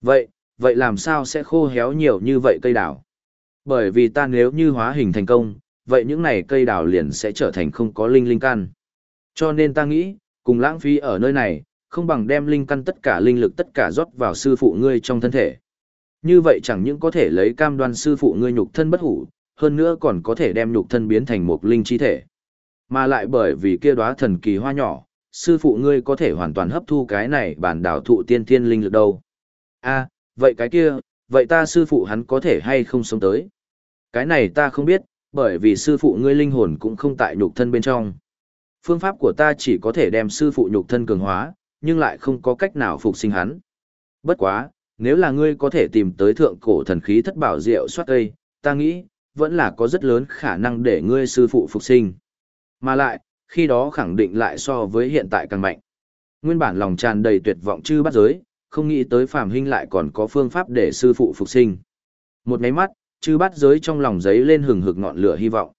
Vậy, vậy làm sao sẽ khô héo nhiều như vậy cây đào? Bởi vì ta nếu như hóa hình thành công, vậy những này cây đào liền sẽ trở thành không có linh linh căn. Cho nên ta nghĩ, cùng lãng phí ở nơi này, không bằng đem linh căn tất cả linh lực tất cả rót vào sư phụ ngươi trong thân thể. Như vậy chẳng những có thể lấy cam đoan sư phụ ngươi nhục thân bất hủ, hơn nữa còn có thể đem nhục thân biến thành một linh chi thể. Mà lại bởi vì kia đóa thần kỳ hoa nhỏ, sư phụ ngươi có thể hoàn toàn hấp thu cái này bản đảo thụ tiên thiên linh lực đâu. A, vậy cái kia, vậy ta sư phụ hắn có thể hay không sống tới? Cái này ta không biết, bởi vì sư phụ ngươi linh hồn cũng không tại nhục thân bên trong. Phương pháp của ta chỉ có thể đem sư phụ nhục thân cường hóa, nhưng lại không có cách nào phục sinh hắn. Bất quá, nếu là ngươi có thể tìm tới thượng cổ thần khí thất bảo diệu soát cây, ta nghĩ, vẫn là có rất lớn khả năng để ngươi sư phụ phục sinh. Mà lại, khi đó khẳng định lại so với hiện tại càng mạnh. Nguyên bản lòng tràn đầy tuyệt vọng chư bắt giới, không nghĩ tới phàm Hinh lại còn có phương pháp để sư phụ phục sinh. Một máy mắt, chư bắt giới trong lòng giấy lên hừng hực ngọn lửa hy vọng.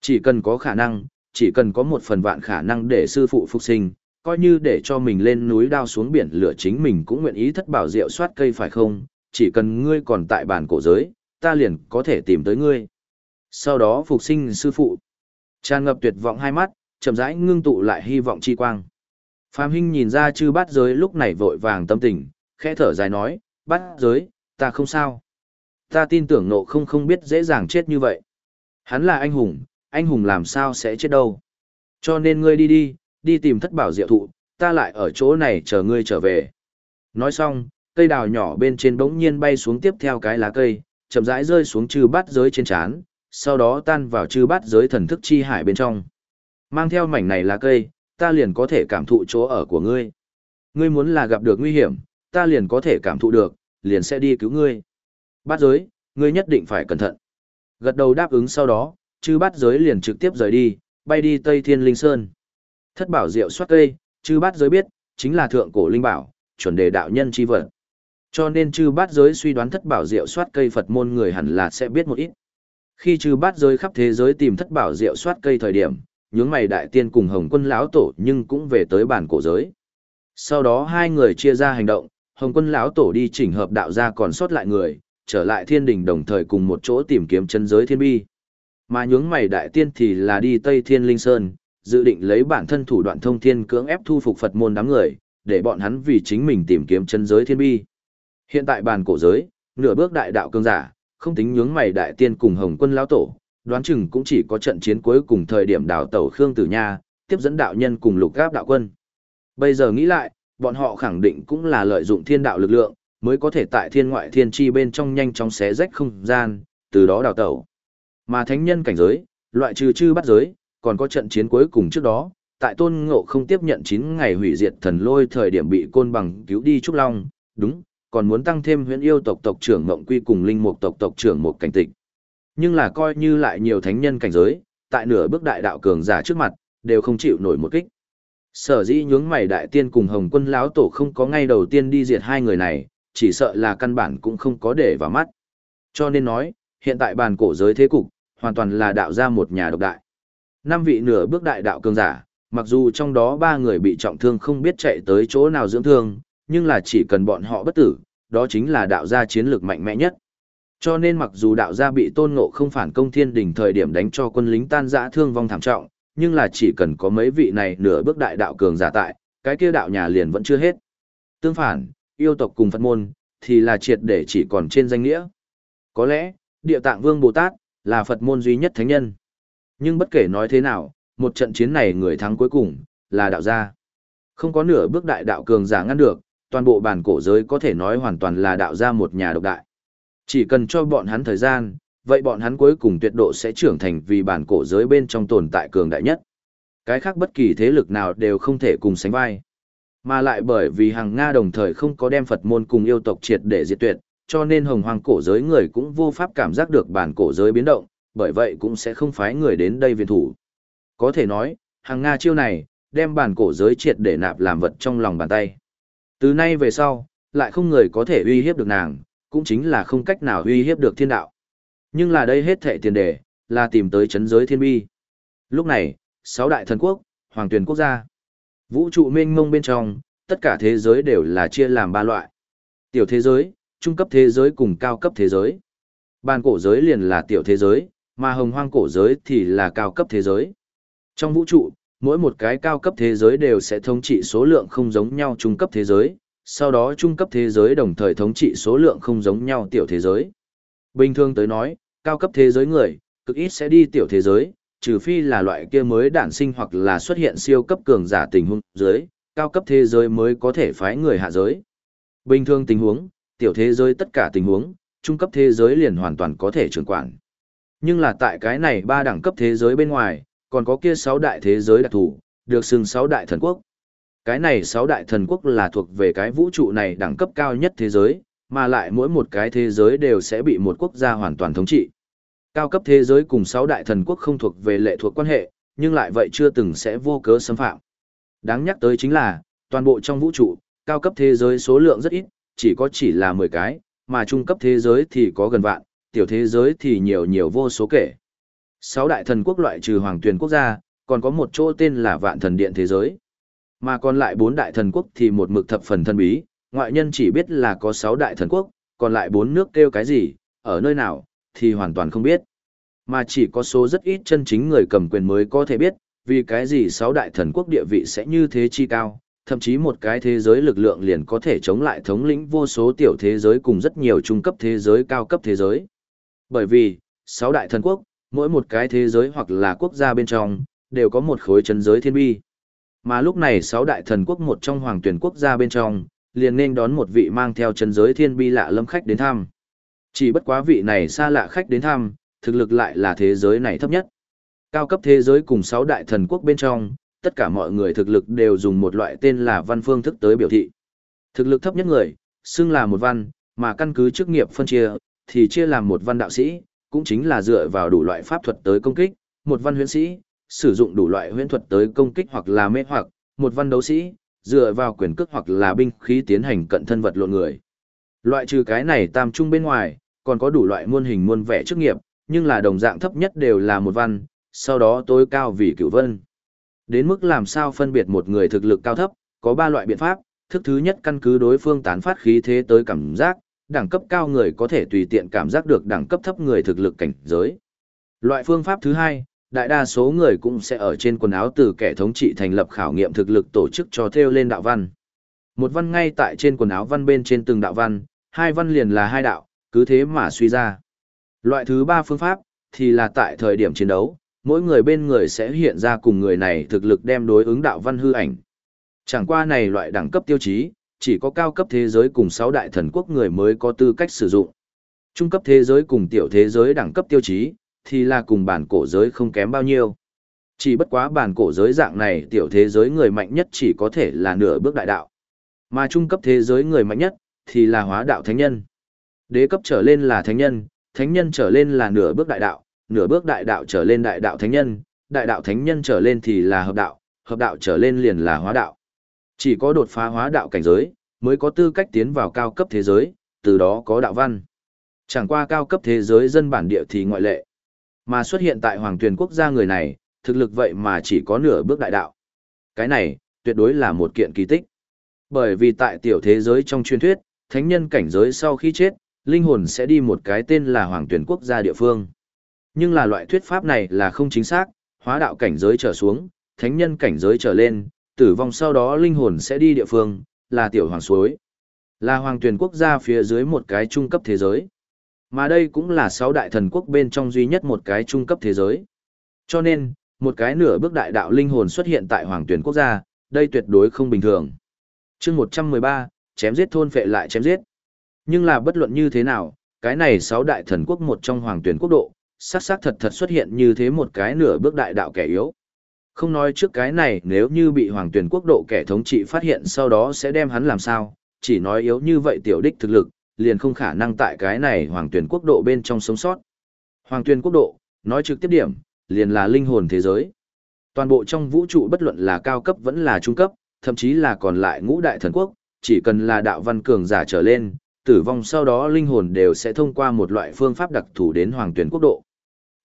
Chỉ cần có khả năng, chỉ cần có một phần vạn khả năng để sư phụ phục sinh, coi như để cho mình lên núi đao xuống biển lửa chính mình cũng nguyện ý thất bảo rượu soát cây phải không, chỉ cần ngươi còn tại bản cổ giới, ta liền có thể tìm tới ngươi. Sau đó phục sinh sư phụ. Tràn ngập tuyệt vọng hai mắt, chậm rãi ngưng tụ lại hy vọng chi quang. Phạm Hinh nhìn ra chư bát giới lúc này vội vàng tâm tình, khẽ thở dài nói, bát giới, ta không sao. Ta tin tưởng nộ không không biết dễ dàng chết như vậy. Hắn là anh hùng, anh hùng làm sao sẽ chết đâu. Cho nên ngươi đi đi, đi tìm thất bảo diệu thụ, ta lại ở chỗ này chờ ngươi trở về. Nói xong, cây đào nhỏ bên trên bỗng nhiên bay xuống tiếp theo cái lá cây, chậm rãi rơi xuống chư bát giới trên chán, sau đó tan vào chư bát giới thần thức chi hải bên trong. Mang theo mảnh này lá cây, ta liền có thể cảm thụ chỗ ở của ngươi. Ngươi muốn là gặp được nguy hiểm, ta liền có thể cảm thụ được, liền sẽ đi cứu ngươi. Bát giới, ngươi nhất định phải cẩn thận. Gật đầu đáp ứng sau đó, chư bát giới liền trực tiếp rời đi, bay đi Tây Thiên Linh Sơn. Thất bảo diệu Xoát cây, chư bát giới biết, chính là thượng cổ linh bảo, chuẩn đề đạo nhân chi vật. Cho nên chư bát giới suy đoán thất bảo diệu Xoát cây Phật môn người hẳn là sẽ biết một ít. Khi chư bát giới khắp thế giới tìm thất bảo diệu Xoát cây thời điểm, nhướng mày đại tiên cùng Hồng Quân lão tổ nhưng cũng về tới bản cổ giới. Sau đó hai người chia ra hành động, Hồng Quân lão tổ đi chỉnh hợp đạo gia còn sót lại người, trở lại thiên đình đồng thời cùng một chỗ tìm kiếm chân giới thiên bi. Mà nhướng mày đại tiên thì là đi Tây Thiên Linh Sơn, dự định lấy bản thân thủ đoạn thông thiên cưỡng ép thu phục Phật môn đám người, để bọn hắn vì chính mình tìm kiếm chân giới thiên bi. Hiện tại bàn cổ giới, nửa bước đại đạo cương giả, không tính nhướng mày đại tiên cùng Hồng Quân lão tổ, đoán chừng cũng chỉ có trận chiến cuối cùng thời điểm đảo tẩu Khương Tử Nha, tiếp dẫn đạo nhân cùng lục gáp đạo quân. Bây giờ nghĩ lại, bọn họ khẳng định cũng là lợi dụng thiên đạo lực lượng, mới có thể tại thiên ngoại thiên chi bên trong nhanh chóng xé rách không gian, từ đó đào tẩu. Mà thánh nhân cảnh giới, loại trừ chư bắt giới, còn có trận chiến cuối cùng trước đó, tại tôn ngộ không tiếp nhận 9 ngày hủy diệt thần lôi thời điểm bị côn bằng cứu đi Trúc Long, đúng, còn muốn tăng thêm huyện yêu tộc tộc trưởng Mộng Quy cùng linh mục tộc tộc trưởng một cảnh tịch. Nhưng là coi như lại nhiều thánh nhân cảnh giới, tại nửa bước đại đạo cường giả trước mặt, đều không chịu nổi một kích. Sở dĩ nhướng mày đại tiên cùng Hồng Quân lão tổ không có ngay đầu tiên đi diệt hai người này, chỉ sợ là căn bản cũng không có để vào mắt. Cho nên nói, hiện tại bàn cổ giới thế cục, hoàn toàn là đạo ra một nhà độc đại. Năm vị nửa bước đại đạo cường giả, mặc dù trong đó ba người bị trọng thương không biết chạy tới chỗ nào dưỡng thương, nhưng là chỉ cần bọn họ bất tử, đó chính là đạo gia chiến lược mạnh mẽ nhất. Cho nên mặc dù đạo gia bị tôn ngộ không phản công thiên đỉnh thời điểm đánh cho quân lính tan rã thương vong thảm trọng, nhưng là chỉ cần có mấy vị này nửa bước đại đạo cường giả tại, cái kia đạo nhà liền vẫn chưa hết. Tương phản, yêu tộc cùng Phật môn, thì là triệt để chỉ còn trên danh nghĩa. Có lẽ, địa tạng vương Bồ Tát, là Phật môn duy nhất thánh nhân. Nhưng bất kể nói thế nào, một trận chiến này người thắng cuối cùng, là đạo gia. Không có nửa bước đại đạo cường giả ngăn được, toàn bộ bản cổ giới có thể nói hoàn toàn là đạo gia một nhà độc đại. Chỉ cần cho bọn hắn thời gian, vậy bọn hắn cuối cùng tuyệt độ sẽ trưởng thành vì bản cổ giới bên trong tồn tại cường đại nhất. Cái khác bất kỳ thế lực nào đều không thể cùng sánh vai. Mà lại bởi vì hàng Nga đồng thời không có đem Phật môn cùng yêu tộc triệt để diệt tuyệt, cho nên hồng hoàng cổ giới người cũng vô pháp cảm giác được bản cổ giới biến động, bởi vậy cũng sẽ không phái người đến đây viện thủ. Có thể nói, hàng Nga chiêu này, đem bản cổ giới triệt để nạp làm vật trong lòng bàn tay. Từ nay về sau, lại không người có thể uy hiếp được nàng, cũng chính là không cách nào uy hiếp được thiên đạo. Nhưng là đây hết thệ tiền đề, là tìm tới chấn giới thiên bi. Lúc này, sáu đại thần quốc, hoàng tuyển quốc gia. Vũ trụ mênh mông bên trong, tất cả thế giới đều là chia làm ba loại. Tiểu thế giới, trung cấp thế giới cùng cao cấp thế giới. Bàn cổ giới liền là tiểu thế giới, mà hồng hoang cổ giới thì là cao cấp thế giới. Trong vũ trụ, mỗi một cái cao cấp thế giới đều sẽ thống trị số lượng không giống nhau trung cấp thế giới, sau đó trung cấp thế giới đồng thời thống trị số lượng không giống nhau tiểu thế giới. Bình thường tới nói, cao cấp thế giới người, cực ít sẽ đi tiểu thế giới, trừ phi là loại kia mới đản sinh hoặc là xuất hiện siêu cấp cường giả tình huống dưới, cao cấp thế giới mới có thể phái người hạ giới. Bình thường tình huống, tiểu thế giới tất cả tình huống, trung cấp thế giới liền hoàn toàn có thể trưởng quản. Nhưng là tại cái này ba đẳng cấp thế giới bên ngoài, còn có kia sáu đại thế giới đặc thù, được xưng sáu đại thần quốc. Cái này sáu đại thần quốc là thuộc về cái vũ trụ này đẳng cấp cao nhất thế giới, mà lại mỗi một cái thế giới đều sẽ bị một quốc gia hoàn toàn thống trị. Cao cấp thế giới cùng sáu đại thần quốc không thuộc về lệ thuộc quan hệ, nhưng lại vậy chưa từng sẽ vô cớ xâm phạm. Đáng nhắc tới chính là, toàn bộ trong vũ trụ, cao cấp thế giới số lượng rất ít, chỉ có chỉ là 10 cái, mà trung cấp thế giới thì có gần vạn, tiểu thế giới thì nhiều nhiều vô số kể. Sáu đại thần quốc loại trừ hoàng tuyển quốc gia, còn có một chỗ tên là vạn thần điện thế giới. Mà còn lại bốn đại thần quốc thì một mực thập phần thân bí, ngoại nhân chỉ biết là có sáu đại thần quốc, còn lại bốn nước kêu cái gì, ở nơi nào, thì hoàn toàn không biết. Mà chỉ có số rất ít chân chính người cầm quyền mới có thể biết, vì cái gì sáu đại thần quốc địa vị sẽ như thế chi cao, thậm chí một cái thế giới lực lượng liền có thể chống lại thống lĩnh vô số tiểu thế giới cùng rất nhiều trung cấp thế giới cao cấp thế giới. Bởi vì, sáu đại thần quốc, mỗi một cái thế giới hoặc là quốc gia bên trong, đều có một khối chân giới thiên bi. Mà lúc này sáu đại thần quốc một trong hoàng tuyển quốc gia bên trong, liền nên đón một vị mang theo chân giới thiên bi lạ lâm khách đến thăm. Chỉ bất quá vị này xa lạ khách đến thăm, thực lực lại là thế giới này thấp nhất. Cao cấp thế giới cùng sáu đại thần quốc bên trong, tất cả mọi người thực lực đều dùng một loại tên là văn phương thức tới biểu thị. Thực lực thấp nhất người, xưng là một văn, mà căn cứ chức nghiệp phân chia, thì chia làm một văn đạo sĩ, cũng chính là dựa vào đủ loại pháp thuật tới công kích, một văn huyễn sĩ, sử dụng đủ loại huyễn thuật tới công kích hoặc là mê hoặc, một văn đấu sĩ, dựa vào quyền cước hoặc là binh khí tiến hành cận thân vật lộn người. Loại trừ cái này tam trung bên ngoài, còn có đủ loại muôn hình muôn vẻ chức nghiệp, nhưng là đồng dạng thấp nhất đều là một văn, sau đó tối cao vì cửu vân. Đến mức làm sao phân biệt một người thực lực cao thấp, có ba loại biện pháp, thức thứ nhất căn cứ đối phương tán phát khí thế tới cảm giác, đẳng cấp cao người có thể tùy tiện cảm giác được đẳng cấp thấp người thực lực cảnh giới. Loại phương pháp thứ hai, đại đa số người cũng sẽ ở trên quần áo từ kẻ thống trị thành lập khảo nghiệm thực lực tổ chức cho theo lên đạo văn. Một văn ngay tại trên quần áo văn bên trên từng đạo văn, hai văn liền là hai đạo, cứ thế mà suy ra. Loại thứ ba phương pháp, thì là tại thời điểm chiến đấu, mỗi người bên người sẽ hiện ra cùng người này thực lực đem đối ứng đạo văn hư ảnh. Chẳng qua này loại đẳng cấp tiêu chí, chỉ có cao cấp thế giới cùng sáu đại thần quốc người mới có tư cách sử dụng. Trung cấp thế giới cùng tiểu thế giới đẳng cấp tiêu chí, thì là cùng bản cổ giới không kém bao nhiêu. Chỉ bất quá bản cổ giới dạng này tiểu thế giới người mạnh nhất chỉ có thể là nửa bước đại đạo. Mà trung cấp thế giới người mạnh nhất, thì là hóa đạo thánh nhân. Đế cấp trở lên là thánh nhân, thánh nhân trở lên là nửa bước đại đạo, nửa bước đại đạo trở lên đại đạo thánh nhân, đại đạo thánh nhân trở lên thì là hợp đạo, hợp đạo trở lên liền là hóa đạo. Chỉ có đột phá hóa đạo cảnh giới, mới có tư cách tiến vào cao cấp thế giới, từ đó có đạo văn. Chẳng qua cao cấp thế giới dân bản địa thì ngoại lệ. Mà xuất hiện tại hoàng tuyển quốc gia người này, thực lực vậy mà chỉ có nửa bước đại đạo. Cái này, tuyệt đối là một kiện kỳ tích. Bởi vì tại tiểu thế giới trong truyền thuyết, thánh nhân cảnh giới sau khi chết, linh hồn sẽ đi một cái tên là hoàng tuyển quốc gia địa phương. Nhưng là loại thuyết pháp này là không chính xác, hóa đạo cảnh giới trở xuống, thánh nhân cảnh giới trở lên, tử vong sau đó linh hồn sẽ đi địa phương, là tiểu hoàng suối. Là hoàng tuyển quốc gia phía dưới một cái trung cấp thế giới. Mà đây cũng là sáu đại thần quốc bên trong duy nhất một cái trung cấp thế giới. Cho nên, một cái nửa bước đại đạo linh hồn xuất hiện tại hoàng tuyển quốc gia, đây tuyệt đối không bình thường. chương 113, chém giết thôn phệ lại chém giết. Nhưng là bất luận như thế nào, cái này sáu đại thần quốc một trong hoàng tuyển quốc độ, sát sát thật thật xuất hiện như thế một cái nửa bước đại đạo kẻ yếu. Không nói trước cái này nếu như bị hoàng tuyển quốc độ kẻ thống trị phát hiện sau đó sẽ đem hắn làm sao, chỉ nói yếu như vậy tiểu đích thực lực, liền không khả năng tại cái này hoàng tuyển quốc độ bên trong sống sót. Hoàng tuyển quốc độ, nói trực tiếp điểm, liền là linh hồn thế giới. Toàn bộ trong vũ trụ bất luận là cao cấp vẫn là trung cấp, thậm chí là còn lại ngũ đại thần quốc, chỉ cần là đạo văn cường giả trở lên, tử vong sau đó linh hồn đều sẽ thông qua một loại phương pháp đặc thù đến hoàng tuyển quốc độ.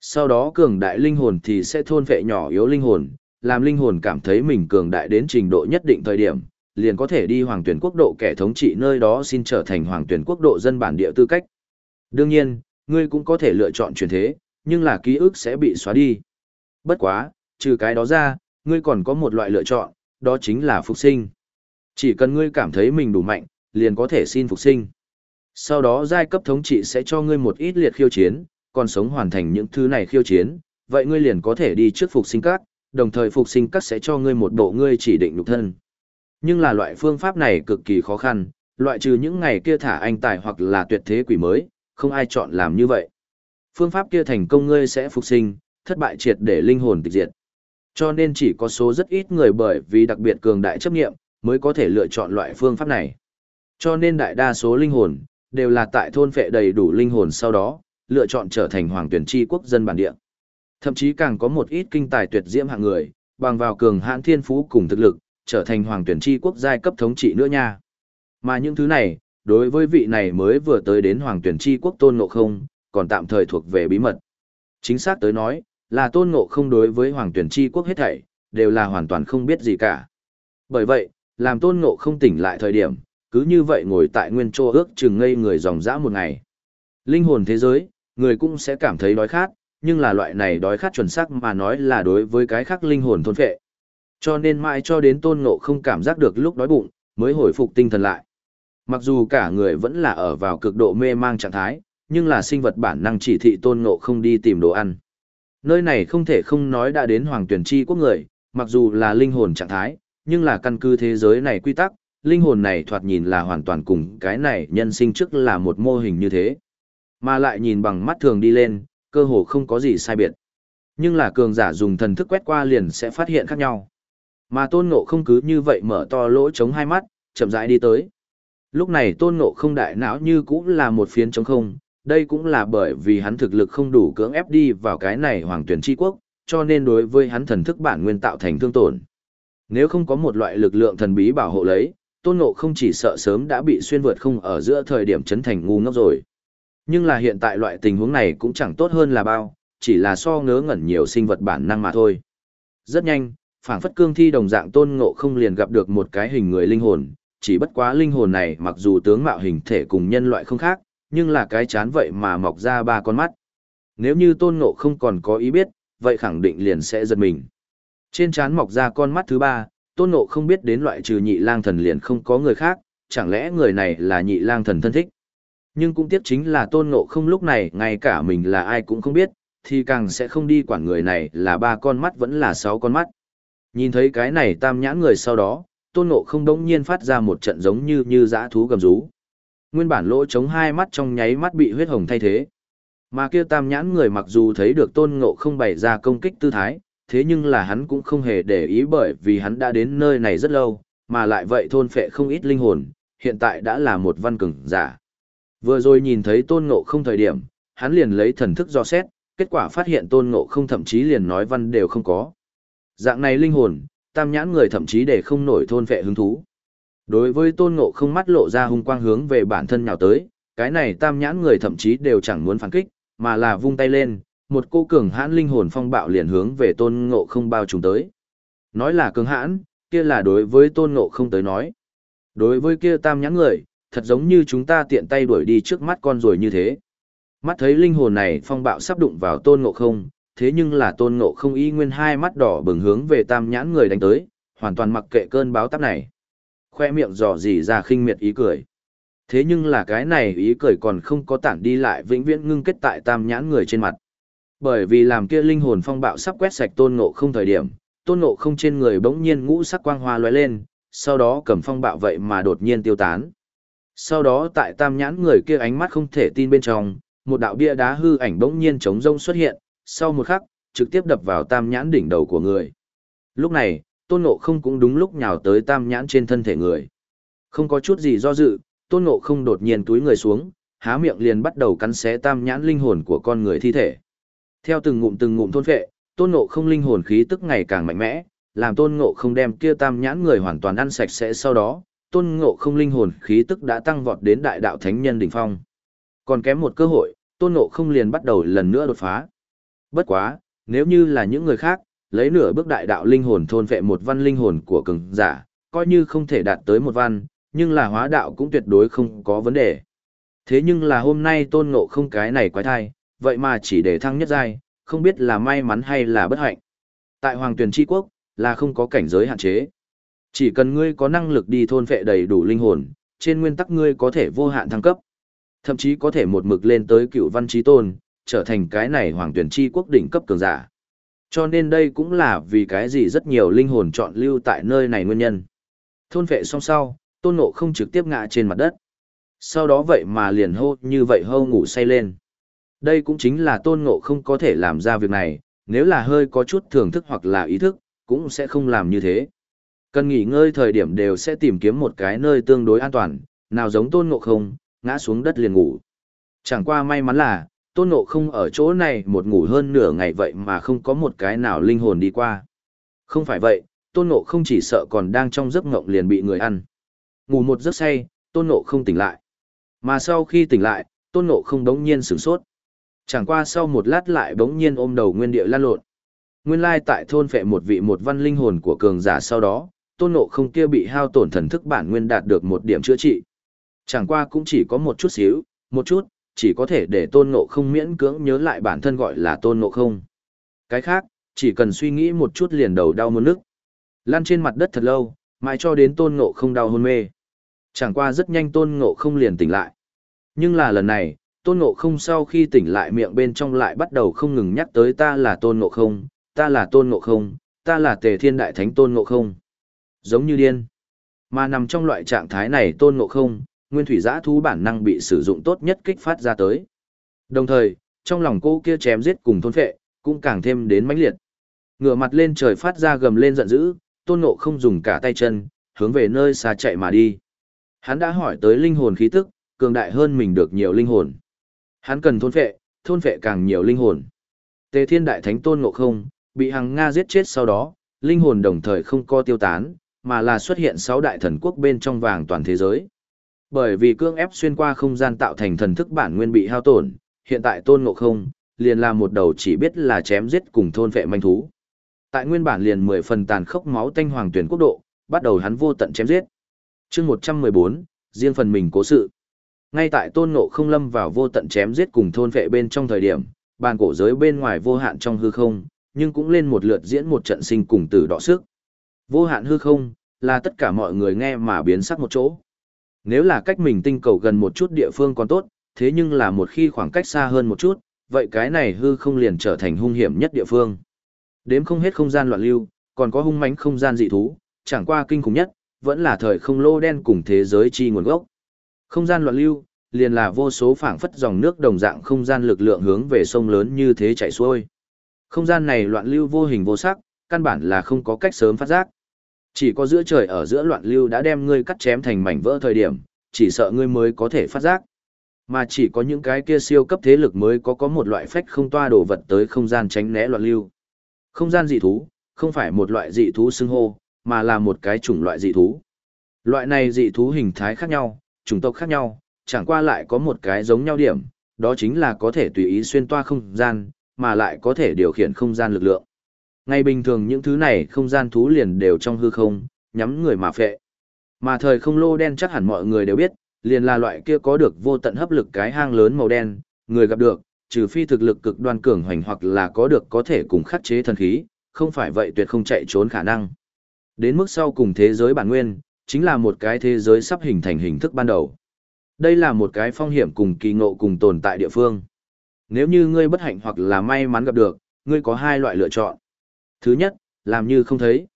Sau đó cường đại linh hồn thì sẽ thôn vệ nhỏ yếu linh hồn, làm linh hồn cảm thấy mình cường đại đến trình độ nhất định thời điểm, liền có thể đi hoàng tuyển quốc độ kẻ thống trị nơi đó xin trở thành hoàng tuyển quốc độ dân bản địa tư cách. Đương nhiên, ngươi cũng có thể lựa chọn chuyển thế, nhưng là ký ức sẽ bị xóa đi. Bất quá, trừ cái đó ra, ngươi còn có một loại lựa chọn, đó chính là phục sinh. Chỉ cần ngươi cảm thấy mình đủ mạnh, liền có thể xin phục sinh. Sau đó giai cấp thống trị sẽ cho ngươi một ít liệt khiêu chiến, còn sống hoàn thành những thứ này khiêu chiến, vậy ngươi liền có thể đi trước phục sinh các, đồng thời phục sinh các sẽ cho ngươi một bộ ngươi chỉ định lục thân. Nhưng là loại phương pháp này cực kỳ khó khăn, loại trừ những ngày kia thả anh tài hoặc là tuyệt thế quỷ mới, không ai chọn làm như vậy. Phương pháp kia thành công ngươi sẽ phục sinh, thất bại triệt để linh hồn tịch diệt. Cho nên chỉ có số rất ít người bởi vì đặc biệt cường đại chấp nghiệm, mới có thể lựa chọn loại phương pháp này. Cho nên đại đa số linh hồn, đều là tại thôn phệ đầy đủ linh hồn sau đó, lựa chọn trở thành hoàng tuyển tri quốc dân bản địa. Thậm chí càng có một ít kinh tài tuyệt diễm hạng người, bằng vào cường hãn thiên phú cùng thực lực, trở thành hoàng tuyển tri quốc giai cấp thống trị nữa nha. Mà những thứ này, đối với vị này mới vừa tới đến hoàng tuyển tri quốc tôn ngộ không, còn tạm thời thuộc về bí mật. Chính xác tới nói, là tôn ngộ không đối với hoàng tuyển tri quốc hết thảy, đều là hoàn toàn không biết gì cả. Bởi vậy, làm tôn ngộ không tỉnh lại thời điểm, cứ như vậy ngồi tại nguyên chỗ ước chừng ngây người dòng dã một ngày. Linh hồn thế giới, người cũng sẽ cảm thấy đói khát, nhưng là loại này đói khát chuẩn xác mà nói là đối với cái khác linh hồn thôn phệ. Cho nên mãi cho đến tôn ngộ không cảm giác được lúc đói bụng, mới hồi phục tinh thần lại. Mặc dù cả người vẫn là ở vào cực độ mê mang trạng thái, nhưng là sinh vật bản năng chỉ thị tôn ngộ không đi tìm đồ ăn. Nơi này không thể không nói đã đến hoàng tuyển chi quốc người, mặc dù là linh hồn trạng thái, nhưng là căn cứ thế giới này quy tắc, linh hồn này thoạt nhìn là hoàn toàn cùng cái này nhân sinh trước là một mô hình như thế. Mà lại nhìn bằng mắt thường đi lên, cơ hồ không có gì sai biệt. Nhưng là cường giả dùng thần thức quét qua liền sẽ phát hiện khác nhau. Mà tôn ngộ không cứ như vậy mở to lỗ chống hai mắt, chậm rãi đi tới. Lúc này tôn ngộ không đại não như cũng là một phiến trống không, đây cũng là bởi vì hắn thực lực không đủ cưỡng ép đi vào cái này hoàng tuyển tri quốc, cho nên đối với hắn thần thức bản nguyên tạo thành thương tổn. Nếu không có một loại lực lượng thần bí bảo hộ lấy, tôn ngộ không chỉ sợ sớm đã bị xuyên vượt không ở giữa thời điểm chấn thành ngu ngốc rồi. Nhưng là hiện tại loại tình huống này cũng chẳng tốt hơn là bao, chỉ là so ngớ ngẩn nhiều sinh vật bản năng mà thôi. Rất nhanh, phảng phất cương thi đồng dạng tôn ngộ không liền gặp được một cái hình người linh hồn, chỉ bất quá linh hồn này mặc dù tướng mạo hình thể cùng nhân loại không khác, nhưng là cái chán vậy mà mọc ra ba con mắt. Nếu như tôn ngộ không còn có ý biết, vậy khẳng định liền sẽ giật mình. Trên chán mọc ra con mắt thứ ba, tôn ngộ không biết đến loại trừ nhị lang thần liền không có người khác, chẳng lẽ người này là nhị lang thần thân thích. Nhưng cũng tiếc chính là tôn ngộ không lúc này ngay cả mình là ai cũng không biết, thì càng sẽ không đi quản người này là ba con mắt vẫn là sáu con mắt. Nhìn thấy cái này tam nhãn người sau đó, tôn ngộ không đống nhiên phát ra một trận giống như như dã thú gầm rú. Nguyên bản lỗ chống hai mắt trong nháy mắt bị huyết hồng thay thế. Mà kia tam nhãn người mặc dù thấy được tôn ngộ không bày ra công kích tư thái, thế nhưng là hắn cũng không hề để ý bởi vì hắn đã đến nơi này rất lâu, mà lại vậy thôn phệ không ít linh hồn, hiện tại đã là một văn cường giả. Vừa rồi nhìn thấy tôn ngộ không thời điểm, hắn liền lấy thần thức do xét, kết quả phát hiện tôn ngộ không thậm chí liền nói văn đều không có. Dạng này linh hồn, tam nhãn người thậm chí để không nổi thôn vệ hứng thú. Đối với tôn ngộ không mắt lộ ra hung quang hướng về bản thân nhào tới, cái này tam nhãn người thậm chí đều chẳng muốn phản kích, mà là vung tay lên, một cô cường hãn linh hồn phong bạo liền hướng về tôn ngộ không bao trùm tới. Nói là cường hãn, kia là đối với tôn ngộ không tới nói. Đối với kia tam nhãn người, thật giống như chúng ta tiện tay đuổi đi trước mắt con rồi như thế. Mắt thấy linh hồn này phong bạo sắp đụng vào tôn ngộ không, thế nhưng là tôn ngộ không y nguyên hai mắt đỏ bừng hướng về tam nhãn người đánh tới, hoàn toàn mặc kệ cơn báo táp này. Khoe miệng dò dỉ ra khinh miệt ý cười. Thế nhưng là cái này ý cười còn không có tản đi lại vĩnh viễn ngưng kết tại tam nhãn người trên mặt. Bởi vì làm kia linh hồn phong bạo sắp quét sạch tôn ngộ không thời điểm, tôn ngộ không trên người bỗng nhiên ngũ sắc quang hoa lóe lên, sau đó cầm phong bạo vậy mà đột nhiên tiêu tán. Sau đó tại tam nhãn người kia ánh mắt không thể tin bên trong, một đạo bia đá hư ảnh bỗng nhiên trống rông xuất hiện, sau một khắc, trực tiếp đập vào tam nhãn đỉnh đầu của người. Lúc này, tôn ngộ không cũng đúng lúc nhào tới tam nhãn trên thân thể người. Không có chút gì do dự, tôn ngộ không đột nhiên túi người xuống, há miệng liền bắt đầu cắn xé tam nhãn linh hồn của con người thi thể. Theo từng ngụm từng ngụm thôn phệ, tôn ngộ không linh hồn khí tức ngày càng mạnh mẽ, làm tôn ngộ không đem kia tam nhãn người hoàn toàn ăn sạch sẽ sau đó, tôn ngộ không linh hồn khí tức đã tăng vọt đến đại đạo thánh nhân đỉnh phong. Còn kém một cơ hội, tôn ngộ không liền bắt đầu lần nữa đột phá. Bất quá, nếu như là những người khác, lấy nửa bước đại đạo linh hồn thôn vệ một văn linh hồn của cường giả, coi như không thể đạt tới một văn, nhưng là hóa đạo cũng tuyệt đối không có vấn đề. Thế nhưng là hôm nay tôn ngộ không cái này quái thai, vậy mà chỉ để thăng nhất giai, không biết là may mắn hay là bất hạnh. Tại Hoàng Tuyền Tri Quốc, là không có cảnh giới hạn chế. Chỉ cần ngươi có năng lực đi thôn vệ đầy đủ linh hồn, trên nguyên tắc ngươi có thể vô hạn thăng cấp. Thậm chí có thể một mực lên tới cựu văn trí tôn, trở thành cái này Hoàng tuyển chi Quốc đỉnh cấp cường giả. Cho nên đây cũng là vì cái gì rất nhiều linh hồn chọn lưu tại nơi này nguyên nhân. Thôn vệ xong sau, tôn ngộ không trực tiếp ngã trên mặt đất. Sau đó vậy mà liền hô như vậy hô ngủ say lên. Đây cũng chính là tôn ngộ không có thể làm ra việc này, nếu là hơi có chút thưởng thức hoặc là ý thức, cũng sẽ không làm như thế. Cần nghỉ ngơi thời điểm đều sẽ tìm kiếm một cái nơi tương đối an toàn, nào giống tôn ngộ không, ngã xuống đất liền ngủ. Chẳng qua may mắn là, tôn ngộ không ở chỗ này một ngủ hơn nửa ngày vậy mà không có một cái nào linh hồn đi qua. Không phải vậy, tôn ngộ không chỉ sợ còn đang trong giấc ngộng liền bị người ăn. Ngủ một giấc say, tôn ngộ không tỉnh lại. Mà sau khi tỉnh lại, tôn ngộ không đống nhiên sửng sốt. Chẳng qua sau một lát lại bỗng nhiên ôm đầu nguyên địa lan lộn. Nguyên lai tại thôn phệ một vị một văn linh hồn của cường giả sau đó, tôn ngộ không kia bị hao tổn thần thức bản nguyên đạt được một điểm chữa trị. Chẳng qua cũng chỉ có một chút xíu, một chút, chỉ có thể để tôn ngộ không miễn cưỡng nhớ lại bản thân gọi là tôn ngộ không. Cái khác, chỉ cần suy nghĩ một chút liền đầu đau muốn nức. Lăn trên mặt đất thật lâu, mãi cho đến tôn ngộ không đau hôn mê. Chẳng qua rất nhanh tôn ngộ không liền tỉnh lại. Nhưng là lần này, tôn ngộ không sau khi tỉnh lại miệng bên trong lại bắt đầu không ngừng nhắc tới ta là tôn ngộ không, ta là tôn ngộ không, ta là tề thiên đại thánh tôn ngộ không. Giống như điên. Mà nằm trong loại trạng thái này tôn ngộ không, nguyên thủy giã thú bản năng bị sử dụng tốt nhất kích phát ra tới. Đồng thời, trong lòng cô kia chém giết cùng thôn phệ, cũng càng thêm đến mãnh liệt. Ngửa mặt lên trời phát ra gầm lên giận dữ, tôn ngộ không dùng cả tay chân, hướng về nơi xa chạy mà đi. Hắn đã hỏi tới linh hồn khí tức, cường đại hơn mình được nhiều linh hồn. Hắn cần thôn phệ, thôn phệ càng nhiều linh hồn. Tề Thiên Đại Thánh Tôn Ngộ Không, bị hàng Nga giết chết sau đó, linh hồn đồng thời không co tiêu tán, mà là xuất hiện sáu đại thần quốc bên trong vàng toàn thế giới. Bởi vì cương ép xuyên qua không gian tạo thành thần thức bản nguyên bị hao tổn, hiện tại Tôn Ngộ Không, liền là một đầu chỉ biết là chém giết cùng thôn vệ manh thú. Tại nguyên bản liền mười phần tàn khốc máu tanh hoàng tuyển quốc độ, bắt đầu hắn vô tận chém giết. Chương một trăm mười bốn, riêng phần mình cố sự. Ngay tại tôn ngộ không lâm vào vô tận chém giết cùng thôn vệ bên trong thời điểm, bàn cổ giới bên ngoài vô hạn trong hư không, nhưng cũng lên một lượt diễn một trận sinh cùng tử đọ sức. Vô hạn hư không, là tất cả mọi người nghe mà biến sắc một chỗ. Nếu là cách mình tinh cầu gần một chút địa phương còn tốt, thế nhưng là một khi khoảng cách xa hơn một chút, vậy cái này hư không liền trở thành hung hiểm nhất địa phương. Đếm không hết không gian loạn lưu, còn có hung mãnh không gian dị thú, chẳng qua kinh khủng nhất, vẫn là thời không lô đen cùng thế giới chi nguồn gốc. Không gian loạn lưu, liền là vô số phảng phất dòng nước đồng dạng không gian lực lượng hướng về sông lớn như thế chảy xuôi. Không gian này loạn lưu vô hình vô sắc, căn bản là không có cách sớm phát giác. Chỉ có giữa trời ở giữa loạn lưu đã đem ngươi cắt chém thành mảnh vỡ thời điểm, chỉ sợ ngươi mới có thể phát giác. Mà chỉ có những cái kia siêu cấp thế lực mới có có một loại phách không toa đổ vật tới không gian tránh né loạn lưu. Không gian dị thú, không phải một loại dị thú xưng hô, mà là một cái chủng loại dị thú. Loại này dị thú hình thái khác nhau, chủng tộc khác nhau, chẳng qua lại có một cái giống nhau điểm, đó chính là có thể tùy ý xuyên toa không gian, mà lại có thể điều khiển không gian lực lượng. Ngay bình thường những thứ này không gian thú liền đều trong hư không, nhắm người mà phệ. Mà thời không lô đen chắc hẳn mọi người đều biết, liền là loại kia có được vô tận hấp lực cái hang lớn màu đen, người gặp được, trừ phi thực lực cực đoan cường hoành hoặc là có được có thể cùng khắc chế thần khí, không phải vậy tuyệt không chạy trốn khả năng. Đến mức sau cùng thế giới bản nguyên, chính là một cái thế giới sắp hình thành hình thức ban đầu. Đây là một cái phong hiểm cùng kỳ ngộ cùng tồn tại địa phương. Nếu như ngươi bất hạnh hoặc là may mắn gặp được, ngươi có hai loại lựa chọn. Thứ nhất, làm như không thấy.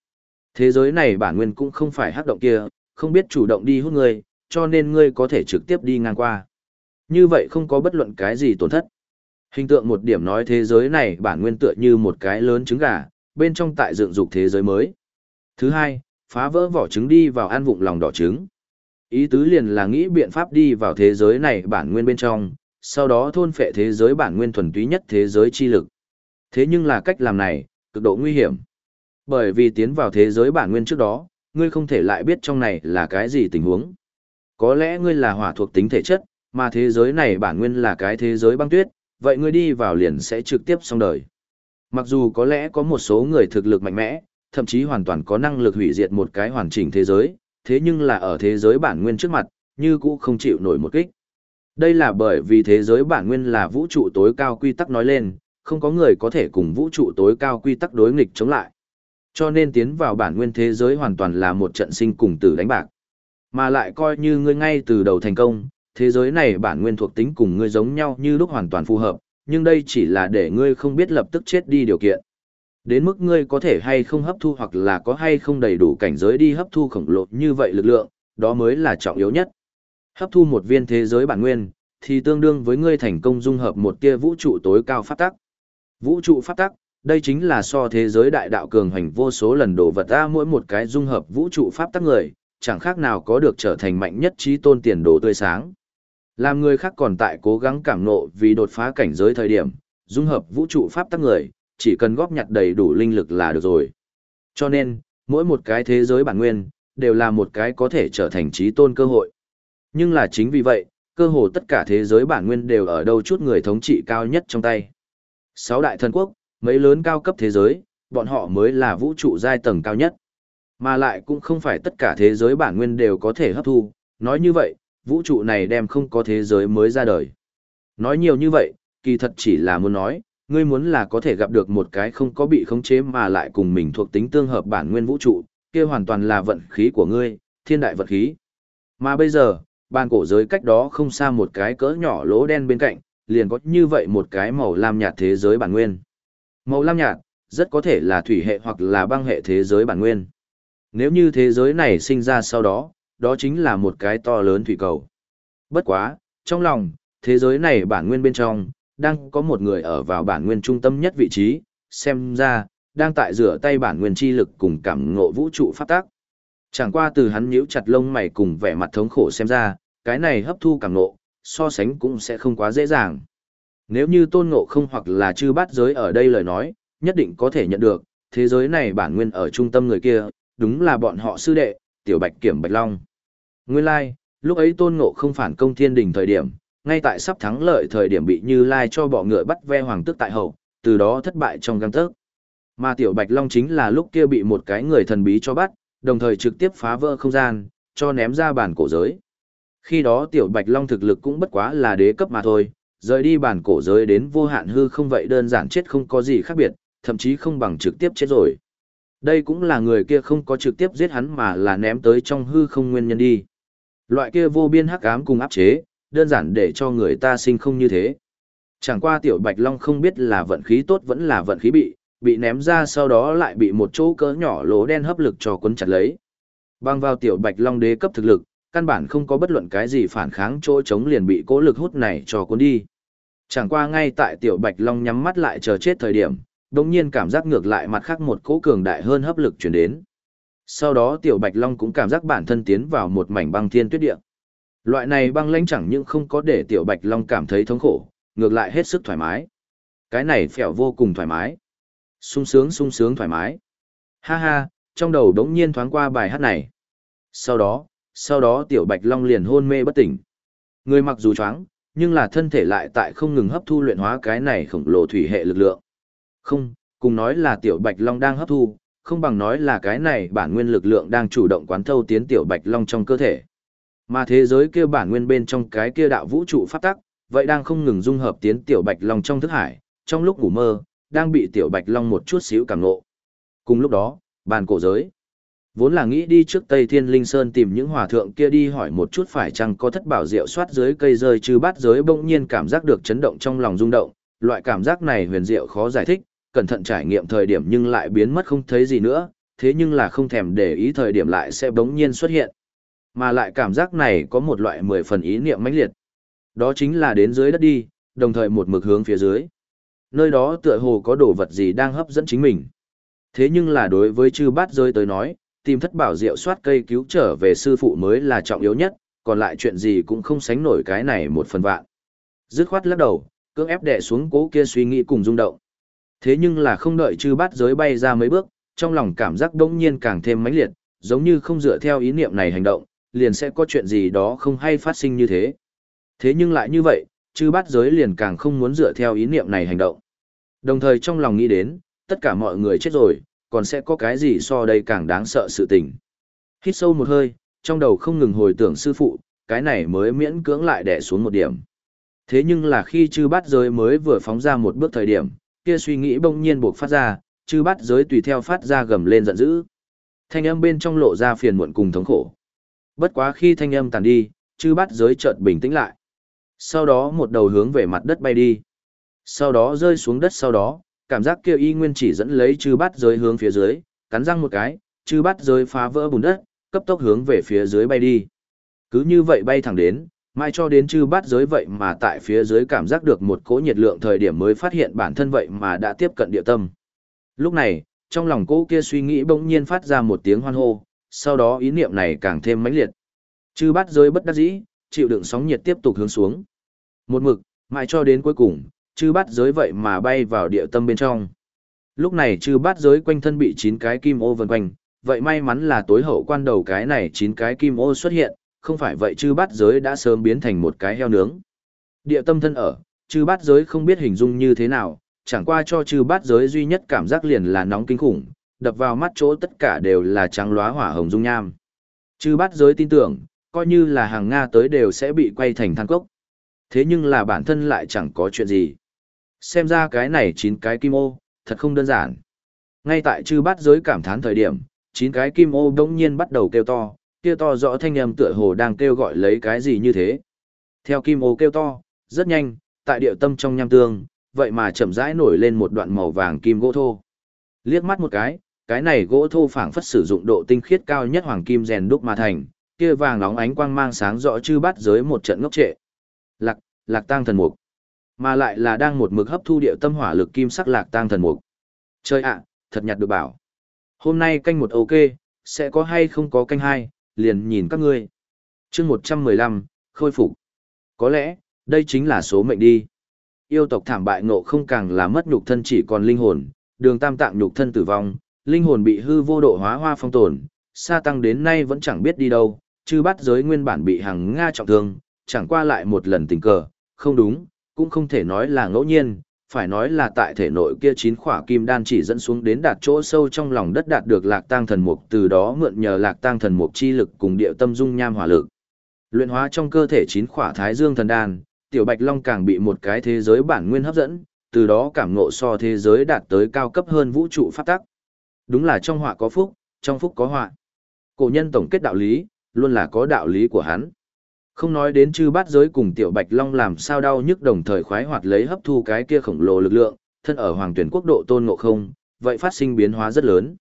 Thế giới này bản nguyên cũng không phải hắc động kia, không biết chủ động đi hút ngươi, cho nên ngươi có thể trực tiếp đi ngang qua. Như vậy không có bất luận cái gì tổn thất. Hình tượng một điểm nói thế giới này bản nguyên tựa như một cái lớn trứng gà, bên trong tại dựng dục thế giới mới. Thứ hai, phá vỡ vỏ trứng đi vào ăn vụng lòng đỏ trứng. Ý tứ liền là nghĩ biện pháp đi vào thế giới này bản nguyên bên trong, sau đó thôn phệ thế giới bản nguyên thuần túy nhất thế giới chi lực. Thế nhưng là cách làm này, cực độ nguy hiểm. Bởi vì tiến vào thế giới bản nguyên trước đó, ngươi không thể lại biết trong này là cái gì tình huống. Có lẽ ngươi là hỏa thuộc tính thể chất, mà thế giới này bản nguyên là cái thế giới băng tuyết, vậy ngươi đi vào liền sẽ trực tiếp xong đời. Mặc dù có lẽ có một số người thực lực mạnh mẽ, thậm chí hoàn toàn có năng lực hủy diệt một cái hoàn chỉnh thế giới, thế nhưng là ở thế giới bản nguyên trước mặt, như cũ không chịu nổi một kích. Đây là bởi vì thế giới bản nguyên là vũ trụ tối cao quy tắc nói lên, không có người có thể cùng vũ trụ tối cao quy tắc đối nghịch chống lại. Cho nên tiến vào bản nguyên thế giới hoàn toàn là một trận sinh cùng tử đánh bạc. Mà lại coi như ngươi ngay từ đầu thành công, thế giới này bản nguyên thuộc tính cùng ngươi giống nhau như lúc hoàn toàn phù hợp, nhưng đây chỉ là để ngươi không biết lập tức chết đi điều kiện. Đến mức ngươi có thể hay không hấp thu hoặc là có hay không đầy đủ cảnh giới đi hấp thu khổng lồ như vậy lực lượng, đó mới là trọng yếu nhất. Hấp thu một viên thế giới bản nguyên, thì tương đương với ngươi thành công dung hợp một tia vũ trụ tối cao pháp tắc. Vũ trụ pháp tắc, đây chính là so thế giới đại đạo cường hành vô số lần đổ vật ra mỗi một cái dung hợp vũ trụ pháp tắc người, chẳng khác nào có được trở thành mạnh nhất trí tôn tiền đồ tươi sáng. Làm người khác còn tại cố gắng cảm nộ vì đột phá cảnh giới thời điểm, dung hợp vũ trụ pháp tắc người, chỉ cần góp nhặt đầy đủ linh lực là được rồi. Cho nên, mỗi một cái thế giới bản nguyên, đều là một cái có thể trở thành trí tôn cơ hội. Nhưng là chính vì vậy, cơ hồ tất cả thế giới bản nguyên đều ở đâu chút người thống trị cao nhất trong tay. Sáu đại thần quốc, mấy lớn cao cấp thế giới, bọn họ mới là vũ trụ giai tầng cao nhất. Mà lại cũng không phải tất cả thế giới bản nguyên đều có thể hấp thu, nói như vậy, vũ trụ này đem không có thế giới mới ra đời. Nói nhiều như vậy, kỳ thật chỉ là muốn nói, ngươi muốn là có thể gặp được một cái không có bị khống chế mà lại cùng mình thuộc tính tương hợp bản nguyên vũ trụ, kia hoàn toàn là vận khí của ngươi, thiên đại vận khí. Mà bây giờ, bàn cổ giới cách đó không xa một cái cỡ nhỏ lỗ đen bên cạnh, liền có như vậy một cái màu lam nhạt thế giới bản nguyên. Màu lam nhạt, rất có thể là thủy hệ hoặc là băng hệ thế giới bản nguyên. Nếu như thế giới này sinh ra sau đó, đó chính là một cái to lớn thủy cầu. Bất quá, trong lòng, thế giới này bản nguyên bên trong, đang có một người ở vào bản nguyên trung tâm nhất vị trí, xem ra, đang tại rửa tay bản nguyên chi lực cùng cảm ngộ vũ trụ phát tác. Chẳng qua từ hắn nhíu chặt lông mày cùng vẻ mặt thống khổ xem ra, cái này hấp thu cảm ngộ, so sánh cũng sẽ không quá dễ dàng. Nếu như tôn ngộ không hoặc là chư bát giới ở đây lời nói, nhất định có thể nhận được, thế giới này bản nguyên ở trung tâm người kia, đúng là bọn họ sư đệ, tiểu bạch kiểm bạch long. Nguyên lai, like, lúc ấy tôn ngộ không phản công thiên đình thời điểm, ngay tại sắp thắng lợi thời điểm bị như lai cho bỏ ngựa bắt ve hoàng tức tại hậu, từ đó thất bại trong găng tớc. Mà tiểu bạch long chính là lúc kia bị một cái người thần bí cho bắt, đồng thời trực tiếp phá vỡ không gian, cho ném ra bản cổ giới. Khi đó tiểu bạch long thực lực cũng bất quá là đế cấp mà thôi, rời đi bản cổ giới đến vô hạn hư không vậy đơn giản chết không có gì khác biệt, thậm chí không bằng trực tiếp chết rồi. Đây cũng là người kia không có trực tiếp giết hắn mà là ném tới trong hư không nguyên nhân đi. Loại kia vô biên hắc ám cùng áp chế, đơn giản để cho người ta sinh không như thế. Chẳng qua tiểu bạch long không biết là vận khí tốt vẫn là vận khí bị, bị ném ra sau đó lại bị một chỗ cỡ nhỏ lỗ đen hấp lực cho cuốn chặt lấy. Bang vào tiểu bạch long đế cấp thực lực, căn bản không có bất luận cái gì phản kháng chỗ chống liền bị cố lực hút này cho cuốn đi. Chẳng qua ngay tại tiểu bạch long nhắm mắt lại chờ chết thời điểm, đồng nhiên cảm giác ngược lại mặt khác một cỗ cường đại hơn hấp lực chuyển đến. Sau đó tiểu bạch long cũng cảm giác bản thân tiến vào một mảnh băng thiên tuyết địa. Loại này băng lãnh chẳng những không có để tiểu bạch long cảm thấy thống khổ, ngược lại hết sức thoải mái. Cái này phèo vô cùng thoải mái. sung sướng sung sướng thoải mái. Ha ha, trong đầu đống nhiên thoáng qua bài hát này. Sau đó, sau đó tiểu bạch long liền hôn mê bất tỉnh. Người mặc dù choáng, nhưng là thân thể lại tại không ngừng hấp thu luyện hóa cái này khổng lồ thủy hệ lực lượng. Không, cùng nói là tiểu bạch long đang hấp thu, không bằng nói là cái này bản nguyên lực lượng đang chủ động quán thâu tiến tiểu bạch long trong cơ thể. Mà thế giới kia bản nguyên bên trong cái kia đạo vũ trụ phát tắc, vậy đang không ngừng dung hợp tiến tiểu bạch long trong thức hải, trong lúc ngủ mơ, đang bị tiểu bạch long một chút xíu cảm ngộ. Cùng lúc đó, bàn cổ giới. Vốn là nghĩ đi trước Tây Thiên Linh Sơn tìm những hòa thượng kia đi hỏi một chút phải chăng có thất bảo diệu soát dưới cây rơi chứ bát giới bỗng nhiên cảm giác được chấn động trong lòng rung động, loại cảm giác này huyền diệu khó giải thích, cẩn thận trải nghiệm thời điểm nhưng lại biến mất không thấy gì nữa, thế nhưng là không thèm để ý thời điểm lại sẽ bỗng nhiên xuất hiện. Mà lại cảm giác này có một loại mười phần ý niệm mãnh liệt. Đó chính là đến dưới đất đi, đồng thời một mực hướng phía dưới. Nơi đó tựa hồ có đồ vật gì đang hấp dẫn chính mình. Thế nhưng là đối với chư bát rơi tới nói, tìm thất bảo diệu soát cây cứu trở về sư phụ mới là trọng yếu nhất, còn lại chuyện gì cũng không sánh nổi cái này một phần vạn. Dứt khoát lắc đầu, cưỡng ép đè xuống cố kia suy nghĩ cùng rung động. Thế nhưng là không đợi chư bát giới bay ra mấy bước, trong lòng cảm giác đông nhiên càng thêm mãnh liệt, giống như không dựa theo ý niệm này hành động, liền sẽ có chuyện gì đó không hay phát sinh như thế. Thế nhưng lại như vậy, chư bát giới liền càng không muốn dựa theo ý niệm này hành động. Đồng thời trong lòng nghĩ đến, tất cả mọi người chết rồi, còn sẽ có cái gì so đây càng đáng sợ sự tình. Hít sâu một hơi, trong đầu không ngừng hồi tưởng sư phụ, cái này mới miễn cưỡng lại đè xuống một điểm. Thế nhưng là khi chư bát giới mới vừa phóng ra một bước thời điểm, kia suy nghĩ bỗng nhiên buộc phát ra, chư bát giới tùy theo phát ra gầm lên giận dữ. Thanh âm bên trong lộ ra phiền muộn cùng thống khổ. Bất quá khi thanh âm tàn đi, chư bát giới chợt bình tĩnh lại. Sau đó một đầu hướng về mặt đất bay đi. Sau đó rơi xuống đất sau đó, cảm giác kia y nguyên chỉ dẫn lấy chư bát giới hướng phía dưới, cắn răng một cái, chư bát giới phá vỡ bùn đất, cấp tốc hướng về phía dưới bay đi. Cứ như vậy bay thẳng đến, mai cho đến chư bát giới vậy mà tại phía dưới cảm giác được một cỗ nhiệt lượng thời điểm mới phát hiện bản thân vậy mà đã tiếp cận địa tâm. Lúc này, trong lòng cô kia suy nghĩ bỗng nhiên phát ra một tiếng hoan hô, sau đó ý niệm này càng thêm mãnh liệt. Chư bát giới bất đắc dĩ, chịu đựng sóng nhiệt tiếp tục hướng xuống. Một mực, mãi cho đến cuối cùng, chư bát giới vậy mà bay vào địa tâm bên trong. Lúc này chư bát giới quanh thân bị chín cái kim ô vần quanh, vậy may mắn là tối hậu quan đầu cái này chín cái kim ô xuất hiện, không phải vậy chư bát giới đã sớm biến thành một cái heo nướng. Địa tâm thân ở, chư bát giới không biết hình dung như thế nào, chẳng qua cho chư bát giới duy nhất cảm giác liền là nóng kinh khủng, đập vào mắt chỗ tất cả đều là trắng lóa hỏa hồng dung nham. Chư bát giới tin tưởng, coi như là hàng Nga tới đều sẽ bị quay thành than cốc. Thế nhưng là bản thân lại chẳng có chuyện gì. Xem ra cái này chín cái kim ô, thật không đơn giản. Ngay tại chư bát giới cảm thán thời điểm, chín cái kim ô đống nhiên bắt đầu kêu to, kia to rõ thanh âm tựa hồ đang kêu gọi lấy cái gì như thế. Theo kim ô kêu to, rất nhanh, tại địa tâm trong nham tương, vậy mà chậm rãi nổi lên một đoạn màu vàng kim gỗ thô. Liếc mắt một cái, cái này gỗ thô phảng phất sử dụng độ tinh khiết cao nhất hoàng kim rèn đúc mà thành, kia vàng nóng ánh quang mang sáng rõ chư bát giới một trận ngốc trệ. Lạc, lạc tang thần mục. Mà lại là đang một mực hấp thu địa tâm hỏa lực kim sắc lạc tang thần mục. Chơi ạ, thật nhặt được bảo. Hôm nay canh một ok, sẽ có hay không có canh hai, liền nhìn các ngươi. chương 115, khôi phục. Có lẽ, đây chính là số mệnh đi. Yêu tộc thảm bại ngộ không càng là mất nhục thân chỉ còn linh hồn, đường tam tạng nhục thân tử vong, linh hồn bị hư vô độ hóa hoa phong tồn, sa tăng đến nay vẫn chẳng biết đi đâu, chư bắt giới nguyên bản bị hàng Nga trọng thương, chẳng qua lại một lần tình cờ, không đúng, cũng không thể nói là ngẫu nhiên, phải nói là tại thể nội kia chín khỏa kim đan chỉ dẫn xuống đến đạt chỗ sâu trong lòng đất đạt được lạc tang thần mục từ đó mượn nhờ lạc tang thần mục chi lực cùng địa tâm dung nham hỏa lực. Luyện hóa trong cơ thể chín khỏa thái dương thần đan, tiểu bạch long càng bị một cái thế giới bản nguyên hấp dẫn, từ đó cảm ngộ so thế giới đạt tới cao cấp hơn vũ trụ pháp tắc. Đúng là trong họa có phúc, trong phúc có họa. Cổ nhân tổng kết đạo lý, luôn là có đạo lý của hắn. Không nói đến chư bát giới cùng tiểu bạch long làm sao đau nhức đồng thời khoái hoạt lấy hấp thu cái kia khổng lồ lực lượng, thân ở hoàng tuyển quốc độ tôn ngộ không, vậy phát sinh biến hóa rất lớn.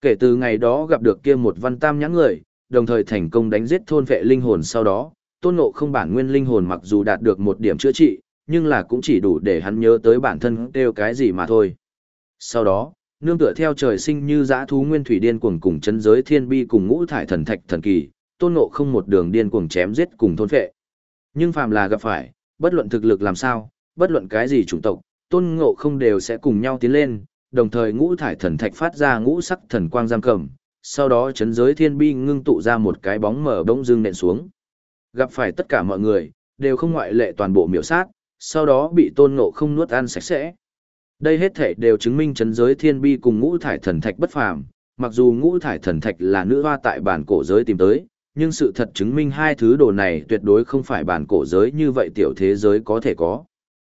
Kể từ ngày đó gặp được kia một văn tam nhãn người, đồng thời thành công đánh giết thôn vệ linh hồn sau đó, tôn ngộ không bản nguyên linh hồn mặc dù đạt được một điểm chữa trị, nhưng là cũng chỉ đủ để hắn nhớ tới bản thân kêu cái gì mà thôi. Sau đó, nương tựa theo trời sinh như dã thú nguyên thủy điên cuồng cùng chân giới thiên bi cùng ngũ thải thần thạch thần kỳ, tôn ngộ không một đường điên cuồng chém giết cùng thôn phệ. Nhưng phàm là gặp phải, bất luận thực lực làm sao, bất luận cái gì chủng tộc, tôn ngộ không đều sẽ cùng nhau tiến lên, đồng thời ngũ thải thần thạch phát ra ngũ sắc thần quang giam cầm, sau đó chấn giới thiên bi ngưng tụ ra một cái bóng mở bỗng dưng nện xuống. Gặp phải tất cả mọi người, đều không ngoại lệ toàn bộ miểu sát, sau đó bị tôn ngộ không nuốt ăn sạch sẽ. Đây hết thể đều chứng minh chấn giới thiên bi cùng ngũ thải thần thạch bất phàm, mặc dù ngũ thải thần thạch là nữ hoa tại bản cổ giới tìm tới, nhưng sự thật chứng minh hai thứ đồ này tuyệt đối không phải bản cổ giới như vậy tiểu thế giới có thể có.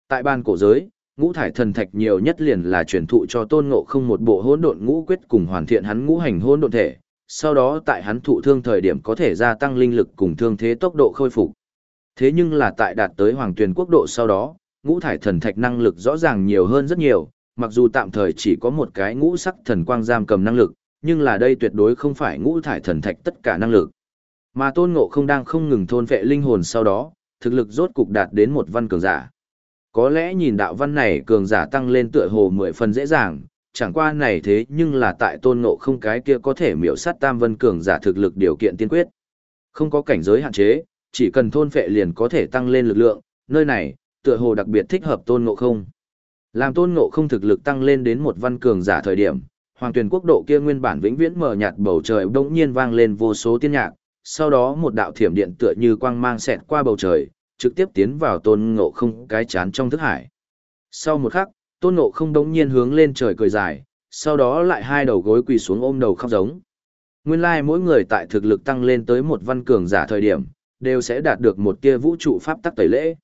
Tại bản cổ giới, ngũ thải thần thạch nhiều nhất liền là truyền thụ cho tôn ngộ không một bộ hỗn độn ngũ quyết cùng hoàn thiện hắn ngũ hành hỗn độn thể, sau đó tại hắn thụ thương thời điểm có thể gia tăng linh lực cùng thương thế tốc độ khôi phục. Thế nhưng là tại đạt tới hoàng tuyển quốc độ sau đó, ngũ thải thần thạch năng lực rõ ràng nhiều hơn rất nhiều, mặc dù tạm thời chỉ có một cái ngũ sắc thần quang giam cầm năng lực, nhưng là đây tuyệt đối không phải ngũ thải thần thạch tất cả năng lực. Mà tôn ngộ không đang không ngừng thôn vệ linh hồn sau đó, thực lực rốt cục đạt đến một văn cường giả. Có lẽ nhìn đạo văn này cường giả tăng lên tựa hồ mười phần dễ dàng, chẳng qua này thế nhưng là tại tôn ngộ không cái kia có thể miểu sát tam vân cường giả thực lực điều kiện tiên quyết. Không có cảnh giới hạn chế, chỉ cần thôn vệ liền có thể tăng lên lực lượng, nơi này, tựa hồ đặc biệt thích hợp tôn ngộ không. Làm tôn ngộ không thực lực tăng lên đến một văn cường giả thời điểm, hoàng tuyển quốc độ kia nguyên bản vĩnh viễn mờ nhạt bầu trời bỗng nhiên vang lên vô số tiên nhạc, sau đó một đạo thiểm điện tựa như quang mang xẹt qua bầu trời, trực tiếp tiến vào tôn ngộ không cái chán trong thức hải. Sau một khắc, tôn ngộ không đống nhiên hướng lên trời cười dài, sau đó lại hai đầu gối quỳ xuống ôm đầu khóc giống. Nguyên lai like mỗi người tại thực lực tăng lên tới một văn cường giả thời điểm, đều sẽ đạt được một tia vũ trụ pháp tắc tẩy lễ.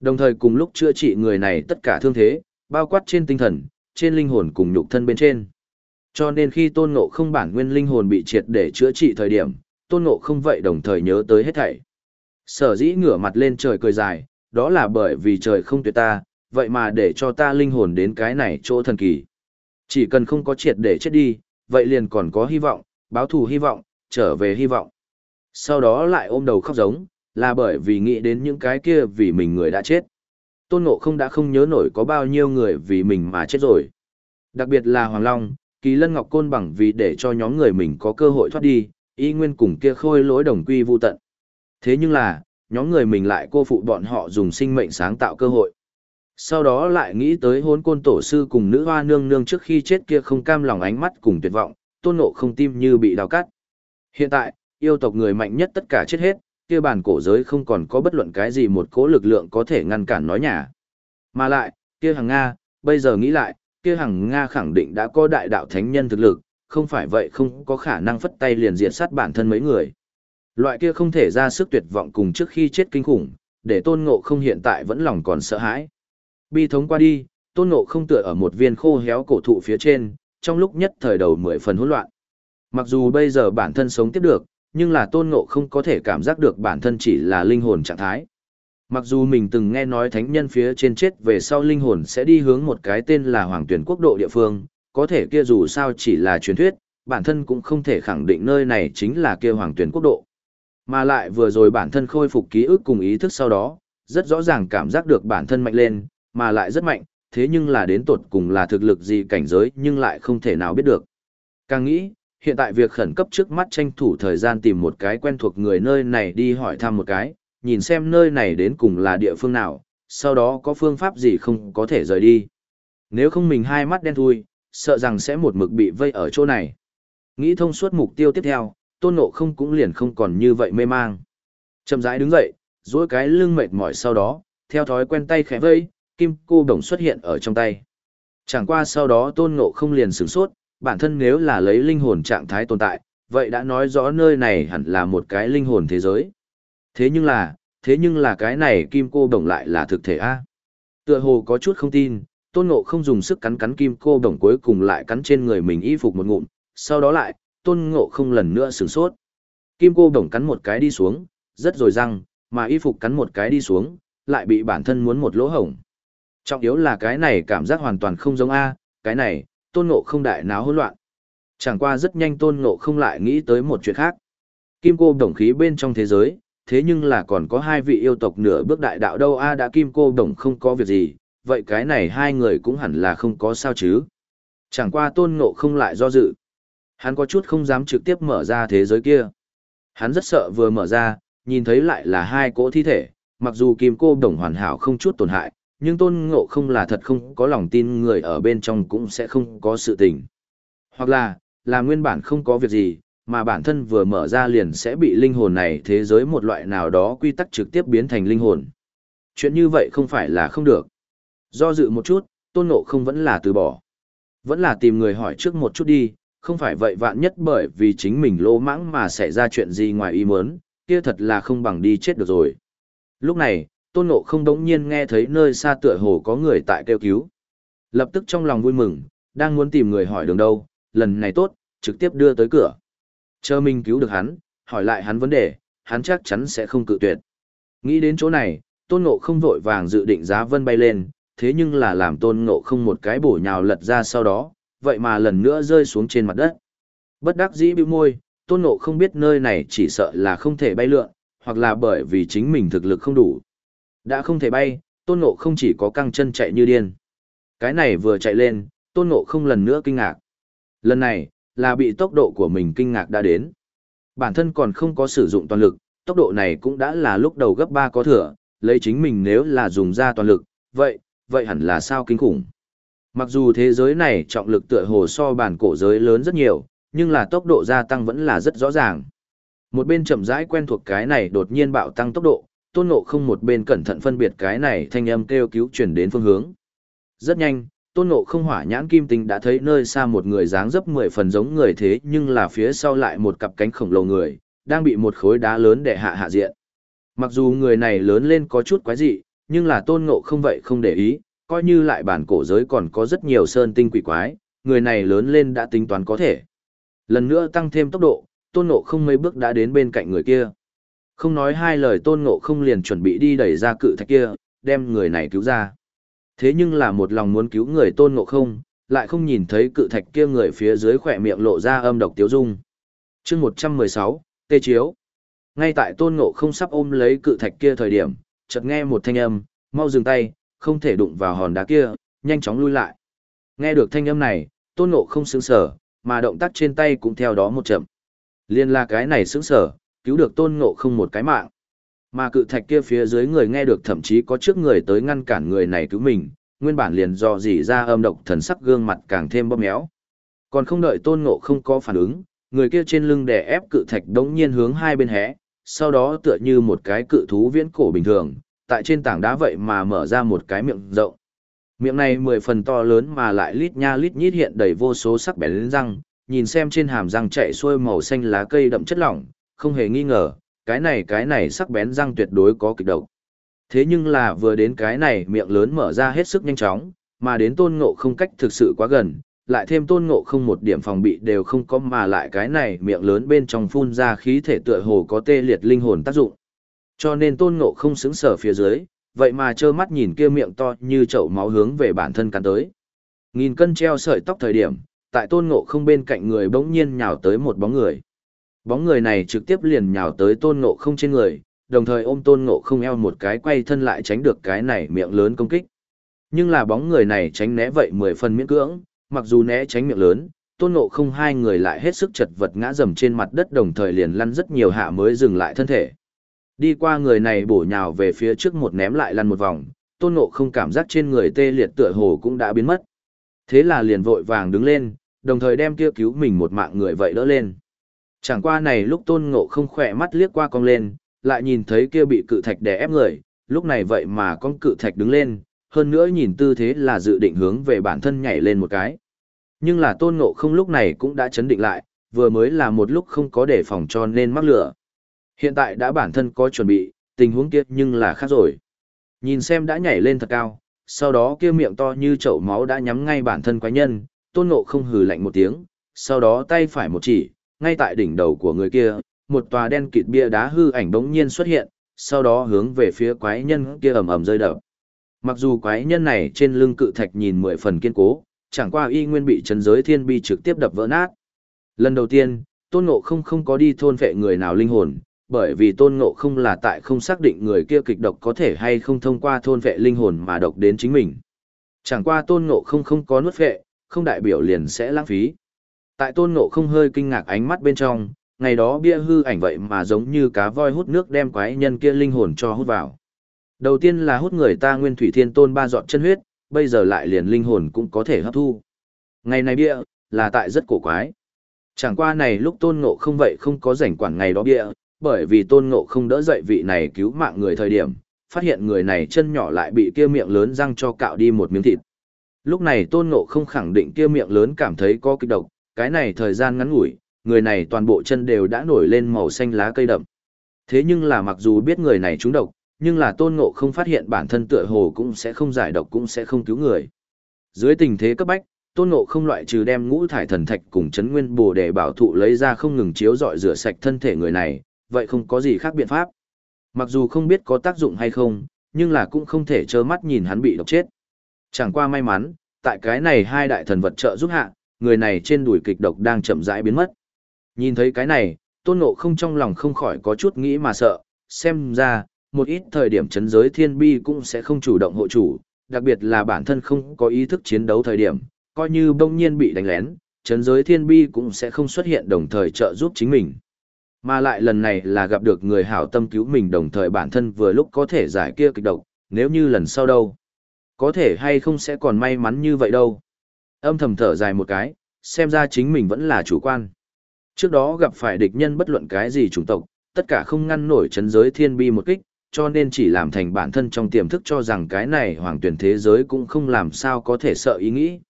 Đồng thời cùng lúc chữa trị người này tất cả thương thế, bao quát trên tinh thần, trên linh hồn cùng nhục thân bên trên. Cho nên khi tôn ngộ không bản nguyên linh hồn bị triệt để chữa trị thời điểm, tôn ngộ không vậy đồng thời nhớ tới hết thảy. Sở dĩ ngửa mặt lên trời cười dài, đó là bởi vì trời không tuyệt ta, vậy mà để cho ta linh hồn đến cái này chỗ thần kỳ. Chỉ cần không có triệt để chết đi, vậy liền còn có hy vọng, báo thù hy vọng, trở về hy vọng. Sau đó lại ôm đầu khóc giống, là bởi vì nghĩ đến những cái kia vì mình người đã chết. Tôn Ngộ không đã không nhớ nổi có bao nhiêu người vì mình mà chết rồi. Đặc biệt là Hoàng Long, Kỳ Lân Ngọc Côn bằng vì để cho nhóm người mình có cơ hội thoát đi, y nguyên cùng kia khôi lỗi đồng quy vu tận. Thế nhưng là, nhóm người mình lại cô phụ bọn họ dùng sinh mệnh sáng tạo cơ hội. Sau đó lại nghĩ tới hôn côn tổ sư cùng nữ hoa nương nương trước khi chết kia không cam lòng ánh mắt cùng tuyệt vọng, tôn nộ không tim như bị đào cắt. Hiện tại, yêu tộc người mạnh nhất tất cả chết hết, kia bản cổ giới không còn có bất luận cái gì một cố lực lượng có thể ngăn cản nói nhả. Mà lại, kia hàng Nga, bây giờ nghĩ lại, kia hàng Nga khẳng định đã có đại đạo thánh nhân thực lực, không phải vậy không có khả năng phất tay liền diệt sát bản thân mấy người. Loại kia không thể ra sức tuyệt vọng cùng trước khi chết kinh khủng, để tôn ngộ không hiện tại vẫn lòng còn sợ hãi. Bi thống qua đi, tôn ngộ không tựa ở một viên khô héo cổ thụ phía trên, trong lúc nhất thời đầu mười phần hỗn loạn. Mặc dù bây giờ bản thân sống tiếp được, nhưng là tôn ngộ không có thể cảm giác được bản thân chỉ là linh hồn trạng thái. Mặc dù mình từng nghe nói thánh nhân phía trên chết về sau linh hồn sẽ đi hướng một cái tên là hoàng tuyển quốc độ địa phương, có thể kia dù sao chỉ là truyền thuyết, bản thân cũng không thể khẳng định nơi này chính là kia hoàng tuyển quốc độ. Mà lại vừa rồi bản thân khôi phục ký ức cùng ý thức sau đó, rất rõ ràng cảm giác được bản thân mạnh lên, mà lại rất mạnh, thế nhưng là đến tột cùng là thực lực gì cảnh giới nhưng lại không thể nào biết được. Càng nghĩ, hiện tại việc khẩn cấp trước mắt tranh thủ thời gian tìm một cái quen thuộc người nơi này đi hỏi thăm một cái, nhìn xem nơi này đến cùng là địa phương nào, sau đó có phương pháp gì không có thể rời đi. Nếu không mình hai mắt đen thui, sợ rằng sẽ một mực bị vây ở chỗ này. Nghĩ thông suốt mục tiêu tiếp theo, tôn ngộ không cũng liền không còn như vậy mê mang. Chậm rãi đứng dậy, duỗi cái lưng mệt mỏi sau đó, theo thói quen tay khẽ vây, kim cô đồng xuất hiện ở trong tay. Chẳng qua sau đó tôn ngộ không liền sửng sốt, bản thân nếu là lấy linh hồn trạng thái tồn tại, vậy đã nói rõ nơi này hẳn là một cái linh hồn thế giới. Thế nhưng là, thế nhưng là cái này kim cô đồng lại là thực thể A. Tựa hồ có chút không tin, tôn ngộ không dùng sức cắn cắn kim cô đồng cuối cùng lại cắn trên người mình y phục một ngụm, sau đó lại, tôn ngộ không lần nữa sửng sốt. Kim cô đồng cắn một cái đi xuống, rất rồi răng, mà y phục cắn một cái đi xuống, lại bị bản thân muốn một lỗ hổng. Trọng yếu là cái này cảm giác hoàn toàn không giống A, cái này, tôn ngộ không đại náo hỗn loạn. Chẳng qua rất nhanh tôn ngộ không lại nghĩ tới một chuyện khác. Kim cô đồng khí bên trong thế giới, thế nhưng là còn có hai vị yêu tộc nửa bước đại đạo đâu A đã kim cô đồng không có việc gì, vậy cái này hai người cũng hẳn là không có sao chứ. Chẳng qua tôn ngộ không lại do dự. Hắn có chút không dám trực tiếp mở ra thế giới kia. Hắn rất sợ vừa mở ra, nhìn thấy lại là hai cỗ thi thể, mặc dù kim cô đồng hoàn hảo không chút tổn hại, nhưng tôn ngộ không là thật không có lòng tin người ở bên trong cũng sẽ không có sự tình. Hoặc là, là nguyên bản không có việc gì, mà bản thân vừa mở ra liền sẽ bị linh hồn này thế giới một loại nào đó quy tắc trực tiếp biến thành linh hồn. Chuyện như vậy không phải là không được. Do dự một chút, tôn ngộ không vẫn là từ bỏ. Vẫn là tìm người hỏi trước một chút đi, không phải vậy vạn nhất bởi vì chính mình lô mãng mà xảy ra chuyện gì ngoài ý muốn, kia thật là không bằng đi chết được rồi. Lúc này, tôn ngộ không đống nhiên nghe thấy nơi xa tựa hồ có người tại kêu cứu. Lập tức trong lòng vui mừng, đang muốn tìm người hỏi đường đâu, lần này tốt, trực tiếp đưa tới cửa. Chờ mình cứu được hắn, hỏi lại hắn vấn đề, hắn chắc chắn sẽ không cự tuyệt. Nghĩ đến chỗ này, tôn ngộ không vội vàng dự định giá vân bay lên, thế nhưng là làm tôn ngộ không một cái bổ nhào lật ra sau đó, vậy mà lần nữa rơi xuống trên mặt đất. Bất đắc dĩ bĩu môi, tôn ngộ không biết nơi này chỉ sợ là không thể bay lượn, hoặc là bởi vì chính mình thực lực không đủ. Đã không thể bay, tôn ngộ không chỉ có căng chân chạy như điên. Cái này vừa chạy lên, tôn ngộ không lần nữa kinh ngạc. Lần này, là bị tốc độ của mình kinh ngạc đã đến. Bản thân còn không có sử dụng toàn lực, tốc độ này cũng đã là lúc đầu gấp 3 có thừa, lấy chính mình nếu là dùng ra toàn lực, vậy, vậy hẳn là sao kinh khủng. Mặc dù thế giới này trọng lực tựa hồ so bản cổ giới lớn rất nhiều, nhưng là tốc độ gia tăng vẫn là rất rõ ràng. Một bên chậm rãi quen thuộc cái này đột nhiên bạo tăng tốc độ, tôn ngộ không một bên cẩn thận phân biệt cái này thanh âm kêu cứu chuyển đến phương hướng. Rất nhanh, tôn ngộ không hỏa nhãn kim tinh đã thấy nơi xa một người dáng dấp mười phần giống người thế nhưng là phía sau lại một cặp cánh khổng lồ người, đang bị một khối đá lớn để hạ hạ diện. Mặc dù người này lớn lên có chút quái dị, nhưng là tôn ngộ không vậy không để ý, coi như lại bản cổ giới còn có rất nhiều sơn tinh quỷ quái, người này lớn lên đã tính toán có thể. Lần nữa tăng thêm tốc độ, tôn ngộ không mấy bước đã đến bên cạnh người kia. Không nói hai lời tôn ngộ không liền chuẩn bị đi đẩy ra cự thạch kia, đem người này cứu ra. Thế nhưng là một lòng muốn cứu người tôn ngộ không, lại không nhìn thấy cự thạch kia người phía dưới khỏe miệng lộ ra âm độc tiếu dung. chương 116, tê chiếu. Ngay tại tôn ngộ không sắp ôm lấy cự thạch kia thời điểm, chợt nghe một thanh âm, mau dừng tay, không thể đụng vào hòn đá kia, nhanh chóng lui lại. Nghe được thanh âm này, tôn ngộ không sững sở, mà động tác trên tay cũng theo đó một chậm. Liên là cái này sững sở, cứu được tôn ngộ không một cái mạng. Mà cự thạch kia phía dưới người nghe được thậm chí có trước người tới ngăn cản người này cứu mình, nguyên bản liền do dỉ ra âm độc thần sắc gương mặt càng thêm bóp méo. Còn không đợi tôn ngộ không có phản ứng, người kia trên lưng đè ép cự thạch đống nhiên hướng hai bên hé, sau đó tựa như một cái cự thú viễn cổ bình thường, tại trên tảng đá vậy mà mở ra một cái miệng rộng. Miệng này mười phần to lớn mà lại lít nha lít nhít hiện đầy vô số sắc bén răng, nhìn xem trên hàm răng chạy xuôi màu xanh lá cây đậm chất lỏng, không hề nghi ngờ, cái này cái này sắc bén răng tuyệt đối có kịch độc. Thế nhưng là vừa đến cái này miệng lớn mở ra hết sức nhanh chóng, mà đến tôn ngộ không cách thực sự quá gần, lại thêm tôn ngộ không một điểm phòng bị đều không có mà lại cái này miệng lớn bên trong phun ra khí thể tựa hồ có tê liệt linh hồn tác dụng. Cho nên tôn ngộ không xứng sở phía dưới, vậy mà trơ mắt nhìn kia miệng to như chậu máu hướng về bản thân cắn tới. Nghìn cân treo sợi tóc thời điểm, tại tôn ngộ không bên cạnh người bỗng nhiên nhào tới một bóng người. Bóng người này trực tiếp liền nhào tới tôn ngộ không trên người, đồng thời ôm tôn ngộ không eo một cái quay thân lại tránh được cái này miệng lớn công kích. Nhưng là bóng người này tránh né vậy mười phần miễn cưỡng, mặc dù né tránh miệng lớn, tôn ngộ không hai người lại hết sức chật vật ngã dầm trên mặt đất đồng thời liền lăn rất nhiều hạ mới dừng lại thân thể. Đi qua người này bổ nhào về phía trước một ném lại lăn một vòng, tôn ngộ không cảm giác trên người tê liệt tựa hồ cũng đã biến mất. Thế là liền vội vàng đứng lên, đồng thời đem kia cứu mình một mạng người vậy đỡ lên. Chẳng qua này lúc tôn ngộ không khỏe mắt liếc qua cong lên, lại nhìn thấy kia bị cự thạch đè ép người, lúc này vậy mà con cự thạch đứng lên, hơn nữa nhìn tư thế là dự định hướng về bản thân nhảy lên một cái. Nhưng là tôn ngộ không lúc này cũng đã chấn định lại, vừa mới là một lúc không có đề phòng cho nên mắc lửa. Hiện tại đã bản thân có chuẩn bị, tình huống kia nhưng là khác rồi. Nhìn xem đã nhảy lên thật cao, sau đó kia miệng to như chậu máu đã nhắm ngay bản thân quái nhân, tôn ngộ không hừ lạnh một tiếng, sau đó tay phải một chỉ, ngay tại đỉnh đầu của người kia, một tòa đen kịt bia đá hư ảnh bỗng nhiên xuất hiện, sau đó hướng về phía quái nhân kia ầm ầm rơi đập. Mặc dù quái nhân này trên lưng cự thạch nhìn mười phần kiên cố, chẳng qua y nguyên bị Trần giới thiên bi trực tiếp đập vỡ nát. Lần đầu tiên, tôn ngộ không không có đi thôn vệ người nào linh hồn, bởi vì tôn ngộ không là tại không xác định người kia kịch độc có thể hay không thông qua thôn vệ linh hồn mà độc đến chính mình. Chẳng qua tôn ngộ không không có nuốt vệ, không đại biểu liền sẽ lãng phí. Tại tôn ngộ không hơi kinh ngạc ánh mắt bên trong, ngày đó bia hư ảnh vậy mà giống như cá voi hút nước đem quái nhân kia linh hồn cho hút vào. Đầu tiên là hút người ta nguyên thủy thiên tôn ba giọt chân huyết, bây giờ lại liền linh hồn cũng có thể hấp thu. Ngày này bia, là tại rất cổ quái. Chẳng qua này lúc tôn ngộ không vậy không có rảnh quản ngày đó bia, bởi vì tôn ngộ không đỡ dậy vị này cứu mạng người thời điểm, phát hiện người này chân nhỏ lại bị kia miệng lớn răng cho cạo đi một miếng thịt. Lúc này tôn ngộ không khẳng định kia miệng lớn cảm thấy có kịch độc, cái này thời gian ngắn ngủi, người này toàn bộ chân đều đã nổi lên màu xanh lá cây đậm. Thế nhưng là mặc dù biết người này trúng độc, nhưng là tôn ngộ không phát hiện bản thân tựa hồ cũng sẽ không giải độc cũng sẽ không cứu người. Dưới tình thế cấp bách, tôn ngộ không loại trừ đem ngũ thải thần thạch cùng chấn nguyên bồ để bảo thụ lấy ra không ngừng chiếu dọi rửa sạch thân thể người này, vậy không có gì khác biện pháp. Mặc dù không biết có tác dụng hay không, nhưng là cũng không thể trơ mắt nhìn hắn bị độc chết. Chẳng qua may mắn, tại cái này hai đại thần vật trợ giúp hạ, người này trên đùi kịch độc đang chậm rãi biến mất. Nhìn thấy cái này, tôn ngộ không trong lòng không khỏi có chút nghĩ mà sợ, xem ra, một ít thời điểm chấn giới thiên bi cũng sẽ không chủ động hộ chủ, đặc biệt là bản thân không có ý thức chiến đấu thời điểm, coi như bỗng nhiên bị đánh lén, chấn giới thiên bi cũng sẽ không xuất hiện đồng thời trợ giúp chính mình. Mà lại lần này là gặp được người hảo tâm cứu mình đồng thời bản thân vừa lúc có thể giải kia kịch độc, nếu như lần sau đâu. Có thể hay không sẽ còn may mắn như vậy đâu. Âm thầm thở dài một cái, xem ra chính mình vẫn là chủ quan. Trước đó gặp phải địch nhân bất luận cái gì chủng tộc, tất cả không ngăn nổi chấn giới thiên bi một kích, cho nên chỉ làm thành bản thân trong tiềm thức cho rằng cái này hoàng tuyển thế giới cũng không làm sao có thể sợ ý nghĩ.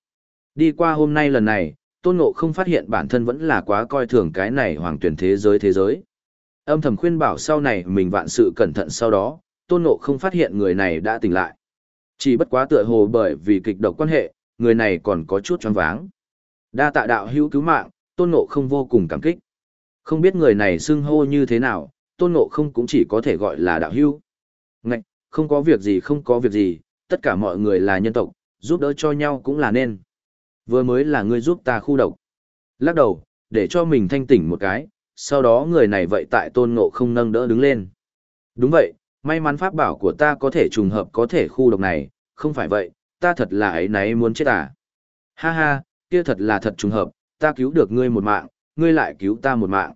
Đi qua hôm nay lần này, tôn ngộ không phát hiện bản thân vẫn là quá coi thường cái này hoàng tuyển thế giới thế giới. Âm thầm khuyên bảo sau này mình vạn sự cẩn thận sau đó, tôn ngộ không phát hiện người này đã tỉnh lại. Chỉ bất quá tựa hồ bởi vì kịch độc quan hệ, người này còn có chút choáng váng. Đa tạ đạo hữu cứu mạng, tôn ngộ không vô cùng cảm kích. Không biết người này xưng hô như thế nào, tôn ngộ không cũng chỉ có thể gọi là đạo hưu. Ngạch, không có việc gì không có việc gì, tất cả mọi người là nhân tộc, giúp đỡ cho nhau cũng là nên. Vừa mới là ngươi giúp ta khu độc. Lắc đầu, để cho mình thanh tỉnh một cái, sau đó người này vậy tại tôn ngộ không nâng đỡ đứng lên. Đúng vậy, may mắn pháp bảo của ta có thể trùng hợp có thể khu độc này, không phải vậy, ta thật là ấy nấy muốn chết à. Ha ha, kia thật là thật trùng hợp, ta cứu được ngươi một mạng, ngươi lại cứu ta một mạng.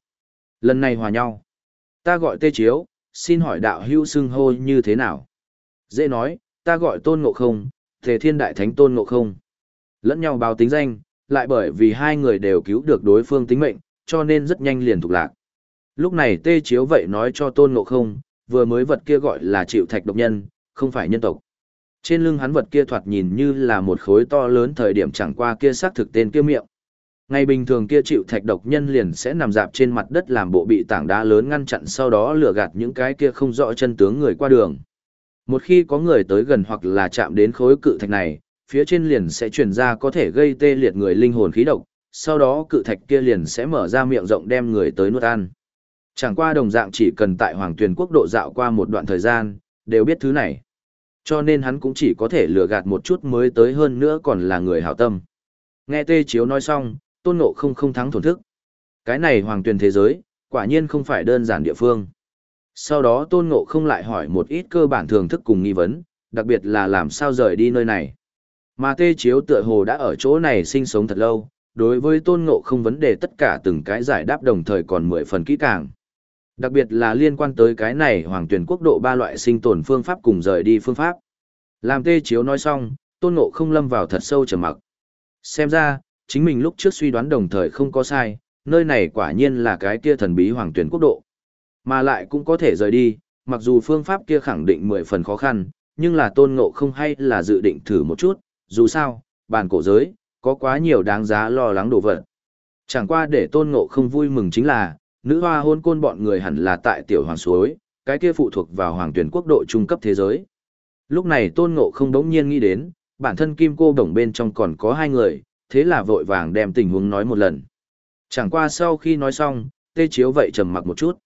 Lần này hòa nhau. Ta gọi tê chiếu, xin hỏi đạo hữu xưng hô như thế nào? Dễ nói, ta gọi tôn ngộ không, thể thiên đại thánh tôn ngộ không. Lẫn nhau báo tính danh, lại bởi vì hai người đều cứu được đối phương tính mệnh, cho nên rất nhanh liền thuộc lạc. Lúc này tê chiếu vậy nói cho tôn ngộ không, vừa mới vật kia gọi là chịu thạch độc nhân, không phải nhân tộc. Trên lưng hắn vật kia thoạt nhìn như là một khối to lớn thời điểm chẳng qua kia xác thực tên kia miệng. Ngày bình thường kia chịu thạch độc nhân liền sẽ nằm dạp trên mặt đất làm bộ bị tảng đá lớn ngăn chặn sau đó lừa gạt những cái kia không rõ chân tướng người qua đường. Một khi có người tới gần hoặc là chạm đến khối cự thạch này, phía trên liền sẽ truyền ra có thể gây tê liệt người linh hồn khí độc, sau đó cự thạch kia liền sẽ mở ra miệng rộng đem người tới nuốt ăn. Chẳng qua đồng dạng chỉ cần tại Hoàng Tuyền quốc độ dạo qua một đoạn thời gian, đều biết thứ này. Cho nên hắn cũng chỉ có thể lừa gạt một chút mới tới hơn nữa còn là người hảo tâm. Nghe Tê Chiếu nói xong, tôn ngộ không không thắng thổn thức. Cái này Hoàng Tuyền thế giới, quả nhiên không phải đơn giản địa phương. Sau đó tôn ngộ không lại hỏi một ít cơ bản thường thức cùng nghi vấn, đặc biệt là làm sao rời đi nơi này. Mà Tê Chiếu tựa hồ đã ở chỗ này sinh sống thật lâu, đối với tôn ngộ không vấn đề tất cả từng cái giải đáp đồng thời còn mười phần kỹ càng. Đặc biệt là liên quan tới cái này hoàng tuyển quốc độ ba loại sinh tồn phương pháp cùng rời đi phương pháp. Làm tê chiếu nói xong, tôn ngộ không lâm vào thật sâu trầm mặc. Xem ra, chính mình lúc trước suy đoán đồng thời không có sai, nơi này quả nhiên là cái kia thần bí hoàng tuyển quốc độ. Mà lại cũng có thể rời đi, mặc dù phương pháp kia khẳng định mười phần khó khăn, nhưng là tôn ngộ không hay là dự định thử một chút, dù sao, bàn cổ giới, có quá nhiều đáng giá lo lắng đồ vật. Chẳng qua để tôn ngộ không vui mừng chính là, nữ hoa hôn côn bọn người hẳn là tại tiểu hoàng suối, cái kia phụ thuộc vào hoàng tuyển quốc độ trung cấp thế giới. Lúc này tôn ngộ không đống nhiên nghĩ đến, bản thân kim cô đồng bên trong còn có hai người, thế là vội vàng đem tình huống nói một lần. Chẳng qua sau khi nói xong, tê chiếu vậy trầm mặc một chút.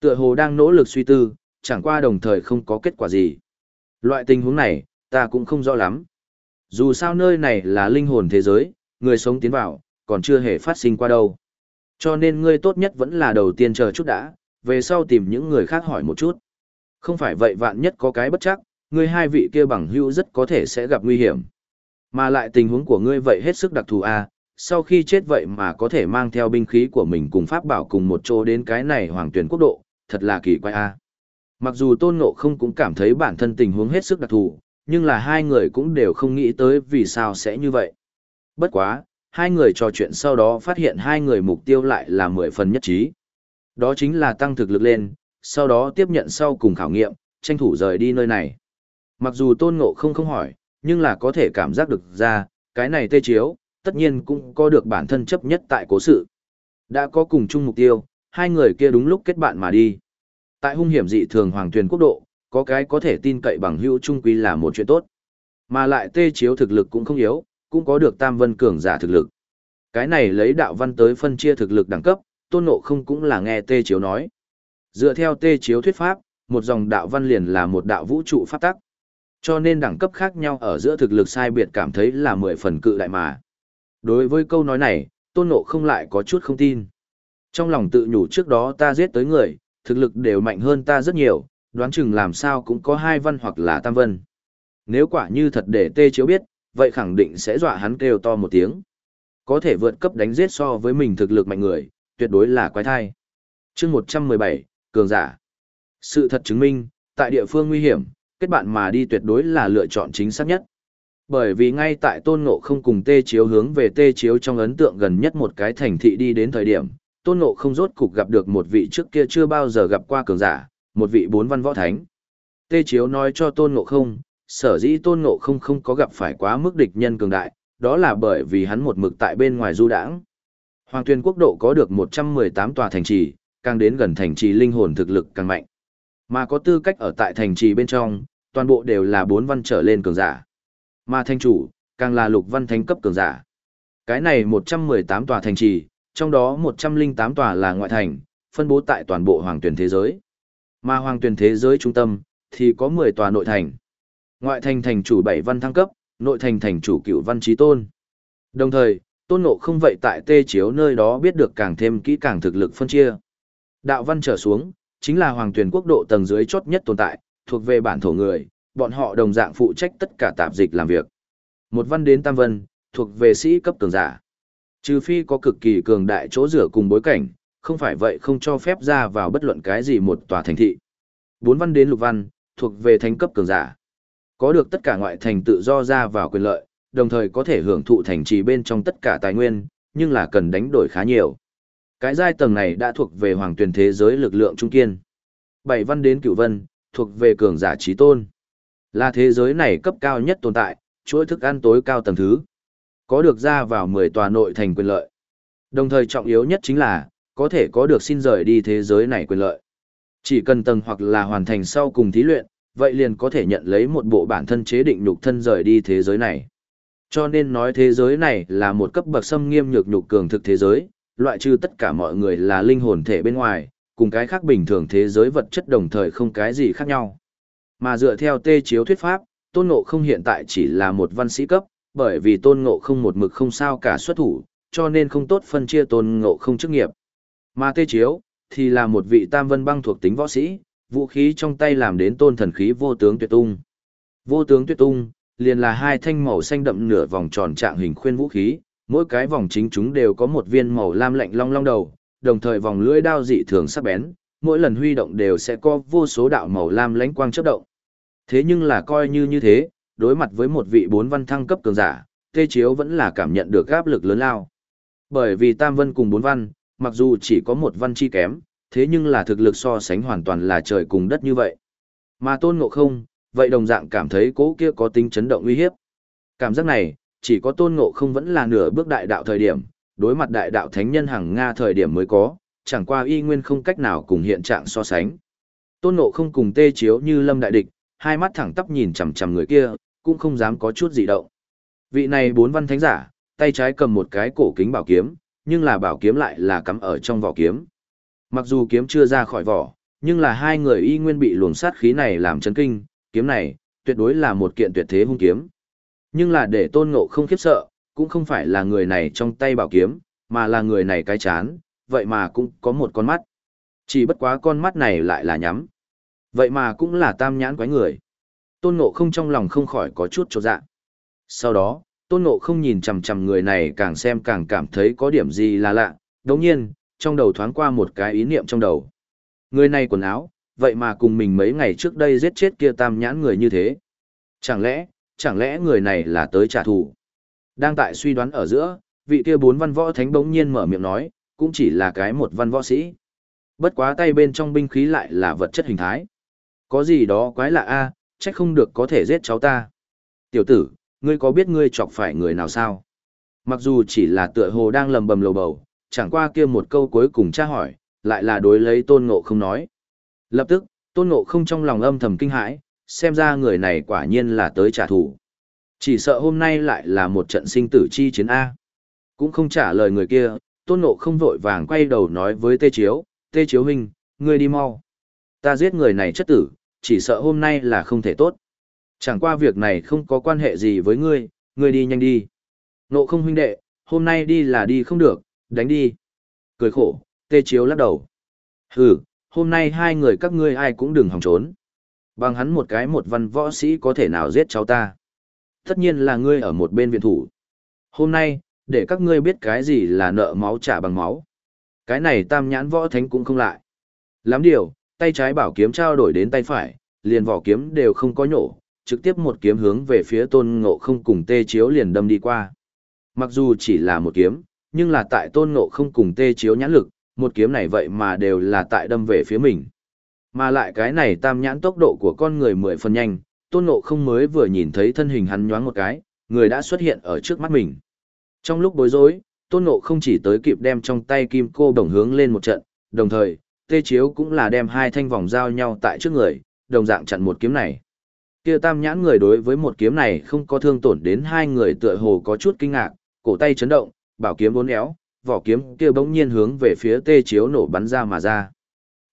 Tựa hồ đang nỗ lực suy tư, chẳng qua đồng thời không có kết quả gì. Loại tình huống này, ta cũng không rõ lắm. Dù sao nơi này là linh hồn thế giới, người sống tiến vào, còn chưa hề phát sinh qua đâu. Cho nên ngươi tốt nhất vẫn là đầu tiên chờ chút đã, về sau tìm những người khác hỏi một chút. Không phải vậy vạn nhất có cái bất chắc, ngươi hai vị kia bằng hữu rất có thể sẽ gặp nguy hiểm. Mà lại tình huống của ngươi vậy hết sức đặc thù a, à, sau khi chết vậy mà có thể mang theo binh khí của mình cùng pháp bảo cùng một chỗ đến cái này hoàng tuyển quốc độ, thật là kỳ quái a. À. Mặc dù Tôn Ngộ không cũng cảm thấy bản thân tình huống hết sức đặc thù, nhưng là hai người cũng đều không nghĩ tới vì sao sẽ như vậy. Bất quá, hai người trò chuyện sau đó phát hiện hai người mục tiêu lại là mười phần nhất trí. Đó chính là tăng thực lực lên, sau đó tiếp nhận sau cùng khảo nghiệm, tranh thủ rời đi nơi này. Mặc dù tôn ngộ không không hỏi, nhưng là có thể cảm giác được ra, cái này tê chiếu, tất nhiên cũng có được bản thân chấp nhất tại cố sự. Đã có cùng chung mục tiêu, hai người kia đúng lúc kết bạn mà đi. Tại hung hiểm dị thường hoàng tuyển quốc độ, có cái có thể tin cậy bằng hữu trung quy là một chuyện tốt. Mà lại tê chiếu thực lực cũng không yếu, cũng có được tam vân cường giả thực lực. Cái này lấy đạo văn tới phân chia thực lực đẳng cấp, tôn ngộ không cũng là nghe tê chiếu nói. Dựa theo tê chiếu thuyết pháp, một dòng đạo văn liền là một đạo vũ trụ pháp tắc. Cho nên đẳng cấp khác nhau ở giữa thực lực sai biệt cảm thấy là mười phần cự đại mà. Đối với câu nói này, tôn ngộ không lại có chút không tin. Trong lòng tự nhủ trước đó ta giết tới người, thực lực đều mạnh hơn ta rất nhiều, đoán chừng làm sao cũng có hai văn hoặc là tam vân. Nếu quả như thật để tê chiếu biết, vậy khẳng định sẽ dọa hắn kêu to một tiếng. Có thể vượt cấp đánh giết so với mình thực lực mạnh người, tuyệt đối là quái thai. chương 117, Cường giả. Sự thật chứng minh, tại địa phương nguy hiểm, kết bạn mà đi tuyệt đối là lựa chọn chính xác nhất. Bởi vì ngay tại tôn ngộ không cùng tê chiếu hướng về tê chiếu trong ấn tượng gần nhất một cái thành thị đi đến thời điểm, tôn ngộ không rốt cục gặp được một vị trước kia chưa bao giờ gặp qua cường giả, một vị bốn văn võ thánh. Tê Chiếu nói cho Tôn Ngộ không, sở dĩ Tôn Ngộ không không có gặp phải quá mức địch nhân cường đại, đó là bởi vì hắn một mực tại bên ngoài du đãng. Hoàng tuyên quốc độ có được 118 tòa thành trì, càng đến gần thành trì linh hồn thực lực càng mạnh. Mà có tư cách ở tại thành trì bên trong, toàn bộ đều là bốn văn trở lên cường giả. Mà thành chủ, càng là lục văn thánh cấp cường giả. Cái này 118 tòa thành trì, trong đó 108 tòa là ngoại thành, phân bố tại toàn bộ hoàng tuyển thế giới. Mà hoàng tuyển thế giới trung tâm, thì có 10 tòa nội thành. Ngoại thành thành chủ 7 văn thăng cấp, nội thành thành chủ cựu văn trí tôn. Đồng thời, tôn ngộ không vậy tại tê chiếu nơi đó biết được càng thêm kỹ càng thực lực phân chia. Đạo văn trở xuống, chính là hoàng tuyển quốc độ tầng dưới chốt nhất tồn tại, thuộc về bản thổ người, bọn họ đồng dạng phụ trách tất cả tạp dịch làm việc. Một văn đến tam vân, thuộc về sĩ cấp cường giả. Trừ phi có cực kỳ cường đại chỗ rửa cùng bối cảnh, không phải vậy không cho phép ra vào bất luận cái gì một tòa thành thị. Bốn văn đến lục văn, thuộc về thánh cấp cường giả. Có được tất cả ngoại thành tự do ra vào quyền lợi, đồng thời có thể hưởng thụ thành trì bên trong tất cả tài nguyên, nhưng là cần đánh đổi khá nhiều. Cái giai tầng này đã thuộc về hoàng tuyển thế giới lực lượng trung kiên. Bảy văn đến cửu vân, thuộc về cường giả trí tôn. Là thế giới này cấp cao nhất tồn tại, chuỗi thức ăn tối cao tầng thứ. Có được ra vào 10 tòa nội thành quyền lợi. Đồng thời trọng yếu nhất chính là, có thể có được xin rời đi thế giới này quyền lợi. Chỉ cần tầng hoặc là hoàn thành sau cùng thí luyện, vậy liền có thể nhận lấy một bộ bản thân chế định nhục thân rời đi thế giới này. Cho nên nói thế giới này là một cấp bậc xâm nghiêm nhược nhục cường thực thế giới, loại trừ tất cả mọi người là linh hồn thể bên ngoài, cùng cái khác bình thường thế giới vật chất đồng thời không cái gì khác nhau. Mà dựa theo tê chiếu thuyết pháp, tôn ngộ không hiện tại chỉ là một văn sĩ cấp, bởi vì tôn ngộ không một mực không sao cả xuất thủ, cho nên không tốt phân chia tôn ngộ không chức nghiệp. Mà tê chiếu, thì là một vị tam vân băng thuộc tính võ sĩ, vũ khí trong tay làm đến tôn thần khí vô tướng tuyệt tung. Vô tướng tuyệt tung, liền là hai thanh màu xanh đậm nửa vòng tròn trạng hình khuyên vũ khí, mỗi cái vòng chính chúng đều có một viên màu lam lạnh long long đầu, đồng thời vòng lưỡi đao dị thường sắc bén, mỗi lần huy động đều sẽ có vô số đạo màu lam lánh quang chớp động. Thế nhưng là coi như như thế, đối mặt với một vị bốn văn thăng cấp cường giả, Tê Chiếu vẫn là cảm nhận được áp lực lớn lao. Bởi vì Tam Vân cùng bốn văn, mặc dù chỉ có một văn chi kém, thế nhưng là thực lực so sánh hoàn toàn là trời cùng đất như vậy. Mà Tôn Ngộ Không, vậy đồng dạng cảm thấy cố kia có tính chấn động uy hiếp. Cảm giác này, chỉ có Tôn Ngộ Không vẫn là nửa bước đại đạo thời điểm, đối mặt đại đạo thánh nhân hàng Nga thời điểm mới có, chẳng qua y nguyên không cách nào cùng hiện trạng so sánh. Tôn Ngộ Không cùng tê chiếu như lâm đại địch, hai mắt thẳng tắp nhìn chằm chằm người kia, cũng không dám có chút gì động. Vị này bốn văn thánh giả, tay trái cầm một cái cổ kính bảo kiếm, nhưng là bảo kiếm lại là cắm ở trong vỏ kiếm. Mặc dù kiếm chưa ra khỏi vỏ, nhưng là hai người y nguyên bị luồng sát khí này làm chấn kinh, kiếm này, tuyệt đối là một kiện tuyệt thế hung kiếm. Nhưng là để tôn ngộ không khiếp sợ, cũng không phải là người này trong tay bảo kiếm, mà là người này cái chán, vậy mà cũng có một con mắt. Chỉ bất quá con mắt này lại là nhắm. Vậy mà cũng là tam nhãn quái người. Tôn ngộ không trong lòng không khỏi có chút trột dạ. Sau đó, tôn ngộ không nhìn chằm chằm người này càng xem càng cảm thấy có điểm gì là lạ. Đồng nhiên, trong đầu thoáng qua một cái ý niệm trong đầu. Người này quần áo, vậy mà cùng mình mấy ngày trước đây giết chết kia tam nhãn người như thế. Chẳng lẽ, chẳng lẽ người này là tới trả thù? Đang tại suy đoán ở giữa, vị kia bốn văn võ thánh bỗng nhiên mở miệng nói, cũng chỉ là cái một văn võ sĩ. Bất quá tay bên trong binh khí lại là vật chất hình thái. Có gì đó quái lạ a, à, trách không được có thể giết cháu ta. Tiểu tử, ngươi có biết ngươi chọc phải người nào sao? Mặc dù chỉ là tựa hồ đang lầm bầm lầu bầu, chẳng qua kia một câu cuối cùng tra hỏi, lại là đối lấy tôn ngộ không nói. Lập tức, tôn ngộ không trong lòng âm thầm kinh hãi, xem ra người này quả nhiên là tới trả thù. Chỉ sợ hôm nay lại là một trận sinh tử chi chiến A. Cũng không trả lời người kia, tôn nộ không vội vàng quay đầu nói với tê chiếu, tê chiếu huynh, ngươi đi mau. Ta giết người này chất tử, chỉ sợ hôm nay là không thể tốt. Chẳng qua việc này không có quan hệ gì với ngươi, ngươi đi nhanh đi. nộ không huynh đệ, hôm nay đi là đi không được, đánh đi. Cười khổ, tê chiếu lắc đầu. Hừ, hôm nay hai người các ngươi ai cũng đừng hòng trốn. Bằng hắn một cái một văn võ sĩ có thể nào giết cháu ta. Tất nhiên là ngươi ở một bên viện thủ. Hôm nay, để các ngươi biết cái gì là nợ máu trả bằng máu. Cái này tam nhãn võ thánh cũng không lại. Lắm điều, tay trái bảo kiếm trao đổi đến tay phải, liền vỏ kiếm đều không có nhổ, trực tiếp một kiếm hướng về phía tôn ngộ không cùng tê chiếu liền đâm đi qua. Mặc dù chỉ là một kiếm, nhưng là tại tôn ngộ không cùng tê chiếu nhãn lực, một kiếm này vậy mà đều là tại đâm về phía mình. Mà lại cái này tam nhãn tốc độ của con người mười phần nhanh, tôn ngộ không mới vừa nhìn thấy thân hình hắn nhoáng một cái, người đã xuất hiện ở trước mắt mình. Trong lúc bối rối, tôn ngộ không chỉ tới kịp đem trong tay kim cô đồng hướng lên một trận, đồng thời, tê chiếu cũng là đem hai thanh vòng giao nhau tại trước người, đồng dạng chặn một kiếm này. Kia tam nhãn người đối với một kiếm này không có thương tổn đến hai người tựa hồ có chút kinh ngạc, cổ tay chấn động, bảo kiếm bốn éo, vỏ kiếm kia bỗng nhiên hướng về phía tê chiếu nổ bắn ra mà ra.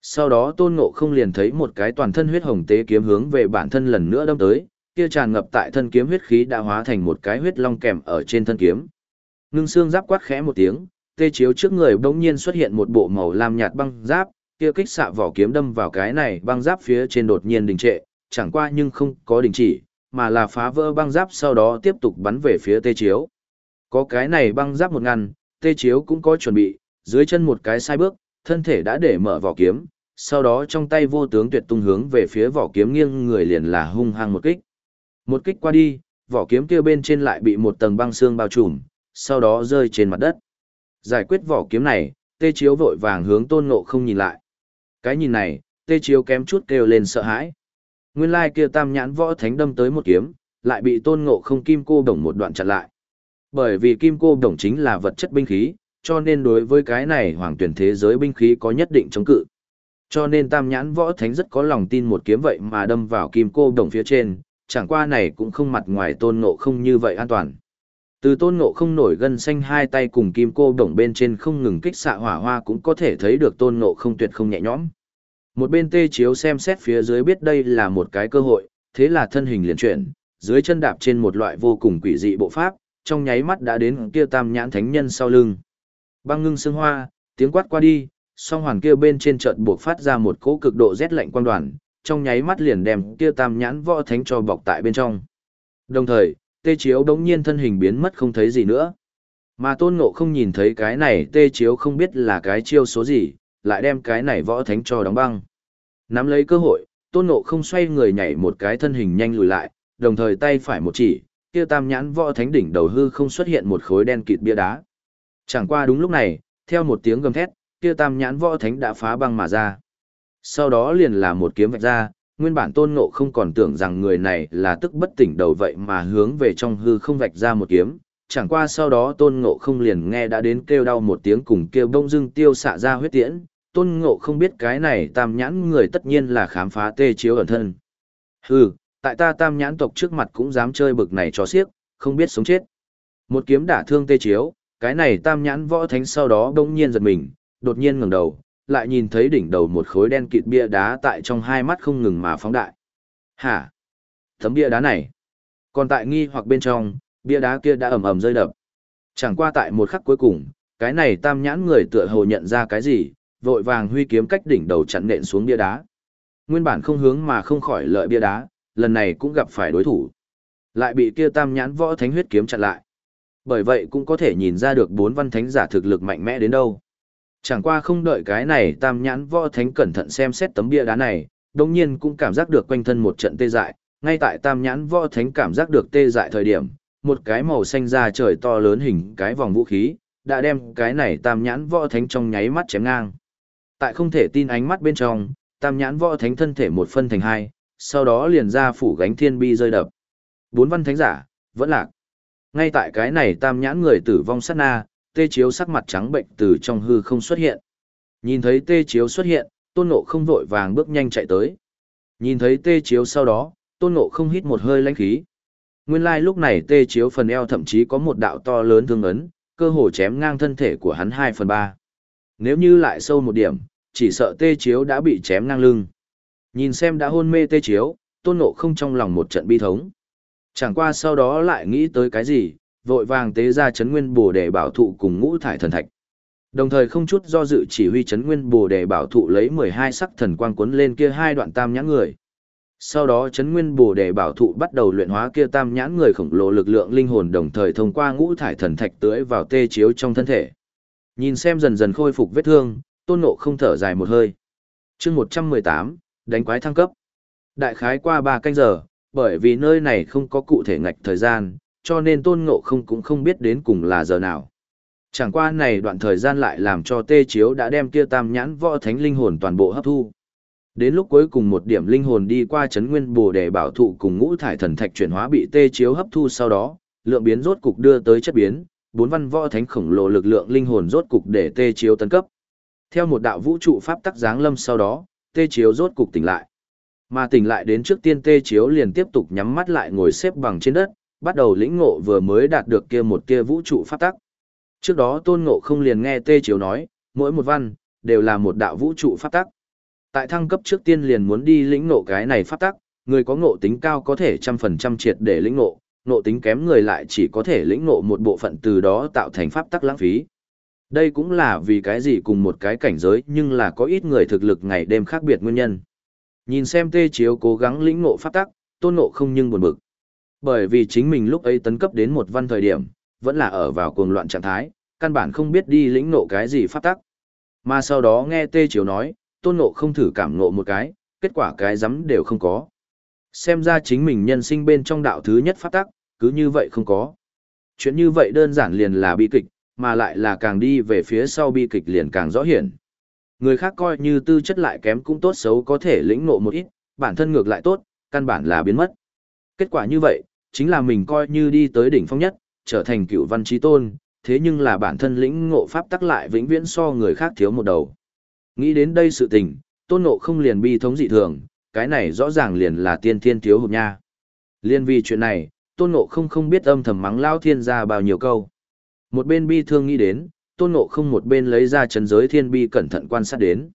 Sau đó tôn ngộ không liền thấy một cái toàn thân huyết hồng tế kiếm hướng về bản thân lần nữa đâm tới, kia tràn ngập tại thân kiếm huyết khí đã hóa thành một cái huyết long kèm ở trên thân kiếm. Ngưng xương giáp quát khẽ một tiếng, tê chiếu trước người bỗng nhiên xuất hiện một bộ màu lam nhạt băng giáp, kia kích xạ vỏ kiếm đâm vào cái này băng giáp phía trên đột nhiên đình trệ, chẳng qua nhưng không có đình chỉ, mà là phá vỡ băng giáp sau đó tiếp tục bắn về phía tê chiếu. Có cái này băng giáp một ngăn, tê chiếu cũng có chuẩn bị, dưới chân một cái sai bước, thân thể đã để mở vỏ kiếm, sau đó trong tay vô tướng tuyệt tung hướng về phía vỏ kiếm nghiêng người liền là hung hăng một kích. Một kích qua đi, vỏ kiếm kia bên trên lại bị một tầng băng xương bao trùm, sau đó rơi trên mặt đất. Giải quyết vỏ kiếm này, tê chiếu vội vàng hướng tôn ngộ không nhìn lại. Cái nhìn này, tê chiếu kém chút kêu lên sợ hãi. Nguyên lai kia tam nhãn võ thánh đâm tới một kiếm, lại bị tôn ngộ không kim cô đồng một đoạn chặn lại. Bởi vì kim cô đồng chính là vật chất binh khí, cho nên đối với cái này hoàng tuyển thế giới binh khí có nhất định chống cự. Cho nên tam nhãn võ thánh rất có lòng tin một kiếm vậy mà đâm vào kim cô đồng phía trên, chẳng qua này cũng không mặt ngoài tôn ngộ không như vậy an toàn. Từ tôn ngộ không nổi gân xanh hai tay cùng kim cô đồng bên trên không ngừng kích xạ hỏa hoa cũng có thể thấy được tôn ngộ không tuyệt không nhẹ nhõm. Một bên tê chiếu xem xét phía dưới biết đây là một cái cơ hội, thế là thân hình liền chuyển, dưới chân đạp trên một loại vô cùng quỷ dị bộ pháp, trong nháy mắt đã đến kia tam nhãn thánh nhân sau lưng. Băng ngưng xương hoa, tiếng quát qua đi, song hoàn kia bên trên trận buộc phát ra một cỗ cực độ rét lạnh quang đoàn, trong nháy mắt liền đem kia tam nhãn võ thánh cho bọc tại bên trong. Đồng thời, tê chiếu đống nhiên thân hình biến mất không thấy gì nữa. Mà tôn ngộ không nhìn thấy cái này tê chiếu không biết là cái chiêu số gì, lại đem cái này võ thánh cho đóng băng. Nắm lấy cơ hội, tôn ngộ không xoay người nhảy một cái thân hình nhanh lùi lại, đồng thời tay phải một chỉ, kia tam nhãn võ thánh đỉnh đầu hư không xuất hiện một khối đen kịt bia đá. Chẳng qua đúng lúc này, theo một tiếng gầm thét, kia tam nhãn võ thánh đã phá băng mà ra. Sau đó liền là một kiếm vạch ra, nguyên bản tôn ngộ không còn tưởng rằng người này là tức bất tỉnh đầu vậy mà hướng về trong hư không vạch ra một kiếm. Chẳng qua sau đó tôn ngộ không liền nghe đã đến kêu đau một tiếng cùng kêu bông dưng tiêu xạ ra huyết tiễn. Tôn ngộ không biết cái này tam nhãn người tất nhiên là khám phá tê chiếu ẩn thân. Hừ, tại ta tam nhãn tộc trước mặt cũng dám chơi bực này cho xiếc, không biết sống chết. Một kiếm đả thương tê chiếu, cái này tam nhãn võ thánh sau đó đông nhiên giật mình, đột nhiên ngẩng đầu, lại nhìn thấy đỉnh đầu một khối đen kịt bia đá tại trong hai mắt không ngừng mà phóng đại. Hả? Tấm bia đá này? Còn tại nghi hoặc bên trong, bia đá kia đã ầm ầm rơi đập. Chẳng qua tại một khắc cuối cùng, cái này tam nhãn người tựa hồ nhận ra cái gì, vội vàng huy kiếm cách đỉnh đầu chặn nện xuống bia đá. Nguyên bản không hướng mà không khỏi lợi bia đá, lần này cũng gặp phải đối thủ. Lại bị kia tam nhãn võ thánh huyết kiếm chặn lại. Bởi vậy cũng có thể nhìn ra được bốn văn thánh giả thực lực mạnh mẽ đến đâu. Chẳng qua không đợi cái này tam nhãn võ thánh cẩn thận xem xét tấm bia đá này, đồng nhiên cũng cảm giác được quanh thân một trận tê dại, ngay tại tam nhãn võ thánh cảm giác được tê dại thời điểm, một cái màu xanh da trời to lớn hình cái vòng vũ khí, đã đem cái này tam nhãn võ thánh trong nháy mắt chém ngang. Tại không thể tin ánh mắt bên trong, tam nhãn võ thánh thân thể một phân thành hai, sau đó liền ra phủ gánh thiên bi rơi đập. Bốn văn thánh giả, vẫn lạc. Ngay tại cái này tam nhãn người tử vong sát na, tê chiếu sắc mặt trắng bệnh từ trong hư không xuất hiện. Nhìn thấy tê chiếu xuất hiện, tôn ngộ không vội vàng bước nhanh chạy tới. Nhìn thấy tê chiếu sau đó, tôn ngộ không hít một hơi lãnh khí. Nguyên lai like lúc này tê chiếu phần eo thậm chí có một đạo to lớn thương ấn, cơ hồ chém ngang thân thể của hắn 2 phần 3. Nếu như lại sâu một điểm, chỉ sợ tê chiếu đã bị chém ngang lưng. Nhìn xem đã hôn mê tê chiếu, tôn ngộ không trong lòng một trận bi thống. Chẳng qua sau đó lại nghĩ tới cái gì, vội vàng tế ra chấn nguyên bồ đề bảo thụ cùng ngũ thải thần thạch. Đồng thời không chút do dự chỉ huy chấn nguyên bồ đề bảo thụ lấy 12 sắc thần quang cuốn lên kia hai đoạn tam nhãn người. Sau đó chấn nguyên bồ đề bảo thụ bắt đầu luyện hóa kia tam nhãn người khổng lồ lực lượng linh hồn đồng thời thông qua ngũ thải thần thạch tưới vào tê chiếu trong thân thể. Nhìn xem dần dần khôi phục vết thương, tôn nộ không thở dài một hơi. chương 118, đánh quái thăng cấp. Đại khái qua ba canh giờ, bởi vì nơi này không có cụ thể ngạch thời gian, cho nên tôn ngộ không cũng không biết đến cùng là giờ nào. Chẳng qua này đoạn thời gian lại làm cho tê chiếu đã đem kia tam nhãn võ thánh linh hồn toàn bộ hấp thu. Đến lúc cuối cùng một điểm linh hồn đi qua chấn nguyên bồ để bảo thụ cùng ngũ thải thần thạch chuyển hóa bị tê chiếu hấp thu sau đó, lượng biến rốt cục đưa tới chất biến, bốn văn võ thánh khổng lồ lực lượng linh hồn rốt cục để tê chiếu tấn cấp. Theo một đạo vũ trụ pháp tắc giáng lâm sau đó, tê chiếu rốt cục tỉnh lại. Mà tỉnh lại đến trước tiên tê chiếu liền tiếp tục nhắm mắt lại ngồi xếp bằng trên đất, bắt đầu lĩnh ngộ vừa mới đạt được kia một kia vũ trụ pháp tắc. Trước đó tôn ngộ không liền nghe tê chiếu nói, mỗi một văn, đều là một đạo vũ trụ pháp tắc. Tại thăng cấp trước tiên liền muốn đi lĩnh ngộ cái này pháp tắc, người có ngộ tính cao có thể trăm phần trăm triệt để lĩnh ngộ, ngộ tính kém người lại chỉ có thể lĩnh ngộ một bộ phận từ đó tạo thành pháp tắc lãng phí. Đây cũng là vì cái gì cùng một cái cảnh giới nhưng là có ít người thực lực ngày đêm khác biệt nguyên nhân. Nhìn xem tê chiếu cố gắng lĩnh ngộ pháp tắc, tôn ngộ không nhưng buồn bực. Bởi vì chính mình lúc ấy tấn cấp đến một văn thời điểm, vẫn là ở vào cuồng loạn trạng thái, căn bản không biết đi lĩnh ngộ cái gì pháp tắc. Mà sau đó nghe tê chiếu nói, tôn ngộ không thử cảm ngộ một cái, kết quả cái rắm đều không có. Xem ra chính mình nhân sinh bên trong đạo thứ nhất pháp tắc, cứ như vậy không có. Chuyện như vậy đơn giản liền là bi kịch, mà lại là càng đi về phía sau bi kịch liền càng rõ hiển. Người khác coi như tư chất lại kém cũng tốt xấu có thể lĩnh ngộ một ít, bản thân ngược lại tốt, căn bản là biến mất. Kết quả như vậy, chính là mình coi như đi tới đỉnh phong nhất, trở thành cựu văn trí tôn, thế nhưng là bản thân lĩnh ngộ pháp tắc lại vĩnh viễn so người khác thiếu một đầu. Nghĩ đến đây sự tình, tôn ngộ không liền bi thống dị thường, cái này rõ ràng liền là tiên thiên thiếu hụt nha. Liên vì chuyện này, tôn ngộ không không biết âm thầm mắng lao thiên ra bao nhiêu câu. Một bên bi thương nghĩ đến, tôn ngộ không một bên lấy ra chấn giới thiên bi cẩn thận quan sát đến.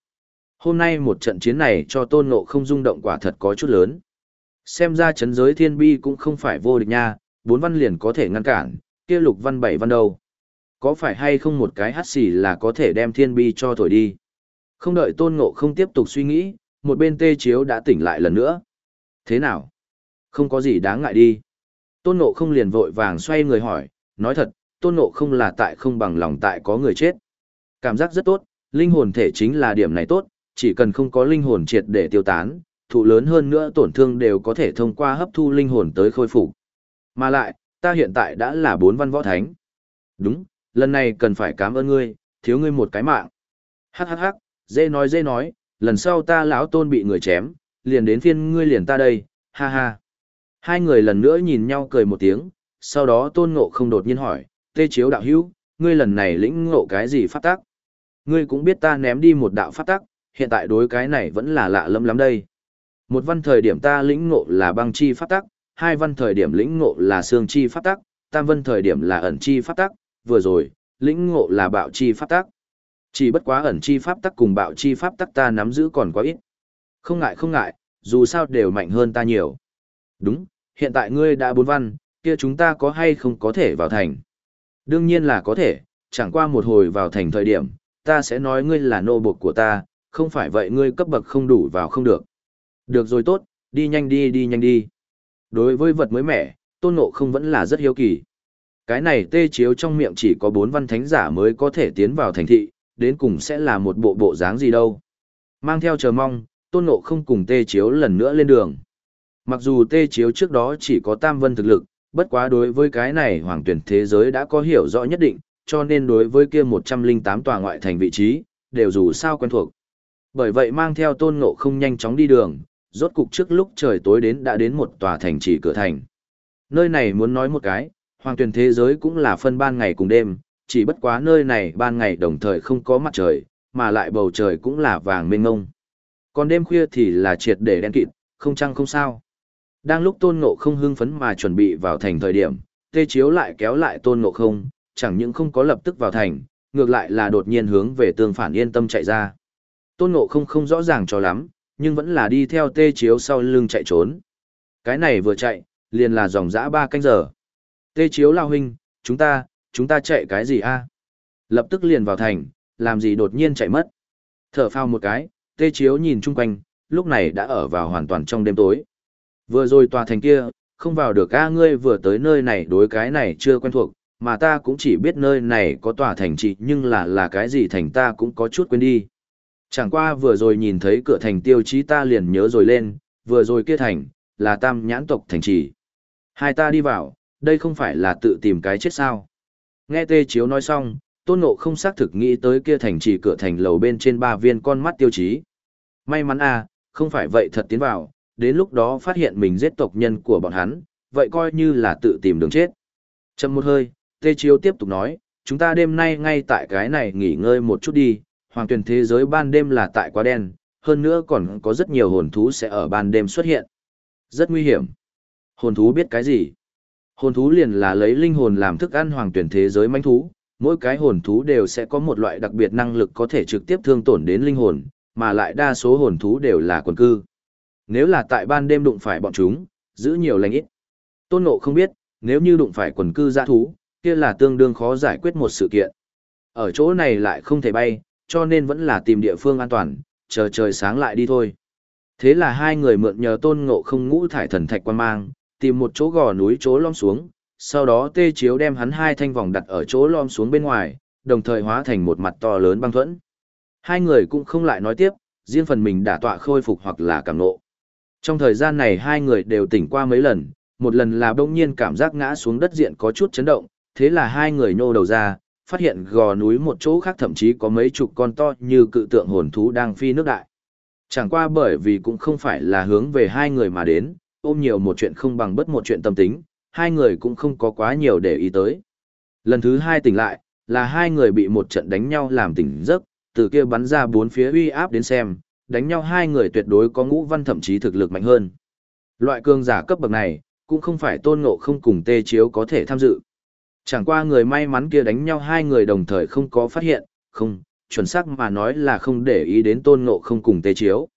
Hôm nay một trận chiến này cho tôn ngộ không rung động quả thật có chút lớn. Xem ra chấn giới thiên bi cũng không phải vô địch nha, bốn văn liền có thể ngăn cản, kia lục văn bảy văn đâu. Có phải hay không một cái hát xì là có thể đem thiên bi cho thổi đi. Không đợi tôn ngộ không tiếp tục suy nghĩ, một bên tê chiếu đã tỉnh lại lần nữa. Thế nào? Không có gì đáng ngại đi. Tôn ngộ không liền vội vàng xoay người hỏi, nói thật, tôn ngộ không là tại không bằng lòng tại có người chết. Cảm giác rất tốt, linh hồn thể chính là điểm này tốt, chỉ cần không có linh hồn triệt để tiêu tán, thụ lớn hơn nữa tổn thương đều có thể thông qua hấp thu linh hồn tới khôi phục. Mà lại, ta hiện tại đã là bốn văn võ thánh. Đúng, lần này cần phải cảm ơn ngươi, thiếu ngươi một cái mạng. Hắc hắc hắc, dễ nói dễ nói, lần sau ta lão tôn bị người chém, liền đến phiên ngươi liền ta đây, ha ha. Hai người lần nữa nhìn nhau cười một tiếng, sau đó tôn ngộ không đột nhiên hỏi, tê chiếu đạo hữu, ngươi lần này lĩnh ngộ cái gì phát tác? Ngươi cũng biết ta ném đi một đạo phát tác, hiện tại đối cái này vẫn là lạ lẫm lắm đây. Một văn thời điểm ta lĩnh ngộ là băng chi phát tác, hai văn thời điểm lĩnh ngộ là xương chi phát tác, tam văn thời điểm là ẩn chi phát tác, vừa rồi, lĩnh ngộ là bạo chi phát tác. Chỉ bất quá ẩn chi pháp tắc cùng bạo chi pháp tắc ta nắm giữ còn quá ít. Không ngại không ngại, dù sao đều mạnh hơn ta nhiều. Đúng, hiện tại ngươi đã bốn văn, kia chúng ta có hay không có thể vào thành? Đương nhiên là có thể, chẳng qua một hồi vào thành thời điểm, ta sẽ nói ngươi là nô buộc của ta, không phải vậy ngươi cấp bậc không đủ vào không được. Được rồi tốt, đi nhanh đi đi nhanh đi. Đối với vật mới mẻ, tôn ngộ không vẫn là rất hiếu kỳ. Cái này tê chiếu trong miệng chỉ có bốn văn thánh giả mới có thể tiến vào thành thị, đến cùng sẽ là một bộ bộ dáng gì đâu. Mang theo chờ mong, tôn ngộ không cùng tê chiếu lần nữa lên đường. Mặc dù tê chiếu trước đó chỉ có tam vân thực lực, bất quá đối với cái này hoàng tuyển thế giới đã có hiểu rõ nhất định, cho nên đối với kia 108 tòa ngoại thành vị trí, đều dù sao quen thuộc. Bởi vậy mang theo tôn ngộ không nhanh chóng đi đường, rốt cục trước lúc trời tối đến đã đến một tòa thành chỉ cửa thành. Nơi này muốn nói một cái, hoàng tuyển thế giới cũng là phân ban ngày cùng đêm, chỉ bất quá nơi này ban ngày đồng thời không có mặt trời, mà lại bầu trời cũng là vàng mênh ngông. Còn đêm khuya thì là triệt để đen kịt, không trăng không sao. Đang lúc tôn ngộ không hưng phấn mà chuẩn bị vào thành thời điểm, tê chiếu lại kéo lại tôn ngộ không, chẳng những không có lập tức vào thành, ngược lại là đột nhiên hướng về tương phản yên tâm chạy ra. Tôn ngộ không không rõ ràng cho lắm, nhưng vẫn là đi theo tê chiếu sau lưng chạy trốn. Cái này vừa chạy, liền là dòng dã ba canh giờ. Tê chiếu lao huynh, chúng ta, chúng ta chạy cái gì a? Lập tức liền vào thành, làm gì đột nhiên chạy mất. Thở phao một cái, tê chiếu nhìn chung quanh, lúc này đã ở vào hoàn toàn trong đêm tối. Vừa rồi tòa thành kia, không vào được a ngươi vừa tới nơi này đối cái này chưa quen thuộc, mà ta cũng chỉ biết nơi này có tòa thành trị nhưng là là cái gì thành ta cũng có chút quên đi. Chẳng qua vừa rồi nhìn thấy cửa thành tiêu chí ta liền nhớ rồi lên, vừa rồi kia thành, là tam nhãn tộc thành trì. Hai ta đi vào, đây không phải là tự tìm cái chết sao. Nghe tê chiếu nói xong, tôn ngộ không xác thực nghĩ tới kia thành trì cửa thành lầu bên trên ba viên con mắt tiêu chí. May mắn à, không phải vậy thật tiến vào, đến lúc đó phát hiện mình giết tộc nhân của bọn hắn, vậy coi như là tự tìm đường chết. Chầm một hơi, Tê Chiếu tiếp tục nói, chúng ta đêm nay ngay tại cái này nghỉ ngơi một chút đi, hoàng tuyển thế giới ban đêm là tại quá đen, hơn nữa còn có rất nhiều hồn thú sẽ ở ban đêm xuất hiện. Rất nguy hiểm. Hồn thú biết cái gì? Hồn thú liền là lấy linh hồn làm thức ăn hoàng tuyển thế giới manh thú, mỗi cái hồn thú đều sẽ có một loại đặc biệt năng lực có thể trực tiếp thương tổn đến linh hồn, mà lại đa số hồn thú đều là quần cư. Nếu là tại ban đêm đụng phải bọn chúng, giữ nhiều lành ít. Tôn Ngộ không biết, nếu như đụng phải quần cư giã thú, kia là tương đương khó giải quyết một sự kiện. Ở chỗ này lại không thể bay, cho nên vẫn là tìm địa phương an toàn, chờ trời sáng lại đi thôi. Thế là hai người mượn nhờ tôn ngộ không ngũ thải thần thạch quan mang, tìm một chỗ gò núi chỗ lom xuống, sau đó tê chiếu đem hắn hai thanh vòng đặt ở chỗ lom xuống bên ngoài, đồng thời hóa thành một mặt to lớn băng thuẫn. Hai người cũng không lại nói tiếp, riêng phần mình đã tọa khôi phục hoặc là cảm nộ. Trong thời gian này hai người đều tỉnh qua mấy lần, một lần là bỗng nhiên cảm giác ngã xuống đất diện có chút chấn động, thế là hai người nhô đầu ra, phát hiện gò núi một chỗ khác thậm chí có mấy chục con to như cự tượng hồn thú đang phi nước đại. Chẳng qua bởi vì cũng không phải là hướng về hai người mà đến, ôm nhiều một chuyện không bằng bất một chuyện tâm tính, hai người cũng không có quá nhiều để ý tới. Lần thứ hai tỉnh lại, là hai người bị một trận đánh nhau làm tỉnh giấc, từ kia bắn ra bốn phía uy áp đến xem, đánh nhau hai người tuyệt đối có ngũ văn thậm chí thực lực mạnh hơn. Loại cường giả cấp bậc này, cũng không phải tôn ngộ không cùng tê chiếu có thể tham dự. Chẳng qua người may mắn kia đánh nhau hai người đồng thời không có phát hiện, không, chuẩn xác mà nói là không để ý đến tôn ngộ không cùng tê chiếu.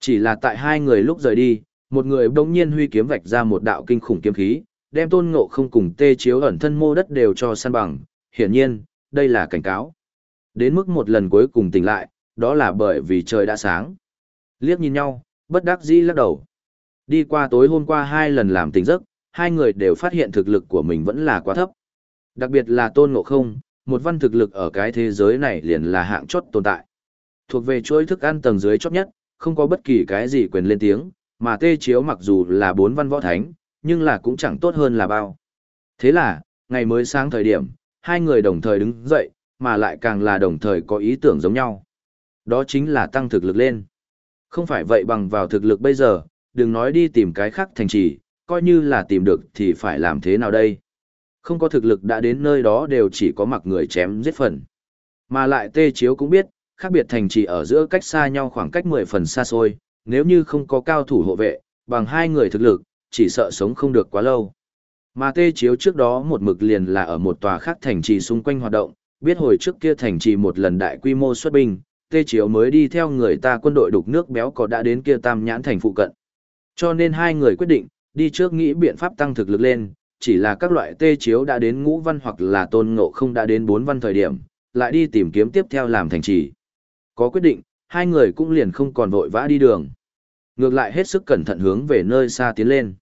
Chỉ là tại hai người lúc rời đi, một người bỗng nhiên huy kiếm vạch ra một đạo kinh khủng kiếm khí, đem tôn ngộ không cùng tê chiếu ẩn thân mô đất đều cho săn bằng, hiển nhiên, đây là cảnh cáo. Đến mức một lần cuối cùng tỉnh lại, đó là bởi vì trời đã sáng. Liếc nhìn nhau, bất đắc dĩ lắc đầu. Đi qua tối hôm qua hai lần làm tỉnh giấc, hai người đều phát hiện thực lực của mình vẫn là quá thấp. Đặc biệt là tôn ngộ không, một văn thực lực ở cái thế giới này liền là hạng chót tồn tại. Thuộc về chuỗi thức ăn tầng dưới chót nhất, không có bất kỳ cái gì quyền lên tiếng, mà tê chiếu mặc dù là bốn văn võ thánh, nhưng là cũng chẳng tốt hơn là bao. Thế là, ngày mới sáng thời điểm, hai người đồng thời đứng dậy, mà lại càng là đồng thời có ý tưởng giống nhau. Đó chính là tăng thực lực lên. Không phải vậy bằng vào thực lực bây giờ, đừng nói đi tìm cái khác thành trì, coi như là tìm được thì phải làm thế nào đây. Không có thực lực đã đến nơi đó đều chỉ có mặc người chém giết phần. Mà lại tê chiếu cũng biết, khác biệt thành trì ở giữa cách xa nhau khoảng cách 10 phần xa xôi, nếu như không có cao thủ hộ vệ, bằng hai người thực lực, chỉ sợ sống không được quá lâu. Mà tê chiếu trước đó một mực liền là ở một tòa khác thành trì xung quanh hoạt động, biết hồi trước kia thành trì một lần đại quy mô xuất binh, tê chiếu mới đi theo người ta quân đội đục nước béo có đã đến kia tam nhãn thành phụ cận. Cho nên hai người quyết định, đi trước nghĩ biện pháp tăng thực lực lên, chỉ là các loại tê chiếu đã đến ngũ văn hoặc là tôn ngộ không đã đến bốn văn thời điểm, lại đi tìm kiếm tiếp theo làm thành trì. Có quyết định, hai người cũng liền không còn vội vã đi đường. Ngược lại hết sức cẩn thận hướng về nơi xa tiến lên.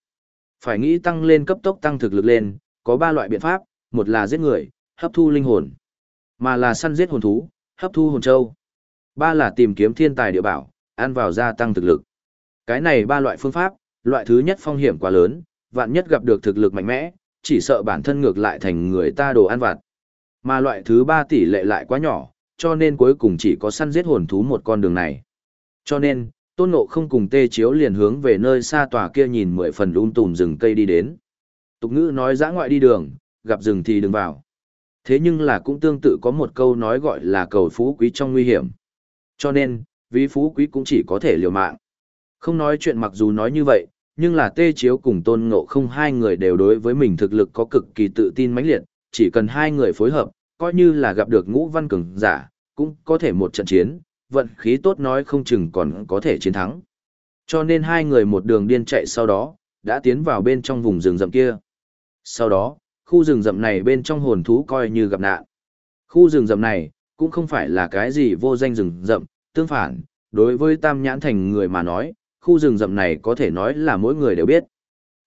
Phải nghĩ tăng lên cấp tốc tăng thực lực lên, có ba loại biện pháp, một là giết người, hấp thu linh hồn, mà là săn giết hồn thú, hấp thu hồn châu. Ba là tìm kiếm thiên tài địa bảo, ăn vào gia tăng thực lực. Cái này ba loại phương pháp, loại thứ nhất phong hiểm quá lớn, vạn nhất gặp được thực lực mạnh mẽ, chỉ sợ bản thân ngược lại thành người ta đồ ăn vặt. Mà loại thứ ba tỷ lệ lại quá nhỏ, cho nên cuối cùng chỉ có săn giết hồn thú một con đường này. Cho nên, tôn ngộ không cùng tê chiếu liền hướng về nơi xa tòa kia nhìn mười phần um tùm rừng cây đi đến. Tục ngữ nói dã ngoại đi đường, gặp rừng thì đừng vào. Thế nhưng là cũng tương tự có một câu nói gọi là cầu phú quý trong nguy hiểm. Cho nên, ví phú quý cũng chỉ có thể liều mạng. Không nói chuyện mặc dù nói như vậy, nhưng là tê chiếu cùng tôn ngộ không hai người đều đối với mình thực lực có cực kỳ tự tin mãnh liệt, chỉ cần hai người phối hợp, coi như là gặp được ngũ văn cường giả, cũng có thể một trận chiến, vận khí tốt nói không chừng còn có thể chiến thắng. Cho nên hai người một đường điên chạy sau đó, đã tiến vào bên trong vùng rừng rậm kia. Sau đó, khu rừng rậm này bên trong hồn thú coi như gặp nạn. Khu rừng rậm này, cũng không phải là cái gì vô danh rừng rậm, tương phản, đối với tam nhãn thành người mà nói, khu rừng rậm này có thể nói là mỗi người đều biết.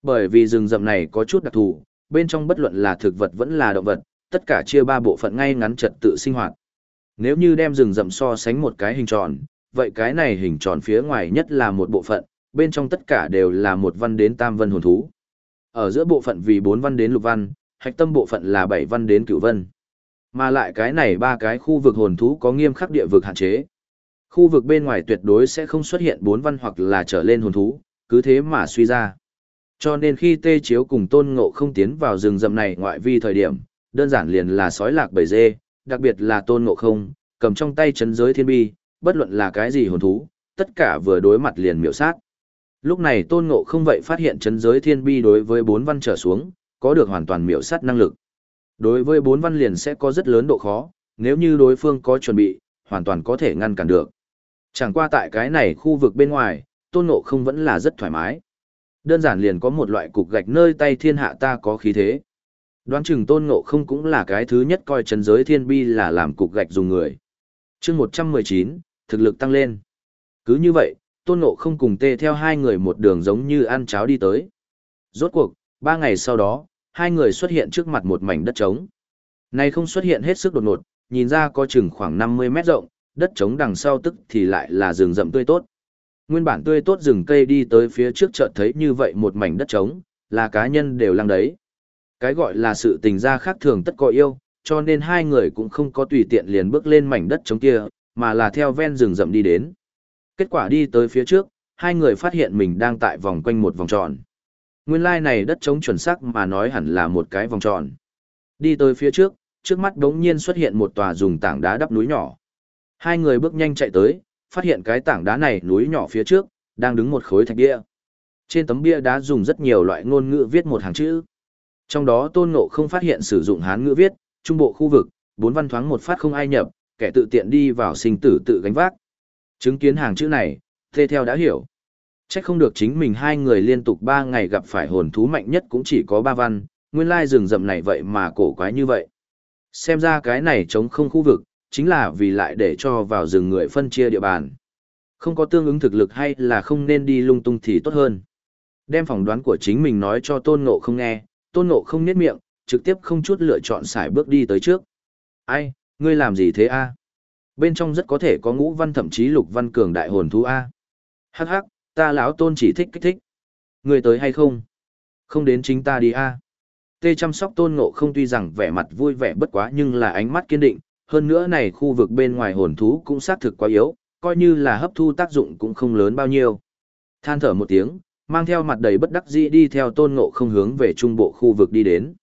Bởi vì rừng rậm này có chút đặc thù, bên trong bất luận là thực vật vẫn là động vật, tất cả chia ba bộ phận ngay ngắn trật tự sinh hoạt. Nếu như đem rừng rậm so sánh một cái hình tròn, vậy cái này hình tròn phía ngoài nhất là một bộ phận, bên trong tất cả đều là một văn đến tam văn hồn thú. Ở giữa bộ phận vì bốn văn đến lục văn, hạch tâm bộ phận là bảy văn đến cửu văn. Mà lại cái này ba cái khu vực hồn thú có nghiêm khắc địa vực hạn chế. Khu vực bên ngoài tuyệt đối sẽ không xuất hiện bốn văn hoặc là trở lên hồn thú, cứ thế mà suy ra. Cho nên khi tê chiếu cùng tôn ngộ không tiến vào rừng rậm này ngoại vi thời điểm, đơn giản liền là sói lạc bầy dê, đặc biệt là tôn ngộ không, cầm trong tay chấn giới thiên bi, bất luận là cái gì hồn thú, tất cả vừa đối mặt liền miểu sát. Lúc này tôn ngộ không vậy phát hiện chấn giới thiên bi đối với bốn văn trở xuống, có được hoàn toàn miểu sát năng lực. Đối với bốn văn liền sẽ có rất lớn độ khó, nếu như đối phương có chuẩn bị, hoàn toàn có thể ngăn cản được. Chẳng qua tại cái này khu vực bên ngoài, tôn ngộ không vẫn là rất thoải mái. Đơn giản liền có một loại cục gạch nơi tay thiên hạ ta có khí thế. Đoán chừng tôn ngộ không cũng là cái thứ nhất coi chân giới thiên bi là làm cục gạch dùng người. chương 119, thực lực tăng lên. Cứ như vậy, tôn ngộ không cùng tê theo hai người một đường giống như ăn cháo đi tới. Rốt cuộc, ba ngày sau đó, hai người xuất hiện trước mặt một mảnh đất trống. Này không xuất hiện hết sức đột ngột, nhìn ra có chừng khoảng 50 mét rộng, đất trống đằng sau tức thì lại là rừng rậm tươi tốt. Nguyên bản tươi tốt rừng cây đi tới phía trước chợt thấy như vậy một mảnh đất trống, là cá nhân đều lăng đấy. Cái gọi là sự tình gia khác thường tất có yêu, cho nên hai người cũng không có tùy tiện liền bước lên mảnh đất trống kia, mà là theo ven rừng rậm đi đến. Kết quả đi tới phía trước, hai người phát hiện mình đang tại vòng quanh một vòng tròn. Nguyên lai này đất trống chuẩn xác mà nói hẳn là một cái vòng tròn. Đi tới phía trước, trước mắt đống nhiên xuất hiện một tòa dùng tảng đá đắp núi nhỏ. Hai người bước nhanh chạy tới, phát hiện cái tảng đá này núi nhỏ phía trước, đang đứng một khối thạch bia. Trên tấm bia đá dùng rất nhiều loại ngôn ngữ viết một hàng chữ. Trong đó Tôn Ngộ không phát hiện sử dụng hán ngữ viết, trung bộ khu vực, bốn văn thoáng một phát không ai nhập, kẻ tự tiện đi vào sinh tử tự gánh vác. Chứng kiến hàng chữ này, Thê Theo đã hiểu. Chắc không được chính mình hai người liên tục ba ngày gặp phải hồn thú mạnh nhất cũng chỉ có ba văn, nguyên lai rừng rậm này vậy mà cổ quái như vậy. Xem ra cái này chống không khu vực, chính là vì lại để cho vào rừng người phân chia địa bàn. Không có tương ứng thực lực hay là không nên đi lung tung thì tốt hơn. Đem phỏng đoán của chính mình nói cho tôn ngộ không nghe, tôn ngộ không niết miệng, trực tiếp không chút lựa chọn xài bước đi tới trước. Ai, ngươi làm gì thế a? Bên trong rất có thể có ngũ văn thậm chí lục văn cường đại hồn thú a. Hắc hắc, ta lão tôn chỉ thích kích thích. Ngươi tới hay không? Không đến chính ta đi a. Tê chăm sóc tôn ngộ không tuy rằng vẻ mặt vui vẻ bất quá nhưng là ánh mắt kiên định, hơn nữa này khu vực bên ngoài hồn thú cũng xác thực quá yếu, coi như là hấp thu tác dụng cũng không lớn bao nhiêu. Than thở một tiếng, mang theo mặt đầy bất đắc dĩ đi theo tôn ngộ không hướng về trung bộ khu vực đi đến.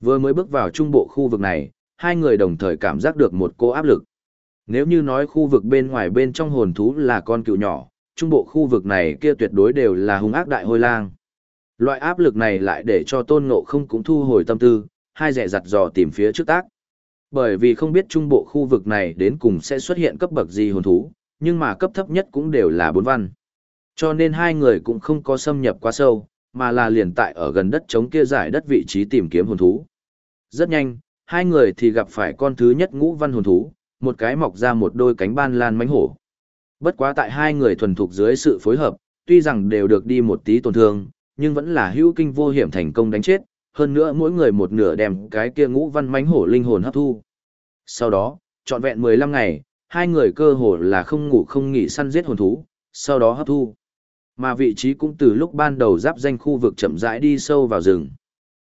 Vừa mới bước vào trung bộ khu vực này, hai người đồng thời cảm giác được một cô áp lực. Nếu như nói khu vực bên ngoài bên trong hồn thú là con cựu nhỏ, trung bộ khu vực này kia tuyệt đối đều là hung ác đại hôi lang. Loại áp lực này lại để cho tôn ngộ không cũng thu hồi tâm tư, hai dẹ giặt dò tìm phía trước tác. Bởi vì không biết trung bộ khu vực này đến cùng sẽ xuất hiện cấp bậc gì hồn thú, nhưng mà cấp thấp nhất cũng đều là bốn văn. Cho nên hai người cũng không có xâm nhập quá sâu, mà là liền tại ở gần đất chống kia giải đất vị trí tìm kiếm hồn thú. Rất nhanh, hai người thì gặp phải con thứ nhất ngũ văn hồn thú, một cái mọc ra một đôi cánh ban lan mánh hổ. Bất quá tại hai người thuần thục dưới sự phối hợp, tuy rằng đều được đi một tí tổn thương, nhưng vẫn là hữu kinh vô hiểm thành công đánh chết, hơn nữa mỗi người một nửa đem cái kia ngũ văn mánh hổ linh hồn hấp thu. Sau đó, trọn vẹn 15 ngày, hai người cơ hồ là không ngủ không nghỉ săn giết hồn thú, sau đó hấp thu. Mà vị trí cũng từ lúc ban đầu giáp danh khu vực chậm rãi đi sâu vào rừng.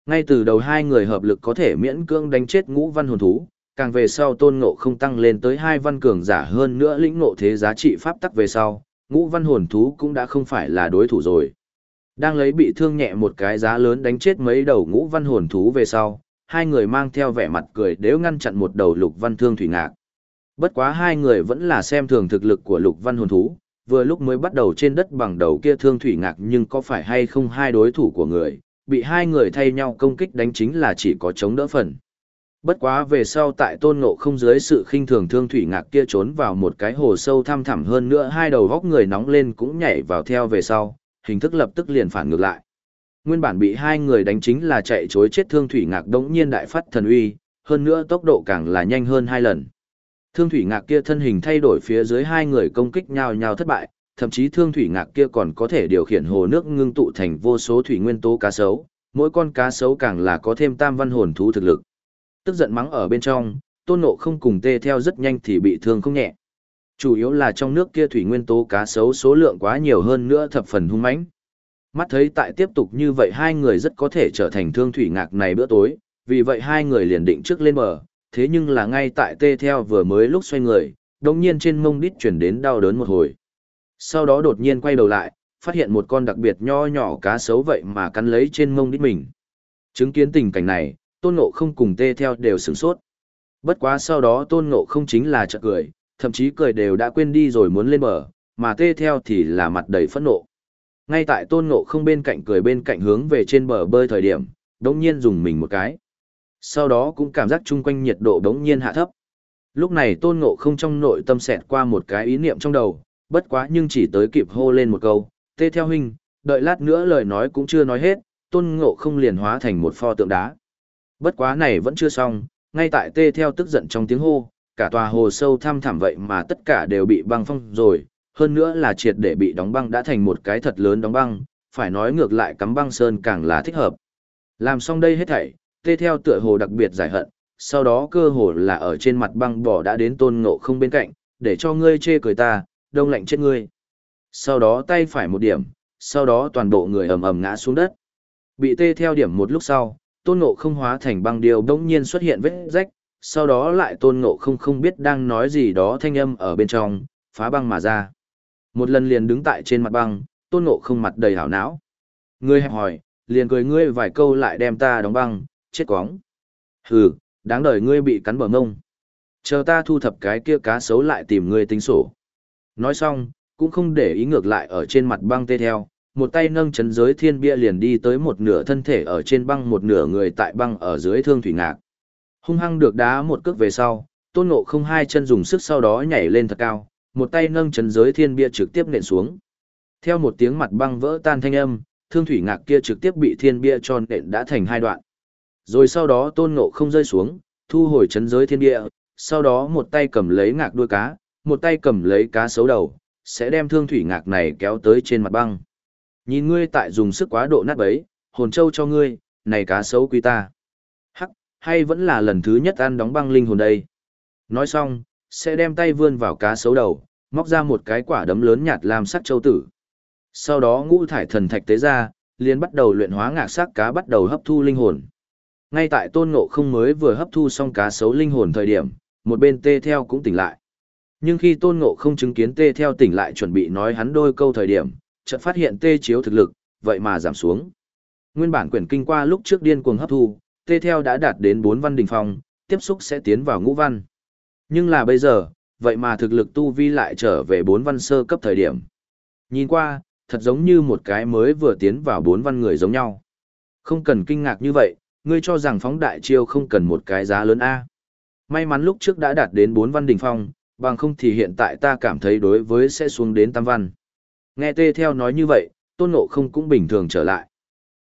Ngay từ đầu hai người hợp lực có thể miễn cưỡng đánh chết ngũ văn hồn thú, càng về sau tôn ngộ không tăng lên tới hai văn cường giả hơn nữa lĩnh ngộ thế giá trị pháp tắc về sau, ngũ văn hồn thú cũng đã không phải là đối thủ rồi. Đang lấy bị thương nhẹ một cái giá lớn đánh chết mấy đầu ngũ văn hồn thú về sau, hai người mang theo vẻ mặt cười đều ngăn chặn một đầu lục văn thương thủy ngạc. Bất quá hai người vẫn là xem thường thực lực của lục văn hồn thú, vừa lúc mới bắt đầu trên đất bằng đầu kia thương thủy ngạc nhưng có phải hay không hai đối thủ của người, bị hai người thay nhau công kích đánh chính là chỉ có chống đỡ phần. Bất quá về sau tại tôn ngộ không dưới sự khinh thường thương thủy ngạc kia trốn vào một cái hồ sâu thăm thẳm hơn nữa hai đầu góc người nóng lên cũng nhảy vào theo về sau, hình thức lập tức liền phản ngược lại. Nguyên bản bị hai người đánh chính là chạy chối chết thương thủy ngạc đống nhiên đại phát thần uy, hơn nữa tốc độ càng là nhanh hơn hai lần. Thương thủy ngạc kia thân hình thay đổi phía dưới hai người công kích nhau nhau thất bại, thậm chí thương thủy ngạc kia còn có thể điều khiển hồ nước ngưng tụ thành vô số thủy nguyên tố cá sấu, mỗi con cá sấu càng là có thêm tam văn hồn thú thực lực. Tức giận mắng ở bên trong, tôn nộ không cùng tê theo rất nhanh thì bị thương không nhẹ. Chủ yếu là trong nước kia thủy nguyên tố cá sấu số lượng quá nhiều hơn nữa thập phần hung mãnh. Mắt thấy tại tiếp tục như vậy hai người rất có thể trở thành thương thủy ngạc này bữa tối, vì vậy hai người liền định trước lên bờ, thế nhưng là ngay tại tê theo vừa mới lúc xoay người, đồng nhiên trên mông đít chuyển đến đau đớn một hồi. Sau đó đột nhiên quay đầu lại, phát hiện một con đặc biệt nho nhỏ cá sấu vậy mà cắn lấy trên mông đít mình. Chứng kiến tình cảnh này, tôn ngộ không cùng tê theo đều sửng sốt. Bất quá sau đó tôn ngộ không chính là chợt cười, thậm chí cười đều đã quên đi rồi muốn lên bờ, mà tê theo thì là mặt đầy phẫn nộ. Ngay tại tôn ngộ không bên cạnh cười bên cạnh hướng về trên bờ bơi thời điểm, đống nhiên dùng mình một cái. Sau đó cũng cảm giác chung quanh nhiệt độ đống nhiên hạ thấp. Lúc này tôn ngộ không trong nội tâm xẹt qua một cái ý niệm trong đầu, bất quá nhưng chỉ tới kịp hô lên một câu, tê theo huynh, đợi lát nữa lời nói cũng chưa nói hết, tôn ngộ không liền hóa thành một pho tượng đá. Bất quá này vẫn chưa xong, ngay tại tê theo tức giận trong tiếng hô, cả tòa hồ sâu thăm thẳm vậy mà tất cả đều bị băng phong rồi, hơn nữa là triệt để bị đóng băng đã thành một cái thật lớn đóng băng, phải nói ngược lại cắm băng sơn càng là thích hợp. Làm xong đây hết thảy, tê theo tựa hồ đặc biệt giải hận, sau đó cơ hồ là ở trên mặt băng bỏ đã đến tôn ngộ không bên cạnh, để cho ngươi chê cười ta, đông lạnh chết ngươi. Sau đó tay phải một điểm, sau đó toàn bộ người ầm ầm ngã xuống đất. Bị tê theo điểm một lúc sau, tôn ngộ không hóa thành băng điều đông nhiên xuất hiện vết rách, sau đó lại tôn ngộ không không biết đang nói gì đó thanh âm ở bên trong, phá băng mà ra. Một lần liền đứng tại trên mặt băng, tôn ngộ không mặt đầy hảo não. Ngươi hẹp hỏi, liền cười ngươi vài câu lại đem ta đóng băng, chết quóng. Hừ, đáng đời ngươi bị cắn bờ mông. Chờ ta thu thập cái kia cá sấu lại tìm ngươi tính sổ. Nói xong, cũng không để ý ngược lại ở trên mặt băng tê theo, một tay nâng chấn giới thiên bia liền đi tới một nửa thân thể ở trên băng một nửa người tại băng ở dưới thương thủy ngạc. Hung hăng được đá một cước về sau, tôn ngộ không hai chân dùng sức sau đó nhảy lên thật cao, một tay nâng chấn giới thiên bia trực tiếp nện xuống. Theo một tiếng mặt băng vỡ tan thanh âm, thương thủy ngạc kia trực tiếp bị thiên bia tròn nện đã thành hai đoạn. Rồi sau đó tôn ngộ không rơi xuống, thu hồi chấn giới thiên bia, sau đó một tay cầm lấy ngạc đuôi cá, một tay cầm lấy cá xấu đầu, sẽ đem thương thủy ngạc này kéo tới trên mặt băng. Nhìn ngươi tại dùng sức quá độ nát bấy, hồn châu cho ngươi, này cá xấu quý ta. Hay vẫn là lần thứ nhất ăn đóng băng linh hồn đây. Nói xong, sẽ đem tay vươn vào cá sấu đầu, móc ra một cái quả đấm lớn nhạt làm sắc châu tử. Sau đó ngũ thải thần thạch tế ra, liền bắt đầu luyện hóa ngạc sắc cá bắt đầu hấp thu linh hồn. Ngay tại tôn ngộ không mới vừa hấp thu xong cá sấu linh hồn thời điểm, một bên tê theo cũng tỉnh lại. Nhưng khi tôn ngộ không chứng kiến tê theo tỉnh lại chuẩn bị nói hắn đôi câu thời điểm, chợt phát hiện tê chiếu thực lực, vậy mà giảm xuống. Nguyên bản quyển kinh qua lúc trước điên cuồng hấp thu, tê theo đã đạt đến bốn văn đỉnh phong, tiếp xúc sẽ tiến vào ngũ văn. Nhưng là bây giờ, vậy mà thực lực tu vi lại trở về bốn văn sơ cấp thời điểm. Nhìn qua, thật giống như một cái mới vừa tiến vào bốn văn người giống nhau. Không cần kinh ngạc như vậy, ngươi cho rằng phóng đại chiêu không cần một cái giá lớn A. May mắn lúc trước đã đạt đến bốn văn đỉnh phong, bằng không thì hiện tại ta cảm thấy đối với sẽ xuống đến tam văn. Nghe tê theo nói như vậy, tôn ngộ không cũng bình thường trở lại.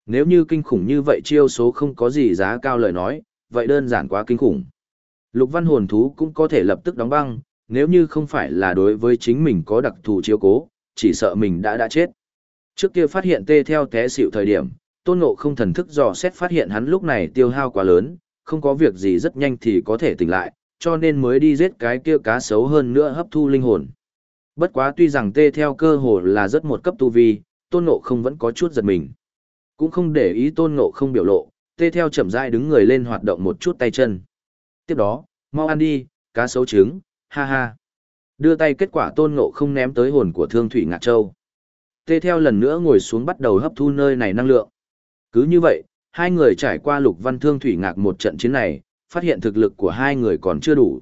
Nếu như kinh khủng như vậy chiêu số không có gì giá cao lời nói, vậy đơn giản quá kinh khủng. Lục văn hồn thú cũng có thể lập tức đóng băng, nếu như không phải là đối với chính mình có đặc thù chiếu cố, chỉ sợ mình đã đã chết. Trước kia phát hiện tê theo té xịu thời điểm, tôn ngộ không thần thức dò xét phát hiện hắn lúc này tiêu hao quá lớn, không có việc gì rất nhanh thì có thể tỉnh lại, cho nên mới đi giết cái kia cá xấu hơn nữa hấp thu linh hồn. Bất quá tuy rằng tê theo cơ hồ là rất một cấp tu vi, tôn ngộ không vẫn có chút giật mình. Cũng không để ý tôn ngộ không biểu lộ, tê theo chậm rãi đứng người lên hoạt động một chút tay chân. Tiếp đó, mau ăn đi, cá sấu trứng, ha ha. Đưa tay kết quả tôn ngộ không ném tới hồn của thương thủy ngạc châu. Tê theo lần nữa ngồi xuống bắt đầu hấp thu nơi này năng lượng. Cứ như vậy, hai người trải qua lục văn thương thủy ngạc một trận chiến này, phát hiện thực lực của hai người còn chưa đủ.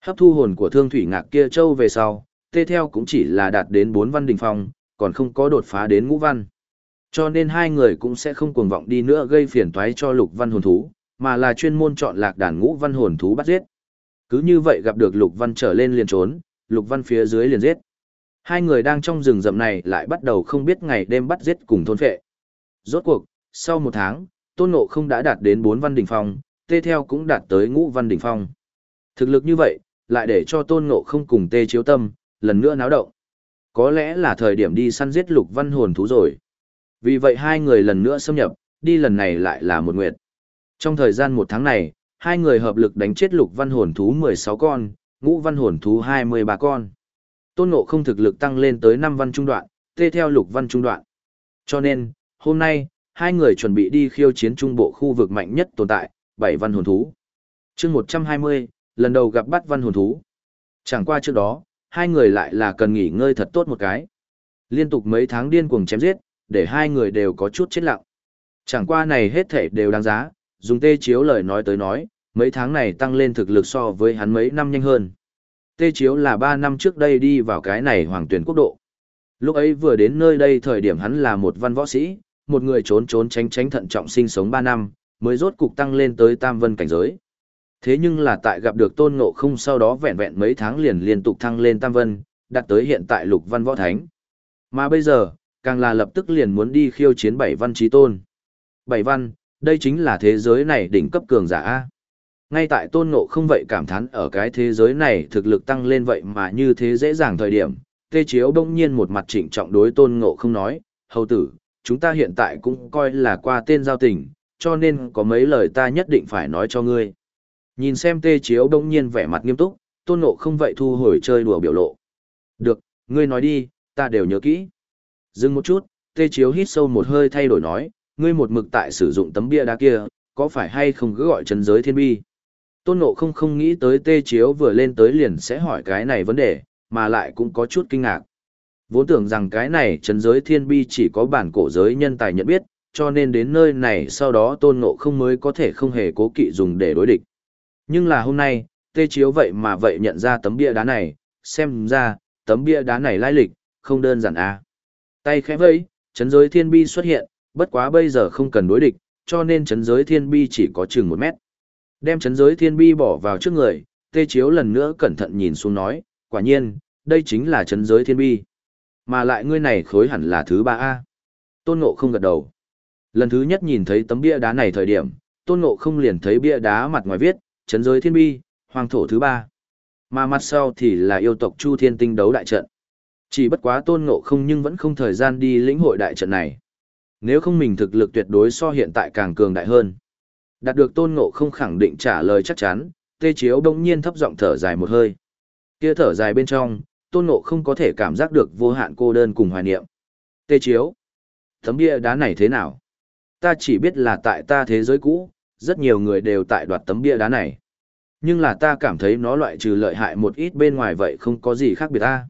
Hấp thu hồn của thương thủy ngạc kia châu về sau, tê theo cũng chỉ là đạt đến bốn văn đỉnh phong, còn không có đột phá đến ngũ văn. Cho nên hai người cũng sẽ không cuồng vọng đi nữa gây phiền toái cho lục văn hồn thú, mà là chuyên môn chọn lạc đàn ngũ văn hồn thú bắt giết. Cứ như vậy gặp được lục văn trở lên liền trốn, lục văn phía dưới liền giết. Hai người đang trong rừng rậm này lại bắt đầu không biết ngày đêm bắt giết cùng thôn phệ. Rốt cuộc, sau một tháng, tôn ngộ không đã đạt đến bốn văn đỉnh phong, tê theo cũng đạt tới ngũ văn đỉnh phong. Thực lực như vậy, lại để cho tôn ngộ không cùng tê chiếu tâm, lần nữa náo động. Có lẽ là thời điểm đi săn giết lục văn hồn thú rồi. Vì vậy hai người lần nữa xâm nhập, đi lần này lại là một nguyệt. Trong thời gian một tháng này, hai người hợp lực đánh chết lục văn hồn thú 16 con, ngũ văn hồn thú 23 con. Tôn ngộ không thực lực tăng lên tới 5 văn trung đoạn, tê theo lục văn trung đoạn. Cho nên, hôm nay, hai người chuẩn bị đi khiêu chiến trung bộ khu vực mạnh nhất tồn tại, bảy văn hồn thú. chương 120, lần đầu gặp bắt văn hồn thú. Chẳng qua trước đó, hai người lại là cần nghỉ ngơi thật tốt một cái. Liên tục mấy tháng điên cuồng chém giết, để hai người đều có chút chết lặng. Chẳng qua này hết thể đều đáng giá, dùng tê chiếu lời nói tới nói, mấy tháng này tăng lên thực lực so với hắn mấy năm nhanh hơn. Tê chiếu là ba năm trước đây đi vào cái này hoàng tuyển quốc độ. Lúc ấy vừa đến nơi đây thời điểm hắn là một văn võ sĩ, một người trốn trốn tránh tránh thận trọng sinh sống ba năm, mới rốt cục tăng lên tới tam vân cảnh giới. Thế nhưng là tại gặp được tôn ngộ không sau đó vẹn vẹn mấy tháng liền liên tục thăng lên tam vân, đạt tới hiện tại lục văn võ thánh. Mà bây giờ, càng là lập tức liền muốn đi khiêu chiến bảy văn trí tôn. Bảy văn, đây chính là thế giới này đỉnh cấp cường giả A. Ngay tại tôn ngộ không vậy cảm thán ở cái thế giới này thực lực tăng lên vậy mà như thế dễ dàng thời điểm, tê chiếu bỗng nhiên một mặt trịnh trọng đối tôn ngộ không nói, hầu tử, chúng ta hiện tại cũng coi là qua tên giao tình, cho nên có mấy lời ta nhất định phải nói cho ngươi. Nhìn xem tê chiếu bỗng nhiên vẻ mặt nghiêm túc, tôn ngộ không vậy thu hồi chơi đùa biểu lộ. Được, ngươi nói đi, ta đều nhớ kỹ. Dừng một chút, tê chiếu hít sâu một hơi thay đổi nói, ngươi một mực tại sử dụng tấm bia đá kia, có phải hay không cứ gọi chân giới thiên bi? Tôn Ngộ không không nghĩ tới tê chiếu vừa lên tới liền sẽ hỏi cái này vấn đề, mà lại cũng có chút kinh ngạc. Vốn tưởng rằng cái này chân giới thiên bi chỉ có bản cổ giới nhân tài nhận biết, cho nên đến nơi này sau đó Tôn Ngộ không mới có thể không hề cố kỵ dùng để đối địch. Nhưng là hôm nay, tê chiếu vậy mà vậy nhận ra tấm bia đá này, xem ra, tấm bia đá này lai lịch, không đơn giản à. Tay khẽ vẫy, chấn giới thiên bi xuất hiện, bất quá bây giờ không cần đối địch, cho nên chấn giới thiên bi chỉ có chừng một mét. Đem chấn giới thiên bi bỏ vào trước người, tê chiếu lần nữa cẩn thận nhìn xuống nói, quả nhiên, đây chính là chấn giới thiên bi. Mà lại ngươi này khối hẳn là thứ ba a Tôn ngộ không gật đầu. Lần thứ nhất nhìn thấy tấm bia đá này thời điểm, tôn ngộ không liền thấy bia đá mặt ngoài viết, chấn giới thiên bi, hoàng thổ thứ ba. Mà mặt sau thì là yêu tộc Chu Thiên Tinh đấu đại trận. Chỉ bất quá tôn ngộ không nhưng vẫn không thời gian đi lĩnh hội đại trận này. Nếu không mình thực lực tuyệt đối so hiện tại càng cường đại hơn. Đạt được tôn ngộ không khẳng định trả lời chắc chắn, tê chiếu đông nhiên thấp giọng thở dài một hơi. Kia thở dài bên trong, tôn ngộ không có thể cảm giác được vô hạn cô đơn cùng hoài niệm. Tê chiếu, tấm bia đá này thế nào? Ta chỉ biết là tại ta thế giới cũ, rất nhiều người đều tại đoạt tấm bia đá này. Nhưng là ta cảm thấy nó loại trừ lợi hại một ít bên ngoài vậy không có gì khác biệt ta.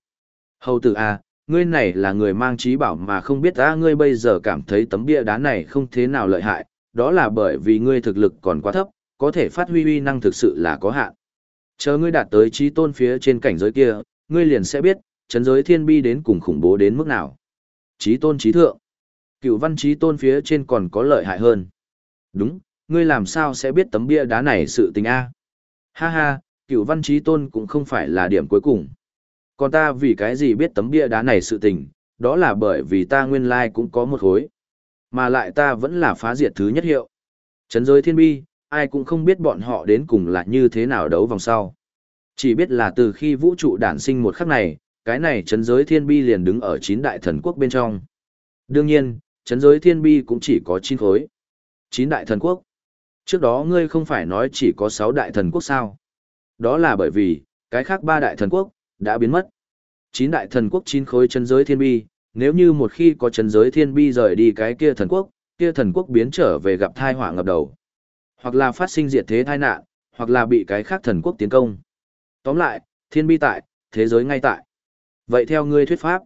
Hầu tử à, ngươi này là người mang trí bảo mà không biết ta ngươi bây giờ cảm thấy tấm bia đá này không thế nào lợi hại, đó là bởi vì ngươi thực lực còn quá thấp, có thể phát huy uy năng thực sự là có hạn. Chờ ngươi đạt tới trí tôn phía trên cảnh giới kia, ngươi liền sẽ biết, chấn giới thiên bi đến cùng khủng bố đến mức nào. Trí tôn trí thượng. Cựu văn trí tôn phía trên còn có lợi hại hơn. Đúng, ngươi làm sao sẽ biết tấm bia đá này sự tình a? Ha ha, cựu văn trí tôn cũng không phải là điểm cuối cùng. Còn ta vì cái gì biết tấm bia đá này sự tình, đó là bởi vì ta nguyên lai cũng có một khối. Mà lại ta vẫn là phá diệt thứ nhất hiệu. Trấn giới thiên bi, ai cũng không biết bọn họ đến cùng là như thế nào đấu vòng sau. Chỉ biết là từ khi vũ trụ đản sinh một khắc này, cái này trấn giới thiên bi liền đứng ở chín đại thần quốc bên trong. Đương nhiên, trấn giới thiên bi cũng chỉ có chín khối. Chín đại thần quốc. Trước đó ngươi không phải nói chỉ có sáu đại thần quốc sao. Đó là bởi vì, cái khác ba đại thần quốc, đã biến mất. Chín đại thần quốc chín khối chân giới thiên bi, nếu như một khi có chân giới thiên bi rời đi cái kia thần quốc, kia thần quốc biến trở về gặp thai họa ngập đầu. Hoặc là phát sinh diệt thế tai nạn, hoặc là bị cái khác thần quốc tiến công. Tóm lại, thiên bi tại, thế giới ngay tại. Vậy theo ngươi thuyết pháp,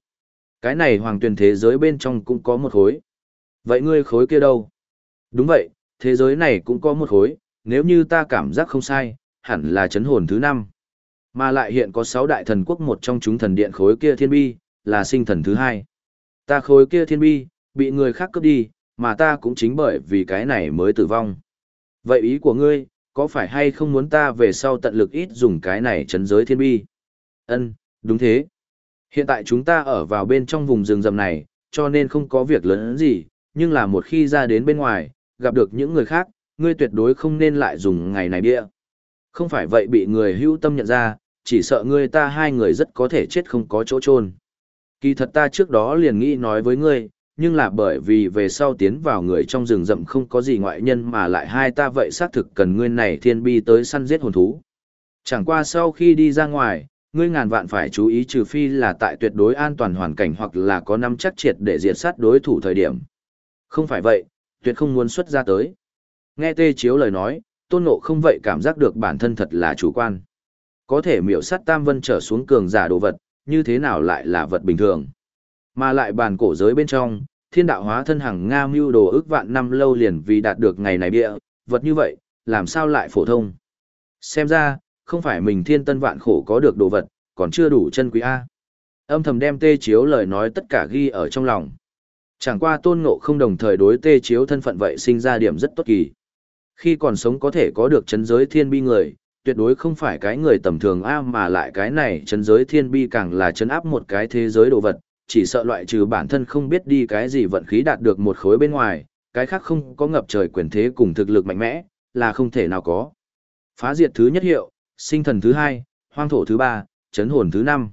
cái này hoàng tuyển thế giới bên trong cũng có một khối. Vậy ngươi khối kia đâu? Đúng vậy, thế giới này cũng có một khối, nếu như ta cảm giác không sai, hẳn là chấn hồn thứ năm. Mà lại hiện có sáu đại thần quốc một trong chúng thần điện khối kia thiên bi, là sinh thần thứ hai. Ta khối kia thiên bi, bị người khác cướp đi, mà ta cũng chính bởi vì cái này mới tử vong. Vậy ý của ngươi, có phải hay không muốn ta về sau tận lực ít dùng cái này chấn giới thiên bi? Ân, đúng thế. Hiện tại chúng ta ở vào bên trong vùng rừng rầm này, cho nên không có việc lớn gì, nhưng là một khi ra đến bên ngoài, gặp được những người khác, ngươi tuyệt đối không nên lại dùng ngày này bia. Không phải vậy bị người hữu tâm nhận ra, chỉ sợ ngươi ta hai người rất có thể chết không có chỗ chôn. Kỳ thật ta trước đó liền nghĩ nói với ngươi, nhưng là bởi vì về sau tiến vào người trong rừng rậm không có gì ngoại nhân mà lại hai ta vậy xác thực cần ngươi này thiên bi tới săn giết hồn thú. Chẳng qua sau khi đi ra ngoài, ngươi ngàn vạn phải chú ý trừ phi là tại tuyệt đối an toàn hoàn cảnh hoặc là có năm chắc triệt để diệt sát đối thủ thời điểm. Không phải vậy, tuyệt không muốn xuất ra tới. Nghe tê chiếu lời nói, tôn ngộ không vậy cảm giác được bản thân thật là chủ quan. Có thể miểu sát tam vân trở xuống cường giả đồ vật, như thế nào lại là vật bình thường. Mà lại bàn cổ giới bên trong, thiên đạo hóa thân hàng Nga mưu đồ ước vạn năm lâu liền vì đạt được ngày này bịa, vật như vậy, làm sao lại phổ thông. Xem ra, không phải mình thiên tân vạn khổ có được đồ vật, còn chưa đủ chân quý A. Âm thầm đem tê chiếu lời nói tất cả ghi ở trong lòng. Chẳng qua tôn ngộ không đồng thời đối tê chiếu thân phận vậy sinh ra điểm rất tốt kỳ. Khi còn sống có thể có được chấn giới thiên bi người, tuyệt đối không phải cái người tầm thường A mà lại cái này chấn giới thiên bi càng là chấn áp một cái thế giới đồ vật, chỉ sợ loại trừ bản thân không biết đi cái gì vận khí đạt được một khối bên ngoài, cái khác không có ngập trời quyền thế cùng thực lực mạnh mẽ, là không thể nào có. Phá diệt thứ nhất hiệu, sinh thần thứ hai, hoang thổ thứ ba, chấn hồn thứ năm.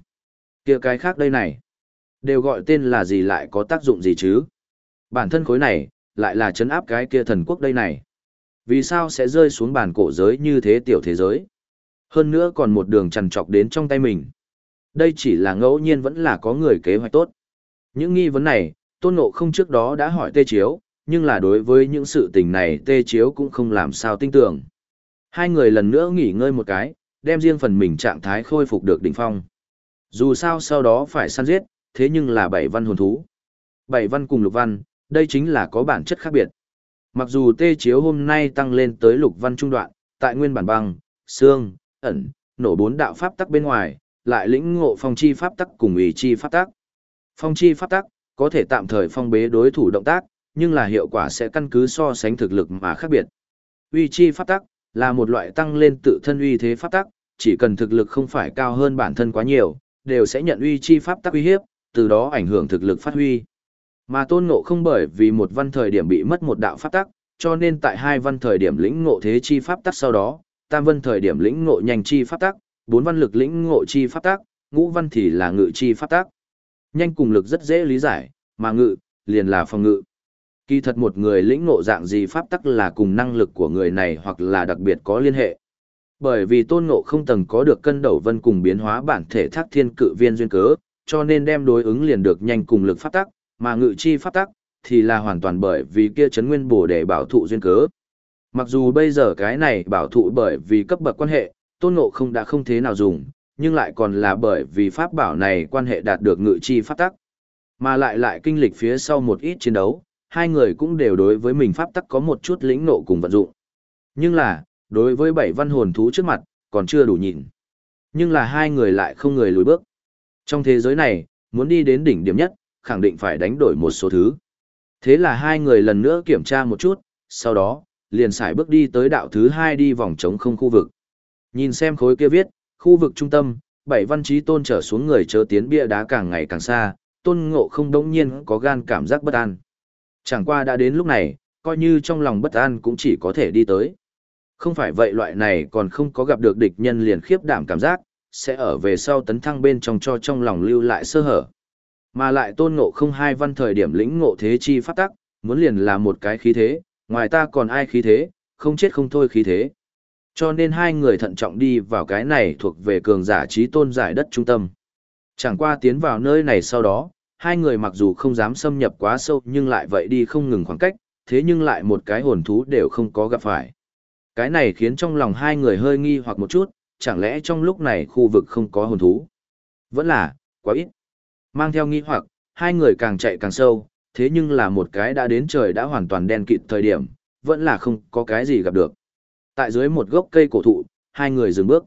kia cái khác đây này, đều gọi tên là gì lại có tác dụng gì chứ? Bản thân khối này, lại là chấn áp cái kia thần quốc đây này. Vì sao sẽ rơi xuống bàn cổ giới như thế tiểu thế giới? Hơn nữa còn một đường trằn trọc đến trong tay mình. Đây chỉ là ngẫu nhiên vẫn là có người kế hoạch tốt. Những nghi vấn này, Tôn Ngộ không trước đó đã hỏi Tê Chiếu, nhưng là đối với những sự tình này Tê Chiếu cũng không làm sao tin tưởng. Hai người lần nữa nghỉ ngơi một cái, đem riêng phần mình trạng thái khôi phục được đỉnh phong. Dù sao sau đó phải săn giết, thế nhưng là bảy văn hồn thú. Bảy văn cùng lục văn, đây chính là có bản chất khác biệt. Mặc dù tê chiếu hôm nay tăng lên tới lục văn trung đoạn, tại nguyên bản băng, xương, ẩn, nổ bốn đạo pháp tắc bên ngoài, lại lĩnh ngộ phong chi pháp tắc cùng ý chi pháp tắc. Phong chi pháp tắc, có thể tạm thời phong bế đối thủ động tác, nhưng là hiệu quả sẽ căn cứ so sánh thực lực mà khác biệt. Uy chi pháp tắc, là một loại tăng lên tự thân uy thế pháp tắc, chỉ cần thực lực không phải cao hơn bản thân quá nhiều, đều sẽ nhận uy chi pháp tắc uy hiếp, từ đó ảnh hưởng thực lực phát huy. Mà tôn ngộ không bởi vì một văn thời điểm bị mất một đạo pháp tắc, cho nên tại hai văn thời điểm lĩnh ngộ thế chi pháp tắc sau đó, tam văn thời điểm lĩnh ngộ nhanh chi pháp tắc, bốn văn lực lĩnh ngộ chi pháp tắc, ngũ văn thì là ngự chi pháp tắc. Nhanh cùng lực rất dễ lý giải, mà ngự, liền là phòng ngự. Kỳ thật một người lĩnh ngộ dạng gì pháp tắc là cùng năng lực của người này hoặc là đặc biệt có liên hệ. Bởi vì tôn ngộ không tầng có được cân đầu vân cùng biến hóa bản thể thác thiên cự viên duyên cớ, cho nên đem đối ứng liền được nhanh cùng lực pháp tắc, mà ngự chi pháp tắc, thì là hoàn toàn bởi vì kia chấn nguyên bổ để bảo thụ duyên cớ. Mặc dù bây giờ cái này bảo thụ bởi vì cấp bậc quan hệ, tôn ngộ không đã không thế nào dùng, nhưng lại còn là bởi vì pháp bảo này quan hệ đạt được ngự chi pháp tắc. Mà lại lại kinh lịch phía sau một ít chiến đấu, hai người cũng đều đối với mình pháp tắc có một chút lĩnh nộ cùng vận dụng. Nhưng là, đối với bảy văn hồn thú trước mặt, còn chưa đủ nhìn. Nhưng là hai người lại không người lùi bước. Trong thế giới này, muốn đi đến đỉnh điểm nhất, khẳng định phải đánh đổi một số thứ. Thế là hai người lần nữa kiểm tra một chút, sau đó, liền xài bước đi tới đạo thứ hai đi vòng trống không khu vực. Nhìn xem khối kia viết, khu vực trung tâm, bảy văn trí tôn trở xuống người chớ tiến bia đá càng ngày càng xa, tôn ngộ không đống nhiên có gan cảm giác bất an. Chẳng qua đã đến lúc này, coi như trong lòng bất an cũng chỉ có thể đi tới. Không phải vậy loại này còn không có gặp được địch nhân liền khiếp đảm cảm giác, sẽ ở về sau tấn thăng bên trong cho trong lòng lưu lại sơ hở. Mà lại tôn ngộ không hai văn thời điểm lĩnh ngộ thế chi phát tắc, muốn liền là một cái khí thế, ngoài ta còn ai khí thế, không chết không thôi khí thế. Cho nên hai người thận trọng đi vào cái này thuộc về cường giả trí tôn giải đất trung tâm. Chẳng qua tiến vào nơi này sau đó, hai người mặc dù không dám xâm nhập quá sâu nhưng lại vậy đi không ngừng khoảng cách, thế nhưng lại một cái hồn thú đều không có gặp phải. Cái này khiến trong lòng hai người hơi nghi hoặc một chút, chẳng lẽ trong lúc này khu vực không có hồn thú? Vẫn là, quá ít. Mang theo nghi hoặc, hai người càng chạy càng sâu, thế nhưng là một cái đã đến trời đã hoàn toàn đen kịt thời điểm, vẫn là không có cái gì gặp được. Tại dưới một gốc cây cổ thụ, hai người dừng bước.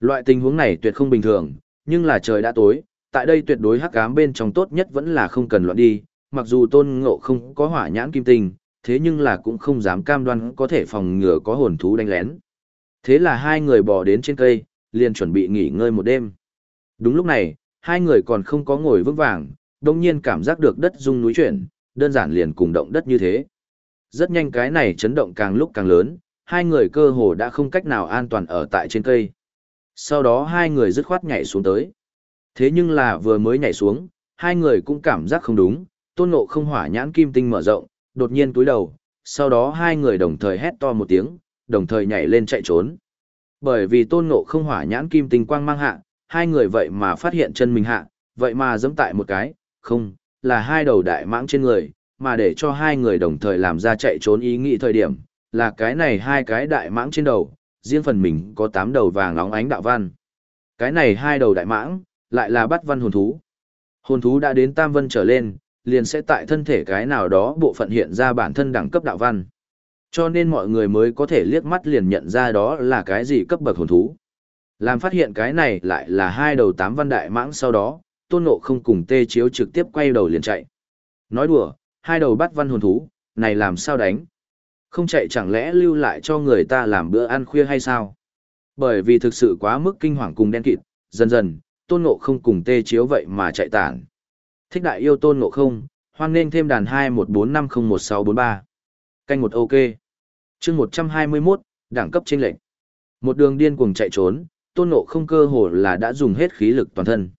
Loại tình huống này tuyệt không bình thường, nhưng là trời đã tối, tại đây tuyệt đối hắc ám bên trong tốt nhất vẫn là không cần loạn đi, mặc dù tôn ngộ không có hỏa nhãn kim tinh, thế nhưng là cũng không dám cam đoan có thể phòng ngừa có hồn thú đánh lén. Thế là hai người bò đến trên cây, liền chuẩn bị nghỉ ngơi một đêm. Đúng lúc này, hai người còn không có ngồi vững vàng, đồng nhiên cảm giác được đất rung núi chuyển, đơn giản liền cùng động đất như thế. Rất nhanh cái này chấn động càng lúc càng lớn, hai người cơ hồ đã không cách nào an toàn ở tại trên cây. Sau đó hai người dứt khoát nhảy xuống tới. Thế nhưng là vừa mới nhảy xuống, hai người cũng cảm giác không đúng, tôn ngộ không hỏa nhãn kim tinh mở rộng, đột nhiên túi đầu, sau đó hai người đồng thời hét to một tiếng, đồng thời nhảy lên chạy trốn. Bởi vì tôn ngộ không hỏa nhãn kim tinh quang mang hạ, hai người vậy mà phát hiện chân mình hạ, vậy mà giẫm tại một cái, không, là hai đầu đại mãng trên người, mà để cho hai người đồng thời làm ra chạy trốn ý nghĩ thời điểm, là cái này hai cái đại mãng trên đầu, riêng phần mình có tám đầu vàng óng ánh đạo văn. Cái này hai đầu đại mãng, lại là bắt văn hồn thú. Hồn thú đã đến tam vân trở lên, liền sẽ tại thân thể cái nào đó bộ phận hiện ra bản thân đẳng cấp đạo văn. Cho nên mọi người mới có thể liếc mắt liền nhận ra đó là cái gì cấp bậc hồn thú. Làm phát hiện cái này lại là hai đầu tám văn đại mãng sau đó, tôn ngộ không cùng tê chiếu trực tiếp quay đầu liền chạy. Nói đùa, hai đầu bắt văn hồn thú, này làm sao đánh? Không chạy chẳng lẽ lưu lại cho người ta làm bữa ăn khuya hay sao? Bởi vì thực sự quá mức kinh hoàng cùng đen kịt, dần dần, tôn ngộ không cùng tê chiếu vậy mà chạy tản. Thích đại yêu tôn ngộ không, hoan nên thêm đàn hai một bốn năm không một sáu bốn ba Canh một ok. chương một trăm hai mươi 121, đẳng cấp trên lệnh. Một đường điên cuồng chạy trốn, tôn ngộ không cơ hồ là đã dùng hết khí lực toàn thân.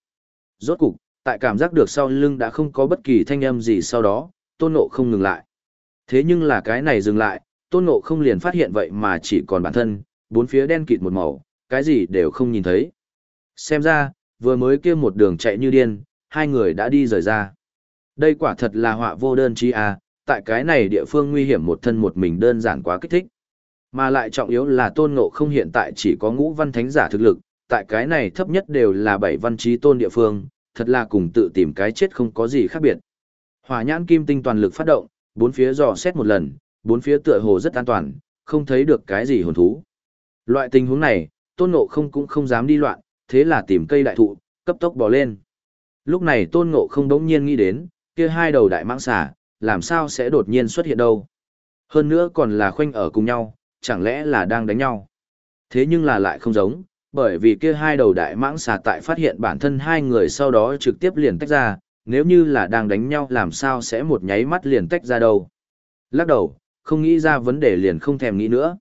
Rốt cục, tại cảm giác được sau lưng đã không có bất kỳ thanh âm gì sau đó, tôn ngộ không ngừng lại. Thế nhưng là cái này dừng lại, tôn ngộ không liền phát hiện vậy mà chỉ còn bản thân, bốn phía đen kịt một màu, cái gì đều không nhìn thấy. Xem ra, vừa mới kia một đường chạy như điên, hai người đã đi rời ra. Đây quả thật là họa vô đơn chi à, tại cái này địa phương nguy hiểm một thân một mình đơn giản quá kích thích. Mà lại trọng yếu là tôn ngộ không hiện tại chỉ có ngũ văn thánh giả thực lực, tại cái này thấp nhất đều là bảy văn trí tôn địa phương, thật là cùng tự tìm cái chết không có gì khác biệt. Hỏa nhãn kim tinh toàn lực phát động, bốn phía dò xét một lần, bốn phía tựa hồ rất an toàn, không thấy được cái gì hồn thú. Loại tình huống này, tôn ngộ không cũng không dám đi loạn, thế là tìm cây đại thụ, cấp tốc bò lên. Lúc này tôn ngộ không đống nhiên nghĩ đến, kia hai đầu đại mãng xà, làm sao sẽ đột nhiên xuất hiện đâu. Hơn nữa còn là khoanh ở cùng nhau, chẳng lẽ là đang đánh nhau. Thế nhưng là lại không giống, bởi vì kia hai đầu đại mãng xà tại phát hiện bản thân hai người sau đó trực tiếp liền tách ra, nếu như là đang đánh nhau làm sao sẽ một nháy mắt liền tách ra đâu. Lắc đầu, không nghĩ ra vấn đề liền không thèm nghĩ nữa.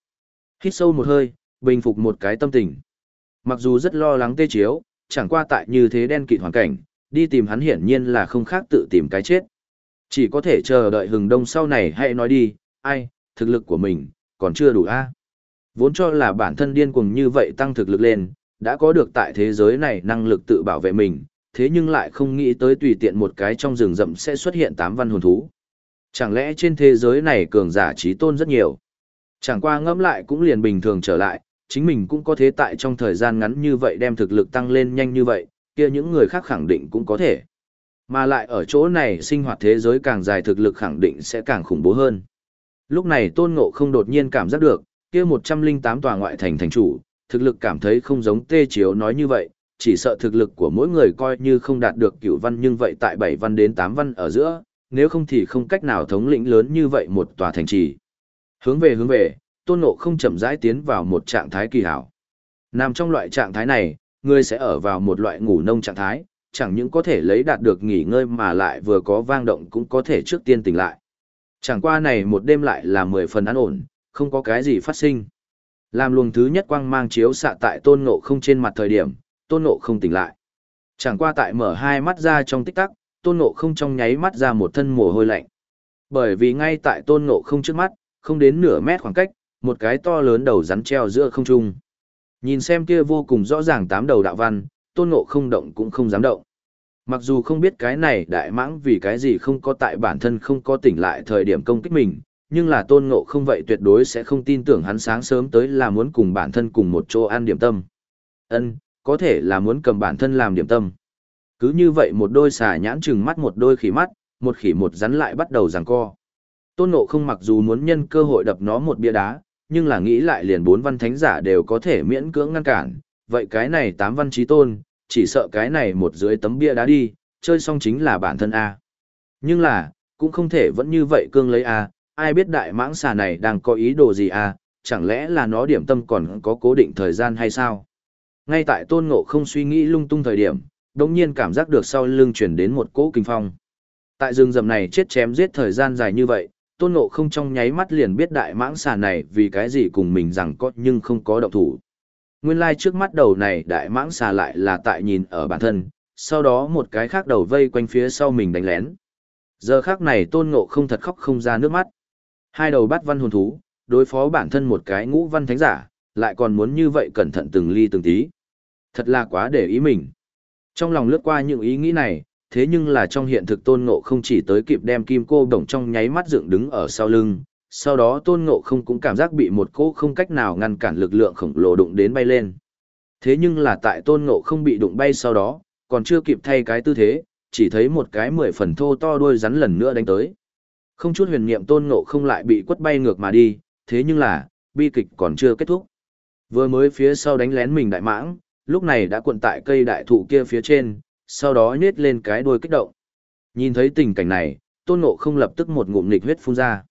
Hít sâu một hơi, bình phục một cái tâm tình. Mặc dù rất lo lắng tê chiếu, chẳng qua tại như thế đen kịt hoàn cảnh, đi tìm hắn hiển nhiên là không khác tự tìm cái chết. Chỉ có thể chờ đợi hừng đông sau này hãy nói đi, ai, thực lực của mình, còn chưa đủ a Vốn cho là bản thân điên cuồng như vậy tăng thực lực lên, đã có được tại thế giới này năng lực tự bảo vệ mình, thế nhưng lại không nghĩ tới tùy tiện một cái trong rừng rậm sẽ xuất hiện tám văn hồn thú. Chẳng lẽ trên thế giới này cường giả trí tôn rất nhiều? Chẳng qua ngẫm lại cũng liền bình thường trở lại, chính mình cũng có thế tại trong thời gian ngắn như vậy đem thực lực tăng lên nhanh như vậy, kia những người khác khẳng định cũng có thể. Mà lại ở chỗ này sinh hoạt thế giới càng dài thực lực khẳng định sẽ càng khủng bố hơn. Lúc này Tôn Ngộ không đột nhiên cảm giác được, kia 108 tòa ngoại thành thành chủ, thực lực cảm thấy không giống tê chiếu nói như vậy, chỉ sợ thực lực của mỗi người coi như không đạt được cửu văn nhưng vậy tại 7 văn đến 8 văn ở giữa, nếu không thì không cách nào thống lĩnh lớn như vậy một tòa thành trì. Hướng về hướng về, tôn ngộ không chậm rãi tiến vào một trạng thái kỳ hảo. Nằm trong loại trạng thái này, người sẽ ở vào một loại ngủ nông trạng thái, chẳng những có thể lấy đạt được nghỉ ngơi mà lại vừa có vang động cũng có thể trước tiên tỉnh lại. Chẳng qua này một đêm lại là mười phần an ổn, không có cái gì phát sinh. Làm luồng thứ nhất quang mang chiếu xạ tại tôn ngộ không trên mặt thời điểm, tôn ngộ không tỉnh lại. Chẳng qua tại mở hai mắt ra trong tích tắc, tôn ngộ không trong nháy mắt ra một thân mồ hôi lạnh. Bởi vì ngay tại tôn ngộ không trước mắt, không đến nửa mét khoảng cách, một cái to lớn đầu rắn treo giữa không trung. Nhìn xem kia vô cùng rõ ràng tám đầu đạo văn, tôn ngộ không động cũng không dám động. Mặc dù không biết cái này đại mãng vì cái gì không có tại bản thân không có tỉnh lại thời điểm công kích mình, nhưng là tôn ngộ không vậy tuyệt đối sẽ không tin tưởng hắn sáng sớm tới là muốn cùng bản thân cùng một chỗ ăn điểm tâm. Ân, có thể là muốn cầm bản thân làm điểm tâm. Cứ như vậy một đôi xà nhãn chừng mắt một đôi khỉ mắt, một khỉ một rắn lại bắt đầu giằng co. Tôn ngộ không mặc dù muốn nhân cơ hội đập nó một bia đá, nhưng là nghĩ lại liền bốn văn thánh giả đều có thể miễn cưỡng ngăn cản, vậy cái này tám văn trí tôn, chỉ sợ cái này một dưới tấm bia đá đi, chơi xong chính là bản thân A. Nhưng là, cũng không thể vẫn như vậy cương lấy A, ai biết đại mãng xà này đang có ý đồ gì A, chẳng lẽ là nó điểm tâm còn có cố định thời gian hay sao? Ngay tại tôn ngộ không suy nghĩ lung tung thời điểm, đồng nhiên cảm giác được sau lưng chuyển đến một cỗ kinh phong. Tại rừng rầm này chết chém giết thời gian dài như vậy, tôn ngộ không trong nháy mắt liền biết đại mãng xà này vì cái gì cùng mình rằng có nhưng không có động thủ. Nguyên lai trước mắt đầu này đại mãng xà lại là tại nhìn ở bản thân, sau đó một cái khác đầu vây quanh phía sau mình đánh lén. Giờ khác này tôn ngộ không thật khóc không ra nước mắt. Hai đầu bắt văn hồn thú, đối phó bản thân một cái ngũ văn thánh giả, lại còn muốn như vậy cẩn thận từng ly từng tí. Thật là quá để ý mình. Trong lòng lướt qua những ý nghĩ này, thế nhưng là trong hiện thực tôn ngộ không chỉ tới kịp đem kim cô đồng trong nháy mắt dựng đứng ở sau lưng, sau đó tôn ngộ không cũng cảm giác bị một cỗ không cách nào ngăn cản lực lượng khổng lồ đụng đến bay lên. Thế nhưng là tại tôn ngộ không bị đụng bay sau đó, còn chưa kịp thay cái tư thế, chỉ thấy một cái mười phần thô to đuôi rắn lần nữa đánh tới. Không chút huyền niệm tôn ngộ không lại bị quất bay ngược mà đi, thế nhưng là, bi kịch còn chưa kết thúc. Vừa mới phía sau đánh lén mình đại mãng, lúc này đã cuộn tại cây đại thụ kia phía trên, sau đó nhét lên cái đuôi kích động. Nhìn thấy tình cảnh này, tôn ngộ không lập tức một ngụm nịch huyết phun ra.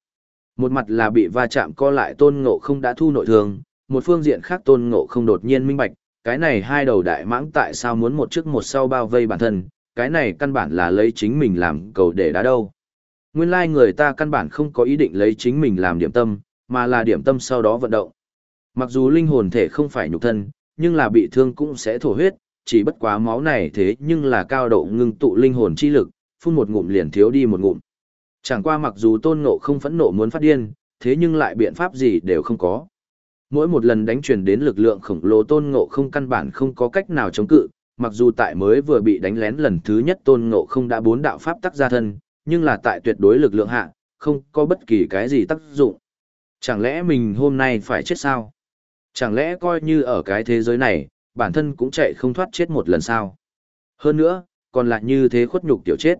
Một mặt là bị va chạm co lại tôn ngộ không đã thu nội thương, một phương diện khác tôn ngộ không đột nhiên minh bạch, cái này hai đầu đại mãng tại sao muốn một trước một sau bao vây bản thân, cái này căn bản là lấy chính mình làm cầu để đá đâu. Nguyên lai like người ta căn bản không có ý định lấy chính mình làm điểm tâm, mà là điểm tâm sau đó vận động. Mặc dù linh hồn thể không phải nhục thân, nhưng là bị thương cũng sẽ thổ huyết, chỉ bất quá máu này thế nhưng là cao độ ngưng tụ linh hồn chi lực, phun một ngụm liền thiếu đi một ngụm. Chẳng qua mặc dù tôn ngộ không phẫn nộ muốn phát điên, thế nhưng lại biện pháp gì đều không có. Mỗi một lần đánh truyền đến lực lượng khổng lồ tôn ngộ không căn bản không có cách nào chống cự, mặc dù tại mới vừa bị đánh lén lần thứ nhất tôn ngộ không đã bốn đạo pháp tắc ra thân, nhưng là tại tuyệt đối lực lượng hạ, không có bất kỳ cái gì tác dụng. Chẳng lẽ mình hôm nay phải chết sao? Chẳng lẽ coi như ở cái thế giới này, bản thân cũng chạy không thoát chết một lần sao? Hơn nữa, còn lại như thế khuất nhục tiểu chết.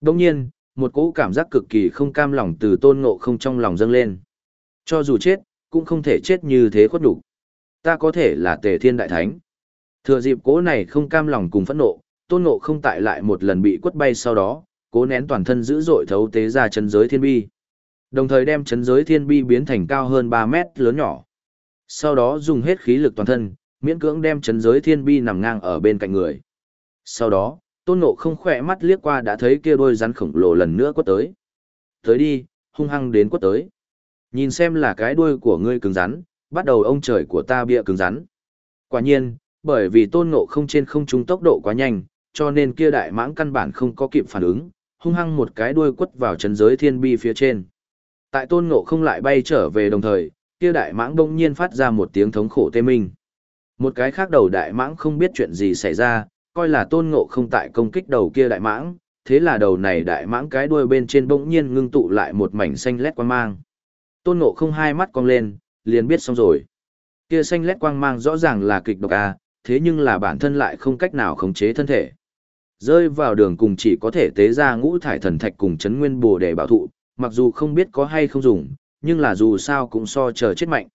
Đồng nhiên, một cỗ cảm giác cực kỳ không cam lòng từ tôn ngộ không trong lòng dâng lên. Cho dù chết, cũng không thể chết như thế khuất đủ. Ta có thể là tề thiên đại thánh. Thừa dịp cỗ này không cam lòng cùng phẫn nộ, tôn ngộ không tại lại một lần bị quất bay sau đó, cố nén toàn thân dữ dội thấu tế ra chân giới thiên bi. Đồng thời đem chân giới thiên bi biến thành cao hơn 3 mét lớn nhỏ. Sau đó dùng hết khí lực toàn thân, miễn cưỡng đem chân giới thiên bi nằm ngang ở bên cạnh người. Sau đó, tôn ngộ không khỏe mắt liếc qua đã thấy kia đôi rắn khổng lồ lần nữa quất tới. Tới đi, hung hăng đến quất tới. Nhìn xem là cái đuôi của ngươi cứng rắn, bắt đầu ông trời của ta bịa cứng rắn. Quả nhiên, bởi vì tôn ngộ không trên không trung tốc độ quá nhanh, cho nên kia đại mãng căn bản không có kịp phản ứng, hung hăng một cái đuôi quất vào chân giới thiên bi phía trên. Tại tôn ngộ không lại bay trở về đồng thời, kia đại mãng đông nhiên phát ra một tiếng thống khổ tê minh. Một cái khác đầu đại mãng không biết chuyện gì xảy ra, coi là tôn ngộ không tại công kích đầu kia đại mãng, thế là đầu này đại mãng cái đuôi bên trên bỗng nhiên ngưng tụ lại một mảnh xanh lét quang mang. Tôn ngộ không hai mắt cong lên, liền biết xong rồi. Kia xanh lét quang mang rõ ràng là kịch độc a, thế nhưng là bản thân lại không cách nào khống chế thân thể. Rơi vào đường cùng chỉ có thể tế ra ngũ thải thần thạch cùng chấn nguyên bồ để bảo thụ, mặc dù không biết có hay không dùng, nhưng là dù sao cũng so chờ chết mạnh.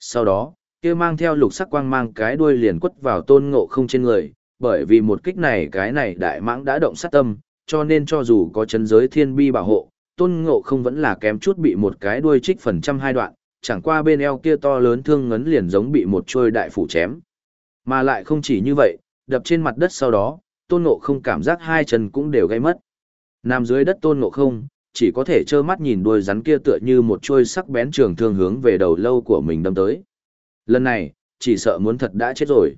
Sau đó, kia mang theo lục sắc quang mang cái đuôi liền quất vào tôn ngộ không trên người, bởi vì một kích này cái này đại mãng đã động sát tâm, cho nên cho dù có chấn giới thiên bi bảo hộ, tôn ngộ không vẫn là kém chút bị một cái đuôi trích phần trăm hai đoạn, chẳng qua bên eo kia to lớn thương ngấn liền giống bị một trôi đại phủ chém. Mà lại không chỉ như vậy, đập trên mặt đất sau đó, tôn ngộ không cảm giác hai chân cũng đều gây mất. Nằm dưới đất tôn ngộ không, chỉ có thể trơ mắt nhìn đuôi rắn kia tựa như một trôi sắc bén trường thương hướng về đầu lâu của mình đâm tới. Lần này, chỉ sợ muốn thật đã chết rồi.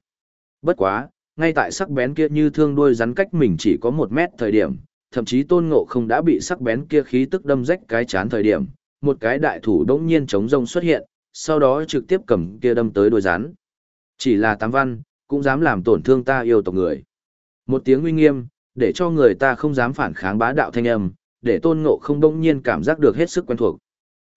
Bất quá, ngay tại sắc bén kia như thương đuôi rắn cách mình chỉ có một mét thời điểm, thậm chí tôn ngộ không đã bị sắc bén kia khí tức đâm rách cái chán thời điểm, một cái đại thủ đống nhiên chống rông xuất hiện, sau đó trực tiếp cầm kia đâm tới đuôi rắn. Chỉ là tám văn, cũng dám làm tổn thương ta yêu tộc người. Một tiếng uy nghiêm, để cho người ta không dám phản kháng bá đạo thanh âm, để tôn ngộ không đống nhiên cảm giác được hết sức quen thuộc.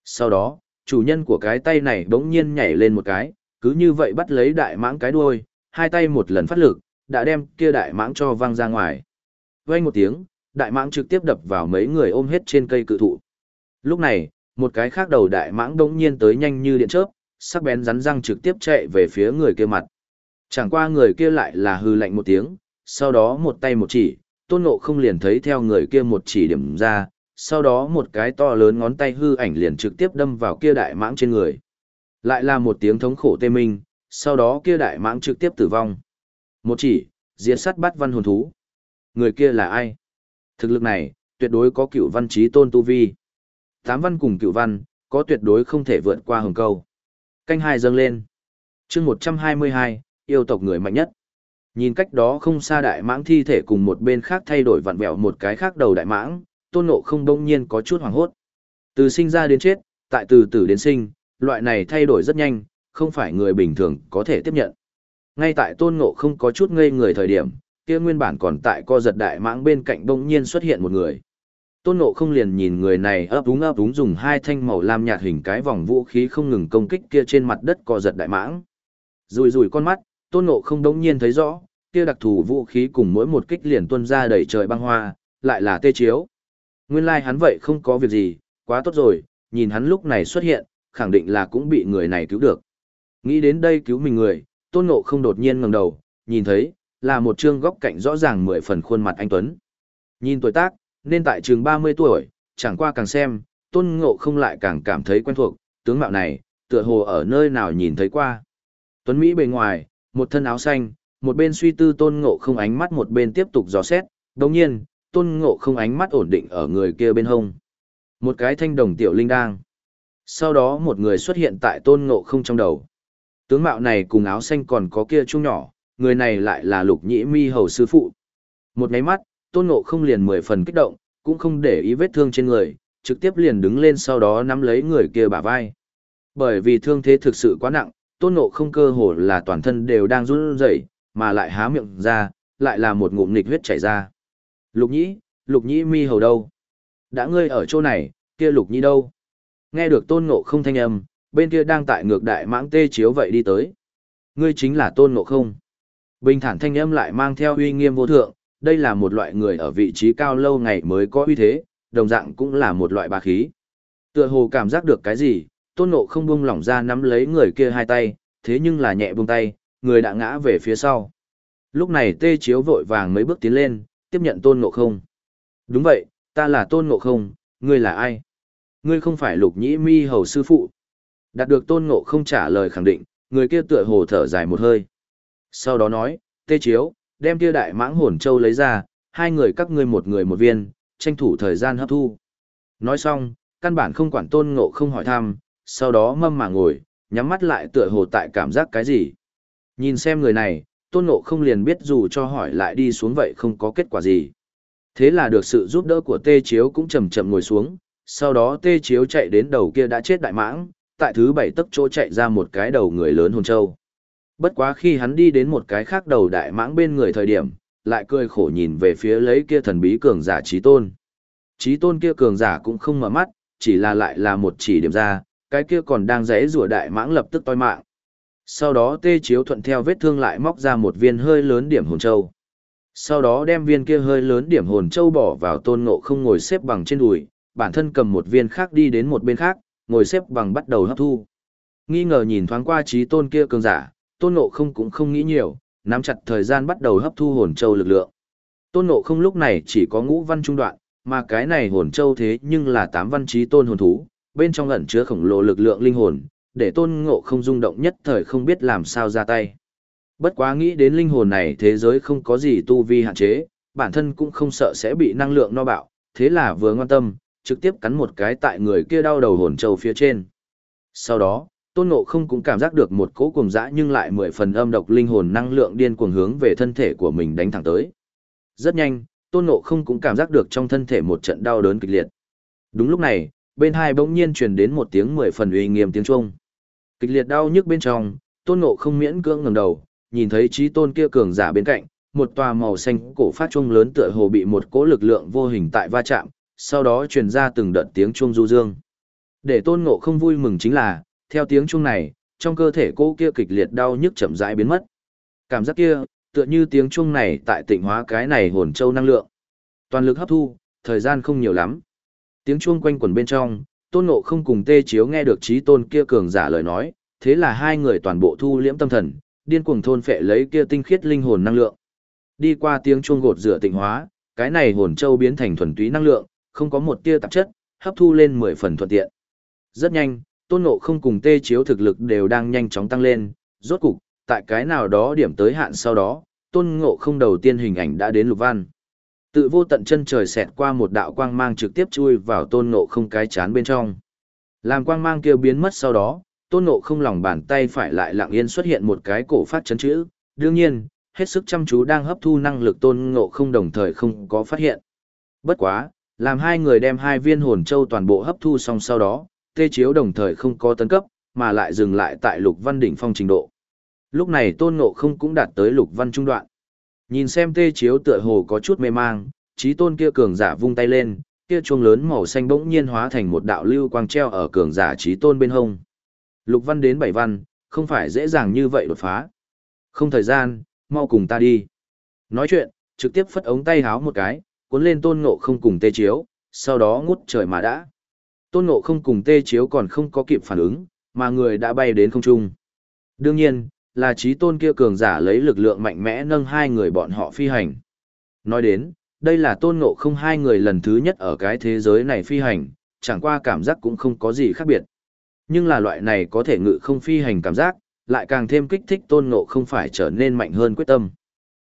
Sau đó, chủ nhân của cái tay này đống nhiên nhảy lên một cái, cứ như vậy bắt lấy đại mãng cái đuôi, hai tay một lần phát lực, đã đem kia đại mãng cho văng ra ngoài. Vang một tiếng, đại mãng trực tiếp đập vào mấy người ôm hết trên cây cự thụ. Lúc này, một cái khác đầu đại mãng đống nhiên tới nhanh như điện chớp, sắc bén rắn răng trực tiếp chạy về phía người kia mặt. Chẳng qua người kia lại là hư lạnh một tiếng, sau đó một tay một chỉ, tôn ngộ không liền thấy theo người kia một chỉ điểm ra, sau đó một cái to lớn ngón tay hư ảnh liền trực tiếp đâm vào kia đại mãng trên người. Lại là một tiếng thống khổ tê minh, sau đó kia đại mãng trực tiếp tử vong. Một chỉ, diệt sát bắt văn hồn thú. Người kia là ai? Thực lực này, tuyệt đối có cựu văn trí tôn tu vi. Tám văn cùng cựu văn, có tuyệt đối không thể vượt qua hồng câu. Canh hai dâng lên. chương một trăm hai mươi hai, yêu tộc người mạnh nhất. Nhìn cách đó không xa đại mãng thi thể cùng một bên khác thay đổi vặn vẹo một cái khác đầu đại mãng, tôn nộ không đông nhiên có chút hoảng hốt. Từ sinh ra đến chết, tại từ tử đến sinh, loại này thay đổi rất nhanh, không phải người bình thường có thể tiếp nhận. Ngay tại tôn ngộ không có chút ngây người thời điểm, kia nguyên bản còn tại co giật đại mãng bên cạnh bỗng nhiên xuất hiện một người. Tôn ngộ không liền nhìn người này ấp úng ấp úng dùng hai thanh màu lam nhạt hình cái vòng vũ khí không ngừng công kích kia trên mặt đất co giật đại mãng. Rùi rùi con mắt, tôn ngộ không đống nhiên thấy rõ, kia đặc thù vũ khí cùng mỗi một kích liền tuân ra đầy trời băng hoa, lại là tê chiếu. Nguyên lai like hắn vậy không có việc gì, quá tốt rồi, nhìn hắn lúc này xuất hiện, khẳng định là cũng bị người này cứu được. Nghĩ đến đây cứu mình người, tôn ngộ không đột nhiên ngẩng đầu, nhìn thấy, là một trương góc cạnh rõ ràng mười phần khuôn mặt anh Tuấn. Nhìn tuổi tác, nên tại trường 30 tuổi, chẳng qua càng xem, tôn ngộ không lại càng cảm thấy quen thuộc, tướng mạo này, tựa hồ ở nơi nào nhìn thấy qua. Tuấn Mỹ bề ngoài, một thân áo xanh, một bên suy tư tôn ngộ không ánh mắt một bên tiếp tục dò xét, đồng nhiên, tôn ngộ không ánh mắt ổn định ở người kia bên hông. Một cái thanh đồng tiểu linh đang. Sau đó một người xuất hiện tại tôn ngộ không trong đầu. Tướng mạo này cùng áo xanh còn có kia chung nhỏ, người này lại là lục nhĩ mi hầu sư phụ. Một nháy mắt, tôn ngộ không liền mười phần kích động, cũng không để ý vết thương trên người, trực tiếp liền đứng lên sau đó nắm lấy người kia bả vai. Bởi vì thương thế thực sự quá nặng, tôn ngộ không cơ hồ là toàn thân đều đang run rẩy, mà lại há miệng ra, lại là một ngụm nịch huyết chảy ra. Lục nhĩ, lục nhĩ mi hầu đâu? Đã ngươi ở chỗ này, kia lục nhĩ đâu? Nghe được tôn ngộ không thanh âm, bên kia đang tại ngược đại mãng tê chiếu vậy đi tới. Ngươi chính là tôn ngộ không. Bình thản thanh âm lại mang theo uy nghiêm vô thượng, đây là một loại người ở vị trí cao lâu ngày mới có uy thế, đồng dạng cũng là một loại bá khí. Tựa hồ cảm giác được cái gì, tôn ngộ không buông lỏng ra nắm lấy người kia hai tay, thế nhưng là nhẹ buông tay, người đã ngã về phía sau. Lúc này tê chiếu vội vàng mấy bước tiến lên, tiếp nhận tôn ngộ không. Đúng vậy, ta là tôn ngộ không, ngươi là ai? Ngươi không phải lục nhĩ mi hầu sư phụ. Đạt được tôn ngộ không trả lời khẳng định, người kia tựa hồ thở dài một hơi. Sau đó nói, tê chiếu, đem kia đại mãng hồn châu lấy ra, hai người các ngươi một người một viên, tranh thủ thời gian hấp thu. Nói xong, căn bản không quản tôn ngộ không hỏi thăm, sau đó mâm mà ngồi, nhắm mắt lại tựa hồ tại cảm giác cái gì. Nhìn xem người này, tôn ngộ không liền biết dù cho hỏi lại đi xuống vậy không có kết quả gì. Thế là được sự giúp đỡ của tê chiếu cũng chậm chậm ngồi xuống, sau đó tê chiếu chạy đến đầu kia đã chết đại mãng, tại thứ bảy tấc chỗ chạy ra một cái đầu người lớn hồn châu. Bất quá khi hắn đi đến một cái khác đầu đại mãng bên người thời điểm, lại cười khổ nhìn về phía lấy kia thần bí cường giả trí tôn. Trí tôn kia cường giả cũng không mở mắt, chỉ là lại là một chỉ điểm ra, cái kia còn đang rẽ rùa đại mãng lập tức toi mạng. Sau đó tê chiếu thuận theo vết thương lại móc ra một viên hơi lớn điểm hồn châu. Sau đó đem viên kia hơi lớn điểm hồn châu bỏ vào tôn ngộ không ngồi xếp bằng trên đùi, bản thân cầm một viên khác đi đến một bên khác, ngồi xếp bằng bắt đầu hấp thu. Nghi ngờ nhìn thoáng qua trí tôn kia cường giả, tôn ngộ không cũng không nghĩ nhiều, nắm chặt thời gian bắt đầu hấp thu hồn châu lực lượng. Tôn ngộ không lúc này chỉ có ngũ văn trung đoạn, mà cái này hồn châu thế nhưng là tám văn trí tôn hồn thú, bên trong ẩn chứa khổng lồ lực lượng linh hồn, để tôn ngộ không rung động nhất thời không biết làm sao ra tay. Bất quá nghĩ đến linh hồn này thế giới không có gì tu vi hạn chế, bản thân cũng không sợ sẽ bị năng lượng no bạo, thế là vừa ngoan tâm, trực tiếp cắn một cái tại người kia đau đầu hồn trâu phía trên. Sau đó, tôn ngộ không cũng cảm giác được một cỗ cuồng dã nhưng lại mười phần âm độc linh hồn năng lượng điên cuồng hướng về thân thể của mình đánh thẳng tới. Rất nhanh, tôn ngộ không cũng cảm giác được trong thân thể một trận đau đớn kịch liệt. Đúng lúc này, bên hai bỗng nhiên truyền đến một tiếng mười phần uy nghiêm tiếng trung. Kịch liệt đau nhức bên trong, tôn ngộ không miễn cưỡng ngẩng đầu, nhìn thấy trí tôn kia cường giả bên cạnh, một tòa màu xanh cổ phát trung lớn tựa hồ bị một cỗ lực lượng vô hình tại va chạm, sau đó truyền ra từng đợt tiếng chuông du dương. Để tôn ngộ không vui mừng chính là, theo tiếng chuông này, trong cơ thể cô kia kịch liệt đau nhức chậm rãi biến mất. Cảm giác kia, tựa như tiếng chuông này tại tịnh hóa cái này hồn châu năng lượng. Toàn lực hấp thu, thời gian không nhiều lắm. Tiếng chuông quanh quẩn bên trong, tôn ngộ không cùng tê chiếu nghe được trí tôn kia cường giả lời nói, thế là hai người toàn bộ thu liễm tâm thần, điên cuồng thôn phệ lấy kia tinh khiết linh hồn năng lượng. Đi qua tiếng chuông gột rửa tịnh hóa, cái này hồn châu biến thành thuần túy năng lượng, không có một tia tạp chất, hấp thu lên 10 phần thuận tiện. Rất nhanh, tôn ngộ không cùng tê chiếu thực lực đều đang nhanh chóng tăng lên, rốt cục, tại cái nào đó điểm tới hạn sau đó, tôn ngộ không đầu tiên hình ảnh đã đến lục văn. Tự vô tận chân trời xẹt qua một đạo quang mang trực tiếp chui vào tôn ngộ không cái chán bên trong. Làm quang mang kia biến mất sau đó, tôn ngộ không lòng bàn tay phải lại lặng yên xuất hiện một cái cổ phát chấn chữ. Đương nhiên, hết sức chăm chú đang hấp thu năng lực tôn ngộ không đồng thời không có phát hiện. Bất quá, làm hai người đem hai viên hồn châu toàn bộ hấp thu xong sau đó, tê chiếu đồng thời không có tấn cấp, mà lại dừng lại tại lục văn đỉnh phong trình độ. Lúc này tôn ngộ không cũng đạt tới lục văn trung đoạn. Nhìn xem tê chiếu tựa hồ có chút mê mang, trí tôn kia cường giả vung tay lên, kia chuông lớn màu xanh bỗng nhiên hóa thành một đạo lưu quang treo ở cường giả trí tôn bên hông. Lục văn đến bảy văn, không phải dễ dàng như vậy đột phá. Không thời gian, mau cùng ta đi. Nói chuyện, trực tiếp phất ống tay háo một cái, cuốn lên tôn ngộ không cùng tê chiếu, sau đó ngút trời mà đã. Tôn ngộ không cùng tê chiếu còn không có kịp phản ứng, mà người đã bay đến không trung. Đương nhiên, là trí tôn kia cường giả lấy lực lượng mạnh mẽ nâng hai người bọn họ phi hành. Nói đến, đây là tôn ngộ không hai người lần thứ nhất ở cái thế giới này phi hành, chẳng qua cảm giác cũng không có gì khác biệt. Nhưng là loại này có thể ngự không phi hành cảm giác, lại càng thêm kích thích tôn ngộ không phải trở nên mạnh hơn quyết tâm.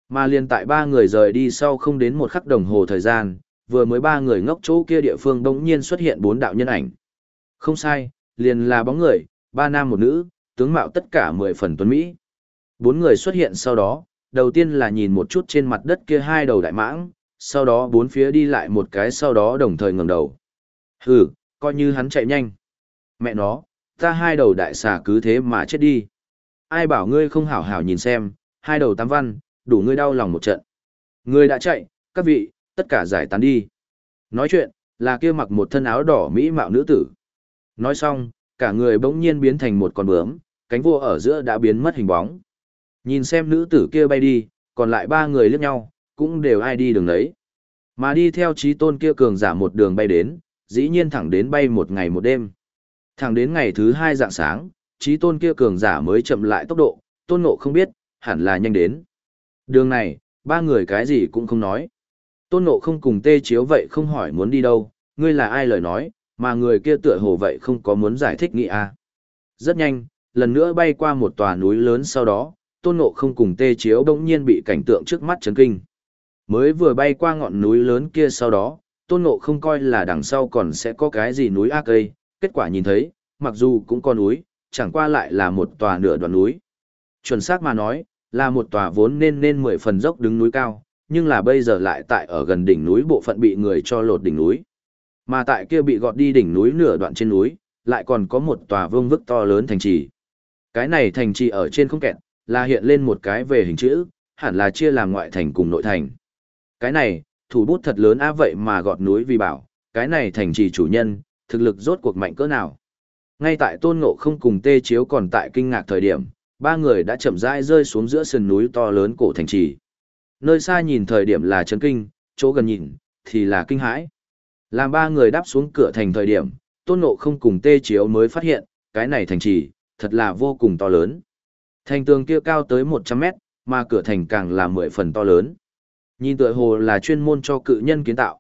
Mà liền tại ba người rời đi sau không đến một khắc đồng hồ thời gian, vừa mới ba người ngốc chỗ kia địa phương đống nhiên xuất hiện bốn đạo nhân ảnh. Không sai, liền là bóng người, ba nam một nữ, tướng mạo tất cả mười phần tuấn Mỹ. Bốn người xuất hiện sau đó, đầu tiên là nhìn một chút trên mặt đất kia hai đầu đại mãng, sau đó bốn phía đi lại một cái sau đó đồng thời ngẩng đầu. Hừ, coi như hắn chạy nhanh. Mẹ nó, ta hai đầu đại xà cứ thế mà chết đi. Ai bảo ngươi không hảo hảo nhìn xem, hai đầu tám văn, đủ ngươi đau lòng một trận. Ngươi đã chạy, các vị, tất cả giải tán đi. Nói chuyện, là kia mặc một thân áo đỏ mỹ mạo nữ tử. Nói xong, cả người bỗng nhiên biến thành một con bướm, cánh vua ở giữa đã biến mất hình bóng. Nhìn xem nữ tử kia bay đi, còn lại ba người liếc nhau, cũng đều ai đi đường đấy. Mà đi theo trí tôn kia cường giả một đường bay đến, dĩ nhiên thẳng đến bay một ngày một đêm. Thẳng đến ngày thứ hai dạng sáng, trí tôn kia cường giả mới chậm lại tốc độ, tôn ngộ không biết, hẳn là nhanh đến. Đường này, ba người cái gì cũng không nói. Tôn ngộ không cùng tê chiếu vậy không hỏi muốn đi đâu, ngươi là ai lời nói, mà người kia tựa hồ vậy không có muốn giải thích nghị à. Rất nhanh, lần nữa bay qua một tòa núi lớn sau đó, tôn ngộ không cùng tê chiếu đông nhiên bị cảnh tượng trước mắt chấn kinh. Mới vừa bay qua ngọn núi lớn kia sau đó, tôn ngộ không coi là đằng sau còn sẽ có cái gì núi ác cây, kết quả nhìn thấy, mặc dù cũng có núi, chẳng qua lại là một tòa nửa đoạn núi. Chuẩn xác mà nói, là một tòa vốn nên nên mười phần dốc đứng núi cao, nhưng là bây giờ lại tại ở gần đỉnh núi bộ phận bị người cho lột đỉnh núi. Mà tại kia bị gọt đi đỉnh núi nửa đoạn trên núi, lại còn có một tòa vương vức to lớn thành trì. Cái này thành trì ở trên không kẹt, là hiện lên một cái về hình chữ, hẳn là chia làm ngoại thành cùng nội thành. Cái này, thủ bút thật lớn á vậy mà gọt núi vì bảo, cái này thành trì chủ nhân, thực lực rốt cuộc mạnh cỡ nào. Ngay tại tôn ngộ không cùng tê chiếu còn tại kinh ngạc thời điểm, ba người đã chậm rãi rơi xuống giữa sườn núi to lớn cổ thành trì. Nơi xa nhìn thời điểm là chấn kinh, chỗ gần nhìn, thì là kinh hãi. Làm ba người đáp xuống cửa thành thời điểm, tôn ngộ không cùng tê chiếu mới phát hiện, cái này thành trì, thật là vô cùng to lớn. Thành tường kia cao tới 100 mét, mà cửa thành càng là 10 phần to lớn. Nhìn tựa hồ là chuyên môn cho cự nhân kiến tạo.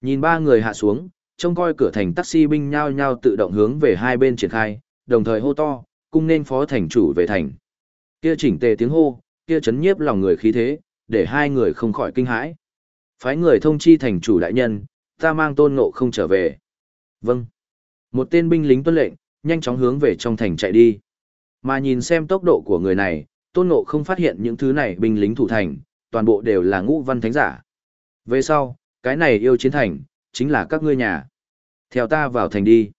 Nhìn ba người hạ xuống, trông coi cửa thành taxi binh nhao nhao tự động hướng về hai bên triển khai, đồng thời hô to, cung nên phó thành chủ về thành. Kia chỉnh tề tiếng hô, kia chấn nhiếp lòng người khí thế, để hai người không khỏi kinh hãi. Phái người thông chi thành chủ đại nhân, ta mang tôn ngộ không trở về. Vâng. Một tên binh lính tuân lệnh, nhanh chóng hướng về trong thành chạy đi. Mà nhìn xem tốc độ của người này, tôn ngộ không phát hiện những thứ này binh lính thủ thành, toàn bộ đều là ngũ văn thánh giả. Về sau, cái này yêu chiến thành, chính là các ngươi nhà. Theo ta vào thành đi.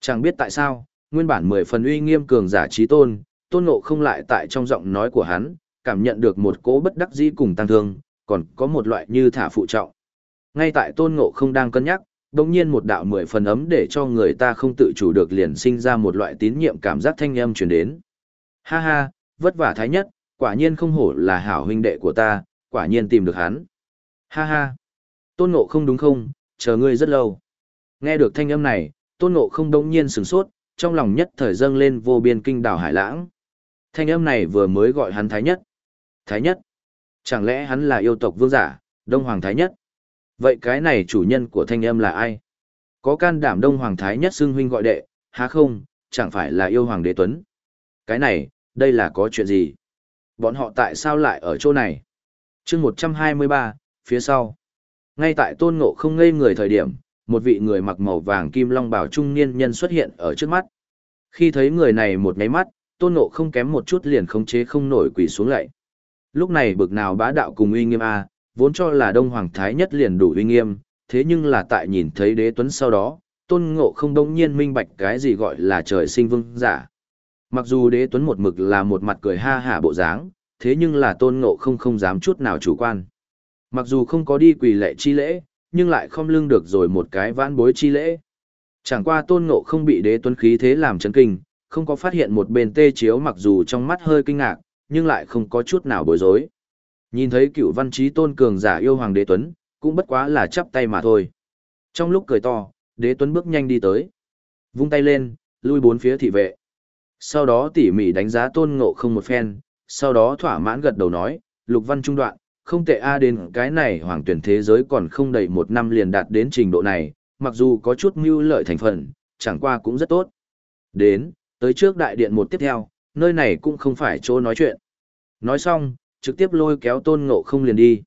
Chẳng biết tại sao, nguyên bản mười phần uy nghiêm cường giả trí tôn, tôn ngộ không lại tại trong giọng nói của hắn, cảm nhận được một cỗ bất đắc dĩ cùng tăng thương, còn có một loại như thả phụ trọng. Ngay tại tôn ngộ không đang cân nhắc, đồng nhiên một đạo mười phần ấm để cho người ta không tự chủ được liền sinh ra một loại tín nhiệm cảm giác thanh âm truyền đến. Ha ha, vất vả thái nhất, quả nhiên không hổ là hảo huynh đệ của ta, quả nhiên tìm được hắn. Ha ha, tôn ngộ không đúng không, chờ ngươi rất lâu. Nghe được thanh âm này, tôn ngộ không đông nhiên sửng sốt, trong lòng nhất thời dâng lên vô biên kinh đảo hải lãng. Thanh âm này vừa mới gọi hắn thái nhất. Thái nhất? Chẳng lẽ hắn là yêu tộc vương giả, Đông Hoàng Thái nhất? Vậy cái này chủ nhân của thanh âm là ai? Có can đảm Đông Hoàng Thái nhất xưng huynh gọi đệ, há không, chẳng phải là yêu Hoàng Đế Tuấn? Cái này, đây là có chuyện gì? Bọn họ tại sao lại ở chỗ này? chương 123, phía sau. Ngay tại tôn ngộ không ngây người thời điểm, một vị người mặc màu vàng kim long bảo trung niên nhân xuất hiện ở trước mắt. Khi thấy người này một nháy mắt, tôn ngộ không kém một chút liền khống chế không nổi quỳ xuống lại. Lúc này bực nào bá đạo cùng uy nghiêm a, vốn cho là Đông Hoàng Thái nhất liền đủ uy nghiêm, thế nhưng là tại nhìn thấy đế tuấn sau đó, tôn ngộ không đông nhiên minh bạch cái gì gọi là trời sinh vương giả. Mặc dù đế tuấn một mực là một mặt cười ha hả bộ dáng, thế nhưng là tôn ngộ không không dám chút nào chủ quan. Mặc dù không có đi quỳ lệ chi lễ, nhưng lại không lưng được rồi một cái vãn bối chi lễ. Chẳng qua tôn ngộ không bị đế tuấn khí thế làm chấn kinh, không có phát hiện một bên tê chiếu mặc dù trong mắt hơi kinh ngạc, nhưng lại không có chút nào bối rối. Nhìn thấy cựu văn trí tôn cường giả yêu hoàng đế tuấn, cũng bất quá là chắp tay mà thôi. Trong lúc cười to, đế tuấn bước nhanh đi tới. Vung tay lên, lui bốn phía thị vệ. Sau đó tỉ mỉ đánh giá tôn ngộ không một phen, sau đó thỏa mãn gật đầu nói, lục văn trung đoạn, không tệ a đến cái này hoàng tuyển thế giới còn không đầy một năm liền đạt đến trình độ này, mặc dù có chút mưu lợi thành phần, chẳng qua cũng rất tốt. Đến, tới trước đại điện một tiếp theo, nơi này cũng không phải chỗ nói chuyện. Nói xong, trực tiếp lôi kéo tôn ngộ không liền đi.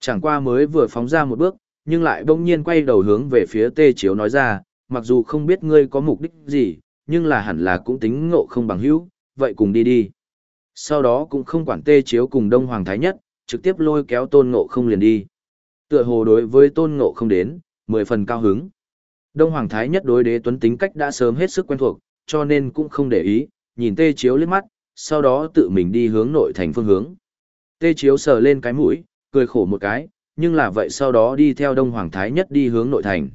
Chẳng qua mới vừa phóng ra một bước, nhưng lại bỗng nhiên quay đầu hướng về phía tê chiếu nói ra, mặc dù không biết ngươi có mục đích gì, nhưng là hẳn là cũng tính ngộ không bằng hữu, vậy cùng đi đi. Sau đó cũng không quản tê chiếu cùng Đông Hoàng Thái Nhất, trực tiếp lôi kéo tôn ngộ không liền đi. Tựa hồ đối với tôn ngộ không đến, mười phần cao hứng. Đông Hoàng Thái Nhất đối đế tuấn tính cách đã sớm hết sức quen thuộc, cho nên cũng không để ý, nhìn tê chiếu liếc mắt, sau đó tự mình đi hướng nội thành phương hướng. Tê chiếu sờ lên cái mũi, cười khổ một cái, nhưng là vậy sau đó đi theo Đông Hoàng Thái Nhất đi hướng nội thành.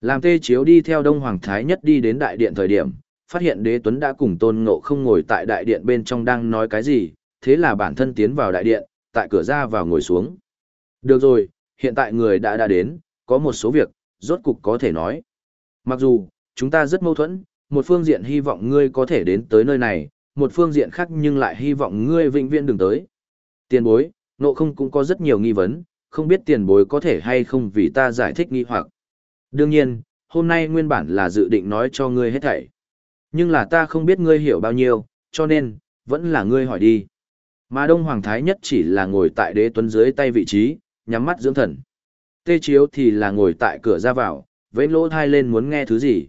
Làm tê chiếu đi theo Đông Hoàng Thái Nhất đi đến đại điện thời điểm, phát hiện đế tuấn đã cùng tôn ngộ không ngồi tại đại điện bên trong đang nói cái gì, thế là bản thân tiến vào đại điện, tại cửa ra vào ngồi xuống. Được rồi, hiện tại người đã đã đến, có một số việc, rốt cục có thể nói. Mặc dù, chúng ta rất mâu thuẫn, một phương diện hy vọng ngươi có thể đến tới nơi này, một phương diện khác nhưng lại hy vọng ngươi vĩnh viễn đừng tới. Tiền bối, nộ không cũng có rất nhiều nghi vấn, không biết tiền bối có thể hay không vì ta giải thích nghi hoặc. Đương nhiên, hôm nay nguyên bản là dự định nói cho ngươi hết thảy. Nhưng là ta không biết ngươi hiểu bao nhiêu, cho nên, vẫn là ngươi hỏi đi. Mà Đông Hoàng Thái nhất chỉ là ngồi tại đế tuấn dưới tay vị trí, nhắm mắt dưỡng thần. Tê Chiếu thì là ngồi tại cửa ra vào, vẫy lỗ thai lên muốn nghe thứ gì.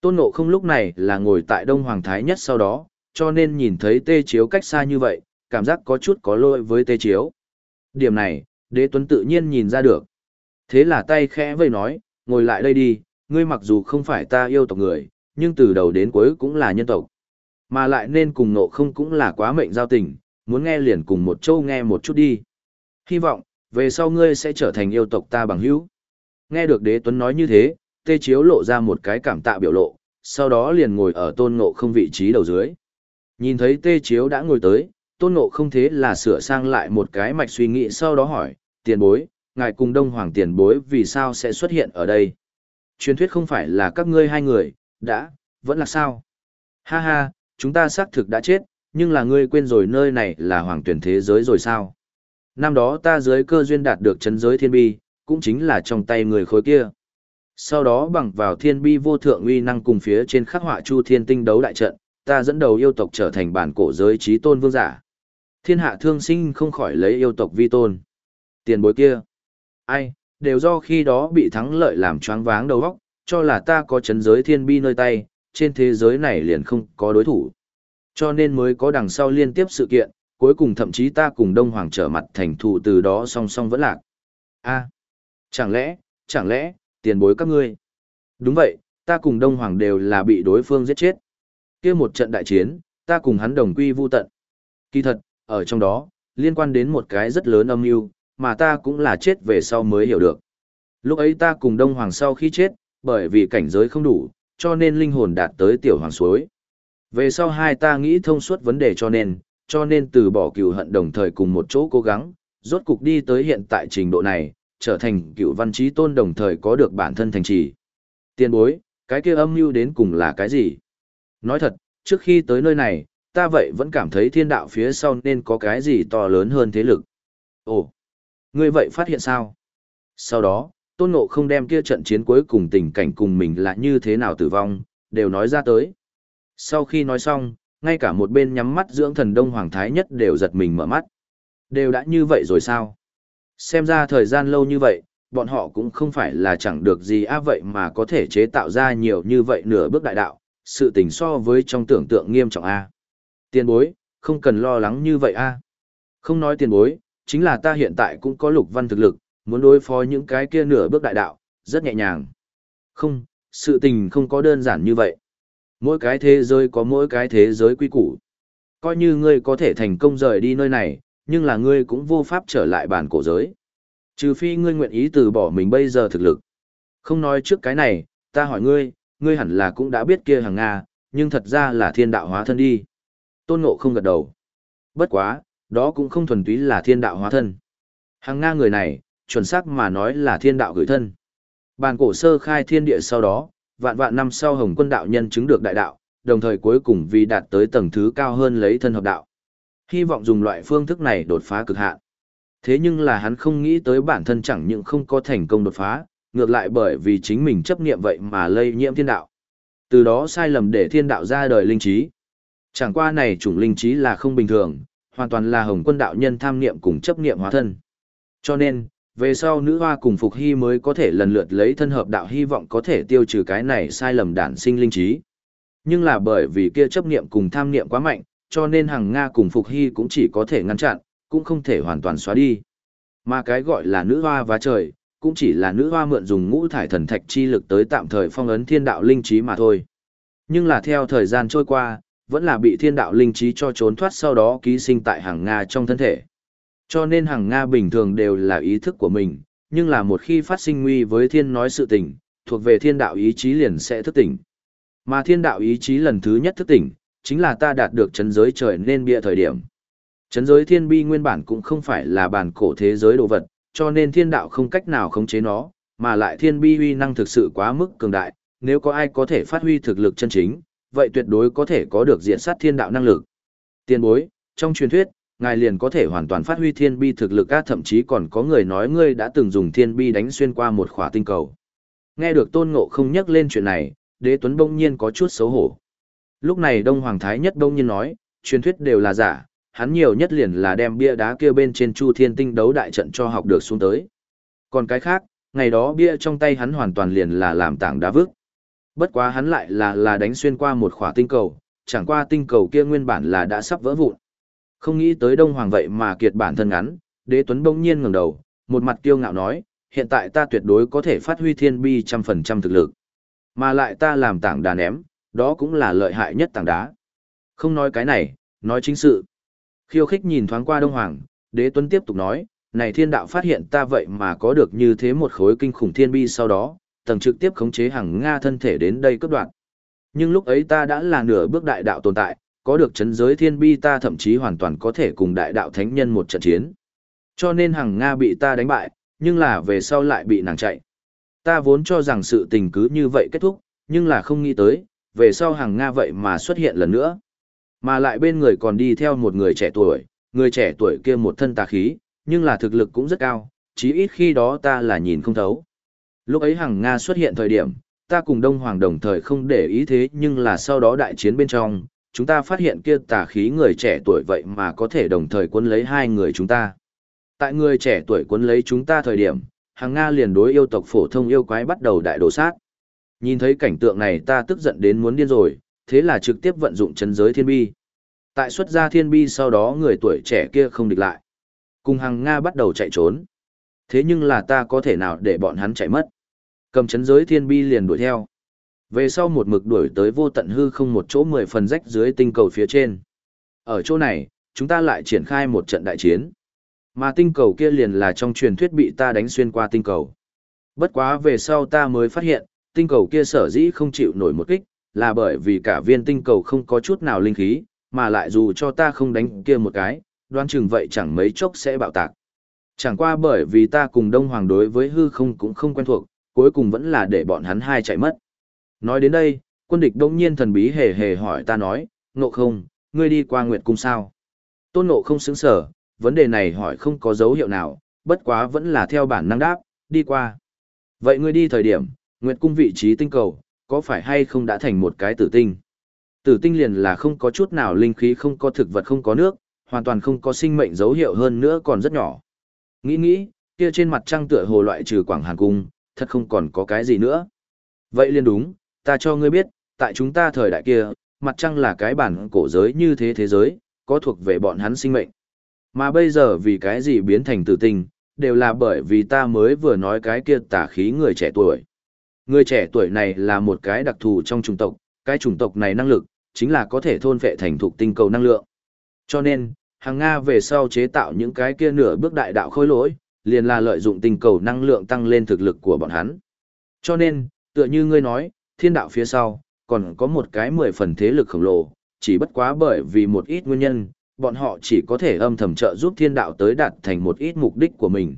Tôn Ngộ không lúc này là ngồi tại Đông Hoàng Thái nhất sau đó, cho nên nhìn thấy Tê Chiếu cách xa như vậy, cảm giác có chút có lỗi với Tê Chiếu. Điểm này, đế tuấn tự nhiên nhìn ra được. Thế là tay khẽ vây nói, ngồi lại đây đi, ngươi mặc dù không phải ta yêu tộc người, nhưng từ đầu đến cuối cũng là nhân tộc. Mà lại nên cùng nộ không cũng là quá mệnh giao tình, muốn nghe liền cùng một châu nghe một chút đi. Hy vọng, về sau ngươi sẽ trở thành yêu tộc ta bằng hữu. Nghe được đế tuấn nói như thế, tê chiếu lộ ra một cái cảm tạ biểu lộ, sau đó liền ngồi ở tôn ngộ không vị trí đầu dưới. Nhìn thấy tê chiếu đã ngồi tới, tôn ngộ không thế là sửa sang lại một cái mạch suy nghĩ sau đó hỏi, tiền bối, ngài cùng đông hoàng tiền bối vì sao sẽ xuất hiện ở đây? Truyền thuyết không phải là các ngươi hai người, đã, vẫn là sao? Ha ha, chúng ta xác thực đã chết, nhưng là ngươi quên rồi nơi này là hoàng tuyển thế giới rồi sao? Năm đó ta dưới cơ duyên đạt được chân giới thiên bi, cũng chính là trong tay người khối kia. Sau đó bằng vào thiên bi vô thượng uy năng cùng phía trên khắc họa chu thiên tinh đấu đại trận, ta dẫn đầu yêu tộc trở thành bản cổ giới trí tôn vương giả. Thiên hạ thương sinh không khỏi lấy yêu tộc vi tôn. Tiền bối kia. Ai, đều do khi đó bị thắng lợi làm choáng váng đầu óc, cho là ta có chấn giới thiên bi nơi tay, trên thế giới này liền không có đối thủ. Cho nên mới có đằng sau liên tiếp sự kiện, cuối cùng thậm chí ta cùng Đông Hoàng trở mặt thành thù từ đó song song vẫn lạc. a chẳng lẽ, chẳng lẽ, tiền bối các ngươi? Đúng vậy, ta cùng Đông Hoàng đều là bị đối phương giết chết. kia một trận đại chiến, ta cùng hắn đồng quy vu tận. Kỳ thật, ở trong đó, liên quan đến một cái rất lớn âm mưu mà ta cũng là chết về sau mới hiểu được. Lúc ấy ta cùng Đông Hoàng sau khi chết, bởi vì cảnh giới không đủ, cho nên linh hồn đạt tới tiểu hoàng suối. Về sau hai ta nghĩ thông suốt vấn đề cho nên, cho nên từ bỏ cựu hận đồng thời cùng một chỗ cố gắng, rốt cục đi tới hiện tại trình độ này, trở thành cựu văn trí tôn đồng thời có được bản thân thành trì. Tiên bối, cái kia âm mưu đến cùng là cái gì? Nói thật, trước khi tới nơi này, ta vậy vẫn cảm thấy thiên đạo phía sau nên có cái gì to lớn hơn thế lực. Ồ, ngươi vậy phát hiện sao? Sau đó, tôn ngộ không đem kia trận chiến cuối cùng tình cảnh cùng mình là như thế nào tử vong, đều nói ra tới. Sau khi nói xong, ngay cả một bên nhắm mắt dưỡng thần đông hoàng thái nhất đều giật mình mở mắt. Đều đã như vậy rồi sao? Xem ra thời gian lâu như vậy, bọn họ cũng không phải là chẳng được gì á vậy mà có thể chế tạo ra nhiều như vậy nửa bước đại đạo, sự tình so với trong tưởng tượng nghiêm trọng a. Tiền bối, không cần lo lắng như vậy a. Không nói tiền bối, chính là ta hiện tại cũng có lục văn thực lực, muốn đối phó những cái kia nửa bước đại đạo, rất nhẹ nhàng. Không, sự tình không có đơn giản như vậy. Mỗi cái thế giới có mỗi cái thế giới quy củ. Coi như ngươi có thể thành công rời đi nơi này, nhưng là ngươi cũng vô pháp trở lại bản cổ giới. Trừ phi ngươi nguyện ý từ bỏ mình bây giờ thực lực. Không nói trước cái này, ta hỏi ngươi, ngươi hẳn là cũng đã biết kia hàng Nga, nhưng thật ra là thiên đạo hóa thân đi. Tôn ngộ không gật đầu. Bất quá, đó cũng không thuần túy là thiên đạo hóa thân. Hàng Nga người này, chuẩn xác mà nói là thiên đạo gửi thân. Bàn cổ sơ khai thiên địa sau đó, vạn vạn năm sau Hồng Quân đạo nhân chứng được đại đạo, đồng thời cuối cùng vì đạt tới tầng thứ cao hơn lấy thân hợp đạo. Hy vọng dùng loại phương thức này đột phá cực hạn. Thế nhưng là hắn không nghĩ tới bản thân chẳng những không có thành công đột phá, ngược lại bởi vì chính mình chấp niệm vậy mà lây nhiễm thiên đạo. Từ đó sai lầm để thiên đạo ra đời linh trí. Chẳng qua này chủng linh trí là không bình thường, hoàn toàn là hồng quân đạo nhân tham niệm cùng chấp niệm hóa thân. Cho nên, về sau nữ hoa cùng Phục Hy mới có thể lần lượt lấy thân hợp đạo hy vọng có thể tiêu trừ cái này sai lầm đản sinh linh trí. Nhưng là bởi vì kia chấp niệm cùng tham niệm quá mạnh, cho nên hàng Nga cùng Phục Hy cũng chỉ có thể ngăn chặn, cũng không thể hoàn toàn xóa đi. Mà cái gọi là nữ hoa và trời, cũng chỉ là nữ hoa mượn dùng ngũ thải thần thạch chi lực tới tạm thời phong ấn thiên đạo linh trí mà thôi. Nhưng là theo thời gian trôi qua, vẫn là bị thiên đạo linh trí cho trốn thoát sau đó ký sinh tại hàng Nga trong thân thể. Cho nên hàng Nga bình thường đều là ý thức của mình, nhưng là một khi phát sinh nguy với thiên nói sự tình, thuộc về thiên đạo ý chí liền sẽ thức tỉnh. Mà thiên đạo ý chí lần thứ nhất thức tỉnh, chính là ta đạt được chấn giới trời nên bịa thời điểm. Chấn giới thiên bi nguyên bản cũng không phải là bản cổ thế giới đồ vật, cho nên thiên đạo không cách nào khống chế nó, mà lại thiên bi uy năng thực sự quá mức cường đại, nếu có ai có thể phát huy thực lực chân chính, vậy tuyệt đối có thể có được diện sát thiên đạo năng lực. Tiên bối, trong truyền thuyết, ngài liền có thể hoàn toàn phát huy thiên bi thực lực á thậm chí còn có người nói ngươi đã từng dùng thiên bi đánh xuyên qua một khỏa tinh cầu. Nghe được tôn ngộ không nhắc lên chuyện này, đế tuấn bỗng nhiên có chút xấu hổ. Lúc này Đông Hoàng Thái nhất bỗng nhiên nói, truyền thuyết đều là giả, hắn nhiều nhất liền là đem bia đá kia bên trên Chu Thiên Tinh đấu đại trận cho học được xuống tới. Còn cái khác, ngày đó bia trong tay hắn hoàn toàn liền là làm tảng đá vức. Bất quá hắn lại là là đánh xuyên qua một khỏa tinh cầu, chẳng qua tinh cầu kia nguyên bản là đã sắp vỡ vụn. Không nghĩ tới Đông Hoàng vậy mà kiệt bản thân ngắn, đế tuấn bỗng nhiên ngẩng đầu, một mặt kiêu ngạo nói, hiện tại ta tuyệt đối có thể phát huy thiên bi trăm phần trăm thực lực. Mà lại ta làm tảng đá ném, đó cũng là lợi hại nhất tảng đá. Không nói cái này, nói chính sự. Khiêu khích nhìn thoáng qua Đông Hoàng, đế tuấn tiếp tục nói, này thiên đạo phát hiện ta vậy mà có được như thế một khối kinh khủng thiên bi sau đó, tầng trực tiếp khống chế hàng Nga thân thể đến đây cấp đoạn. Nhưng lúc ấy ta đã là nửa bước đại đạo tồn tại, có được chấn giới thiên bi ta thậm chí hoàn toàn có thể cùng đại đạo thánh nhân một trận chiến. Cho nên hằng Nga bị ta đánh bại, nhưng là về sau lại bị nàng chạy. Ta vốn cho rằng sự tình cứ như vậy kết thúc, nhưng là không nghĩ tới, về sau hằng Nga vậy mà xuất hiện lần nữa. Mà lại bên người còn đi theo một người trẻ tuổi, người trẻ tuổi kia một thân tà khí, nhưng là thực lực cũng rất cao, chí ít khi đó ta là nhìn không thấu. Lúc ấy hằng Nga xuất hiện thời điểm, ta cùng Đông Hoàng đồng thời không để ý thế nhưng là sau đó đại chiến bên trong, chúng ta phát hiện kia tà khí người trẻ tuổi vậy mà có thể đồng thời quân lấy hai người chúng ta. Tại người trẻ tuổi quân lấy chúng ta thời điểm, hàng Nga liền đối yêu tộc phổ thông yêu quái bắt đầu đại đổ sát. Nhìn thấy cảnh tượng này ta tức giận đến muốn điên rồi, thế là trực tiếp vận dụng chân giới thiên bi. Tại xuất ra thiên bi sau đó người tuổi trẻ kia không địch lại. Cùng hàng Nga bắt đầu chạy trốn. Thế nhưng là ta có thể nào để bọn hắn chạy mất. Cầm chấn giới thiên bi liền đuổi theo. Về sau một mực đuổi tới vô tận hư không một chỗ mười phần rách dưới tinh cầu phía trên. Ở chỗ này, chúng ta lại triển khai một trận đại chiến. Mà tinh cầu kia liền là trong truyền thuyết bị ta đánh xuyên qua tinh cầu. Bất quá về sau ta mới phát hiện, tinh cầu kia sở dĩ không chịu nổi một kích, là bởi vì cả viên tinh cầu không có chút nào linh khí, mà lại dù cho ta không đánh kia một cái, đoán chừng vậy chẳng mấy chốc sẽ bạo tạc. Chẳng qua bởi vì ta cùng Đông Hoàng đối với hư không cũng không quen thuộc, cuối cùng vẫn là để bọn hắn hai chạy mất. Nói đến đây, quân địch đông nhiên thần bí hề hề hỏi ta nói, ngộ không, ngươi đi qua Nguyệt Cung sao? Tôn ngộ không xứng sở, vấn đề này hỏi không có dấu hiệu nào, bất quá vẫn là theo bản năng đáp, đi qua. Vậy ngươi đi thời điểm, Nguyệt Cung vị trí tinh cầu, có phải hay không đã thành một cái tử tinh? Tử tinh liền là không có chút nào linh khí không có thực vật không có nước, hoàn toàn không có sinh mệnh dấu hiệu hơn nữa còn rất nhỏ. Nghĩ nghĩ, kia trên mặt trăng tựa hồ loại trừ Quảng Hàn Cung, thật không còn có cái gì nữa. Vậy liền đúng, ta cho ngươi biết, tại chúng ta thời đại kia, mặt trăng là cái bản cổ giới như thế thế giới, có thuộc về bọn hắn sinh mệnh. Mà bây giờ vì cái gì biến thành tử tinh, đều là bởi vì ta mới vừa nói cái kia tả khí người trẻ tuổi. Người trẻ tuổi này là một cái đặc thù trong chủng tộc, cái chủng tộc này năng lực, chính là có thể thôn phệ thành thục tinh cầu năng lượng. Cho nên, hàng Nga về sau chế tạo những cái kia nửa bước đại đạo khôi lỗi, liền là lợi dụng tinh cầu năng lượng tăng lên thực lực của bọn hắn. Cho nên, tựa như ngươi nói, thiên đạo phía sau, còn có một cái mười phần thế lực khổng lồ, chỉ bất quá bởi vì một ít nguyên nhân, bọn họ chỉ có thể âm thầm trợ giúp thiên đạo tới đạt thành một ít mục đích của mình.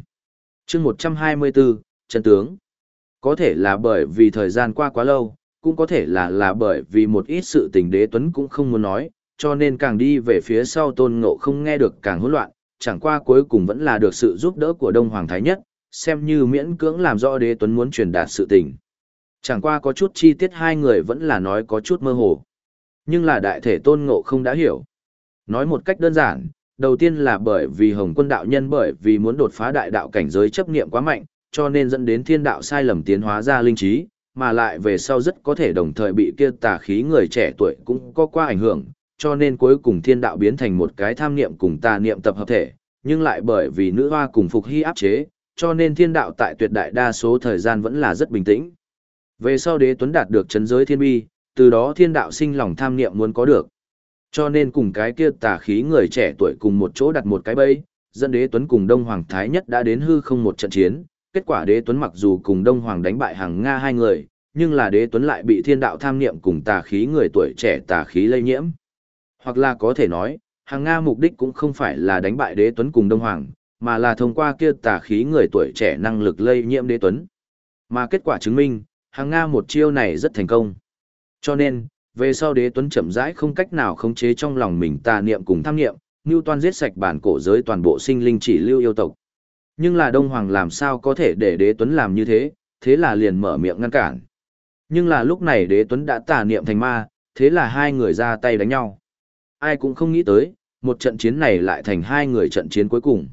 chương 124, chân tướng. Có thể là bởi vì thời gian qua quá lâu, cũng có thể là là bởi vì một ít sự tình đế tuấn cũng không muốn nói, cho nên càng đi về phía sau tôn ngộ không nghe được càng hỗn loạn, chẳng qua cuối cùng vẫn là được sự giúp đỡ của Đông Hoàng Thái Nhất, xem như miễn cưỡng làm rõ đế tuấn muốn truyền đạt sự tình. Chẳng qua có chút chi tiết hai người vẫn là nói có chút mơ hồ. Nhưng là đại thể tôn ngộ không đã hiểu. Nói một cách đơn giản, đầu tiên là bởi vì Hồng quân đạo nhân bởi vì muốn đột phá đại đạo cảnh giới chấp niệm quá mạnh, cho nên dẫn đến thiên đạo sai lầm tiến hóa ra linh trí, mà lại về sau rất có thể đồng thời bị kia tà khí người trẻ tuổi cũng có qua ảnh hưởng, cho nên cuối cùng thiên đạo biến thành một cái tham niệm cùng tà niệm tập hợp thể, nhưng lại bởi vì nữ hoa cùng phục hy áp chế, cho nên thiên đạo tại tuyệt đại đa số thời gian vẫn là rất bình tĩnh. Về sau đế tuấn đạt được chấn giới thiên bi, từ đó thiên đạo sinh lòng tham niệm muốn có được. Cho nên cùng cái kia tà khí người trẻ tuổi cùng một chỗ đặt một cái bẫy, dẫn đế tuấn cùng Đông Hoàng Thái Nhất đã đến hư không một trận chiến. Kết quả đế tuấn mặc dù cùng Đông Hoàng đánh bại hàng Nga hai người, nhưng là đế tuấn lại bị thiên đạo tham niệm cùng tà khí người tuổi trẻ tà khí lây nhiễm. Hoặc là có thể nói, hàng Nga mục đích cũng không phải là đánh bại đế tuấn cùng Đông Hoàng, mà là thông qua kia tà khí người tuổi trẻ năng lực lây nhiễm đế tuấn. Mà kết quả chứng minh, hàng Nga một chiêu này rất thành công. Cho nên, về sau đế tuấn chậm rãi không cách nào khống chế trong lòng mình tà niệm cùng tham niệm, như toàn giết sạch bản cổ giới toàn bộ sinh linh chỉ lưu yêu tộc. Nhưng là Đông Hoàng làm sao có thể để đế tuấn làm như thế, thế là liền mở miệng ngăn cản. Nhưng là lúc này đế tuấn đã tà niệm thành ma, thế là hai người ra tay đánh nhau. Ai cũng không nghĩ tới, một trận chiến này lại thành hai người trận chiến cuối cùng.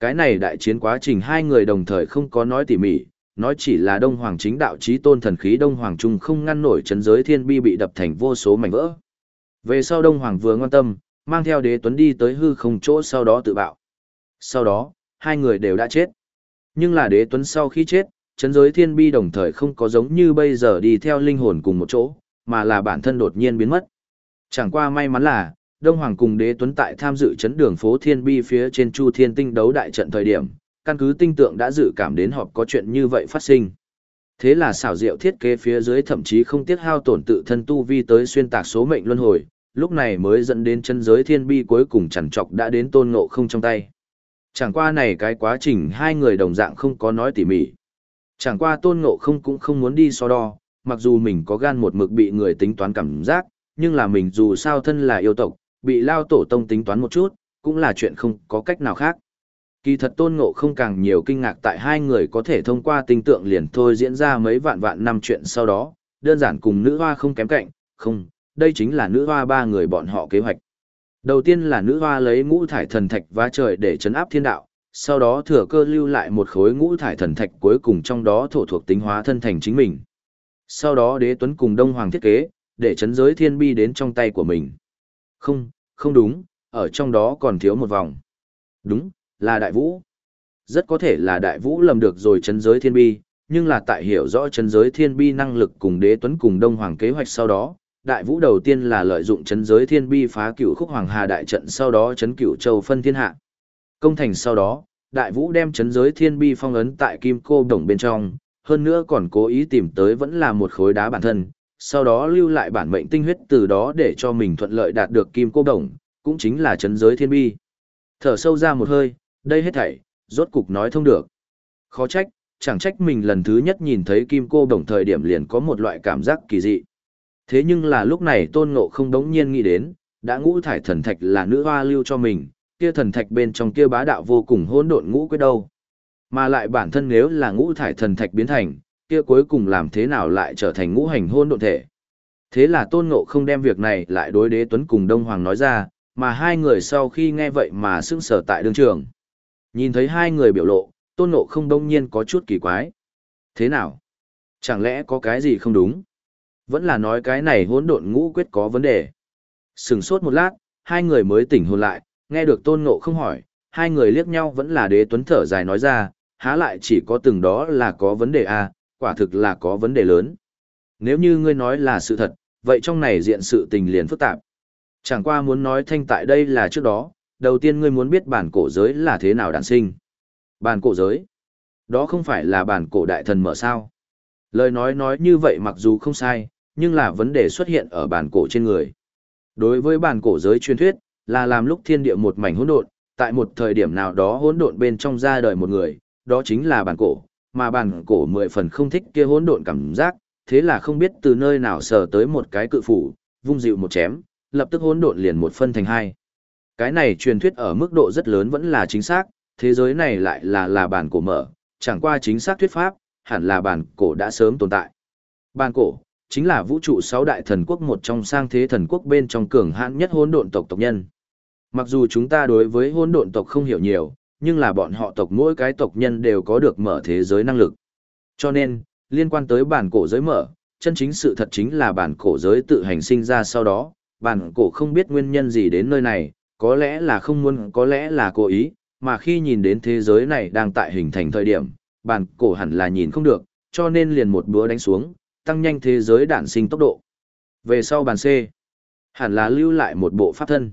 Cái này đại chiến quá trình hai người đồng thời không có nói tỉ mỉ, nói chỉ là Đông Hoàng chính đạo chí tôn thần khí Đông Hoàng Trung không ngăn nổi chấn giới thiên bi bị đập thành vô số mảnh vỡ. Về sau Đông Hoàng vừa ngoan tâm, mang theo đế tuấn đi tới hư không chỗ sau đó tự bạo. Sau đó, hai người đều đã chết. Nhưng là đế tuấn sau khi chết, chấn giới thiên bi đồng thời không có giống như bây giờ đi theo linh hồn cùng một chỗ, mà là bản thân đột nhiên biến mất. Chẳng qua may mắn là, Đông Hoàng cùng đế tuấn tại tham dự chấn đường phố thiên bi phía trên Chu Thiên Tinh đấu đại trận thời điểm, căn cứ tinh tượng đã dự cảm đến họp có chuyện như vậy phát sinh. Thế là xảo diệu thiết kế phía dưới thậm chí không tiếc hao tổn tự thân tu vi tới xuyên tạc số mệnh luân hồi, lúc này mới dẫn đến chân giới thiên bi cuối cùng chẳng chọc đã đến tôn ngộ không trong tay. Chẳng qua này cái quá trình hai người đồng dạng không có nói tỉ mỉ. Chẳng qua tôn ngộ không cũng không muốn đi so đo, mặc dù mình có gan một mực bị người tính toán cảm giác, nhưng là mình dù sao thân là yêu tộc, bị lao tổ tông tính toán một chút, cũng là chuyện không có cách nào khác. Kỳ thật tôn ngộ không càng nhiều kinh ngạc tại hai người có thể thông qua tinh tượng liền thôi diễn ra mấy vạn vạn năm chuyện sau đó, đơn giản cùng nữ hoa không kém cạnh, không, đây chính là nữ hoa ba người bọn họ kế hoạch. Đầu tiên là nữ hoa lấy ngũ thải thần thạch vá trời để chấn áp thiên đạo, sau đó thừa cơ lưu lại một khối ngũ thải thần thạch cuối cùng trong đó thổ thuộc tính hóa thân thành chính mình. Sau đó đế tuấn cùng đông hoàng thiết kế, để chấn giới thiên bi đến trong tay của mình. Không, không đúng, ở trong đó còn thiếu một vòng. Đúng, là đại vũ. Rất có thể là đại vũ lầm được rồi chấn giới thiên bi, nhưng là tại hiểu rõ chấn giới thiên bi năng lực cùng đế tuấn cùng đông hoàng kế hoạch sau đó, đại vũ đầu tiên là lợi dụng chấn giới thiên bi phá cửu khúc hoàng hà đại trận sau đó chấn cửu châu phân thiên hạ. Công thành sau đó, đại vũ đem chấn giới thiên bi phong ấn tại kim cô đồng bên trong, hơn nữa còn cố ý tìm tới vẫn là một khối đá bản thân, sau đó lưu lại bản mệnh tinh huyết từ đó để cho mình thuận lợi đạt được kim cô đồng, cũng chính là chấn giới thiên bi. Thở sâu ra một hơi, đây hết thảy, rốt cục nói thông được. Khó trách, chẳng trách mình lần thứ nhất nhìn thấy kim cô đồng thời điểm liền có một loại cảm giác kỳ dị. Thế nhưng là lúc này tôn ngộ không đống nhiên nghĩ đến, đã ngũ thải thần thạch là nữ hoa lưu cho mình, kia thần thạch bên trong kia bá đạo vô cùng hỗn độn ngũ quyết đâu. Mà lại bản thân nếu là ngũ thải thần thạch biến thành, kia cuối cùng làm thế nào lại trở thành ngũ hành hỗn độn thể. Thế là tôn ngộ không đem việc này lại đối đế tuấn cùng Đông Hoàng nói ra, mà hai người sau khi nghe vậy mà sững sờ tại đương trường. Nhìn thấy hai người biểu lộ, tôn ngộ không đông nhiên có chút kỳ quái. Thế nào? Chẳng lẽ có cái gì không đúng? Vẫn là nói cái này hỗn độn ngũ quyết có vấn đề. Sừng sốt một lát, hai người mới tỉnh hồn lại, nghe được tôn ngộ không hỏi, hai người liếc nhau vẫn là đế tuấn thở dài nói ra, há lại chỉ có từng đó là có vấn đề à, quả thực là có vấn đề lớn. Nếu như ngươi nói là sự thật, vậy trong này diện sự tình liền phức tạp. Chẳng qua muốn nói thanh tại đây là trước đó, đầu tiên ngươi muốn biết bản cổ giới là thế nào đản sinh. Bản cổ giới? Đó không phải là bản cổ đại thần mở sao? Lời nói nói như vậy mặc dù không sai, nhưng là vấn đề xuất hiện ở bản cổ trên người. Đối với bản cổ giới truyền thuyết, là làm lúc thiên địa một mảnh hỗn độn, tại một thời điểm nào đó hỗn độn bên trong ra đời một người, đó chính là bản cổ, mà bản cổ mười phần không thích kia hỗn độn cảm giác, thế là không biết từ nơi nào sờ tới một cái cự phủ, vung dịu một chém, lập tức hỗn độn liền một phân thành hai. Cái này truyền thuyết ở mức độ rất lớn vẫn là chính xác, thế giới này lại là là bản cổ mở, chẳng qua chính xác thuyết pháp, hẳn là bản cổ đã sớm tồn tại. Bản cổ, chính là vũ trụ sáu đại thần quốc một trong sang thế thần quốc bên trong cường hãn nhất hỗn độn tộc tộc nhân. Mặc dù chúng ta đối với hỗn độn tộc không hiểu nhiều, nhưng là bọn họ tộc mỗi cái tộc nhân đều có được mở thế giới năng lực. Cho nên, liên quan tới bản cổ giới mở, chân chính sự thật chính là bản cổ giới tự hành sinh ra sau đó, bản cổ không biết nguyên nhân gì đến nơi này, có lẽ là không muốn, có lẽ là cố ý, mà khi nhìn đến thế giới này đang tại hình thành thời điểm, bản cổ hẳn là nhìn không được, cho nên liền một búa đánh xuống, tăng nhanh thế giới đản sinh tốc độ. Về sau bàn C, hẳn là lưu lại một bộ pháp thân.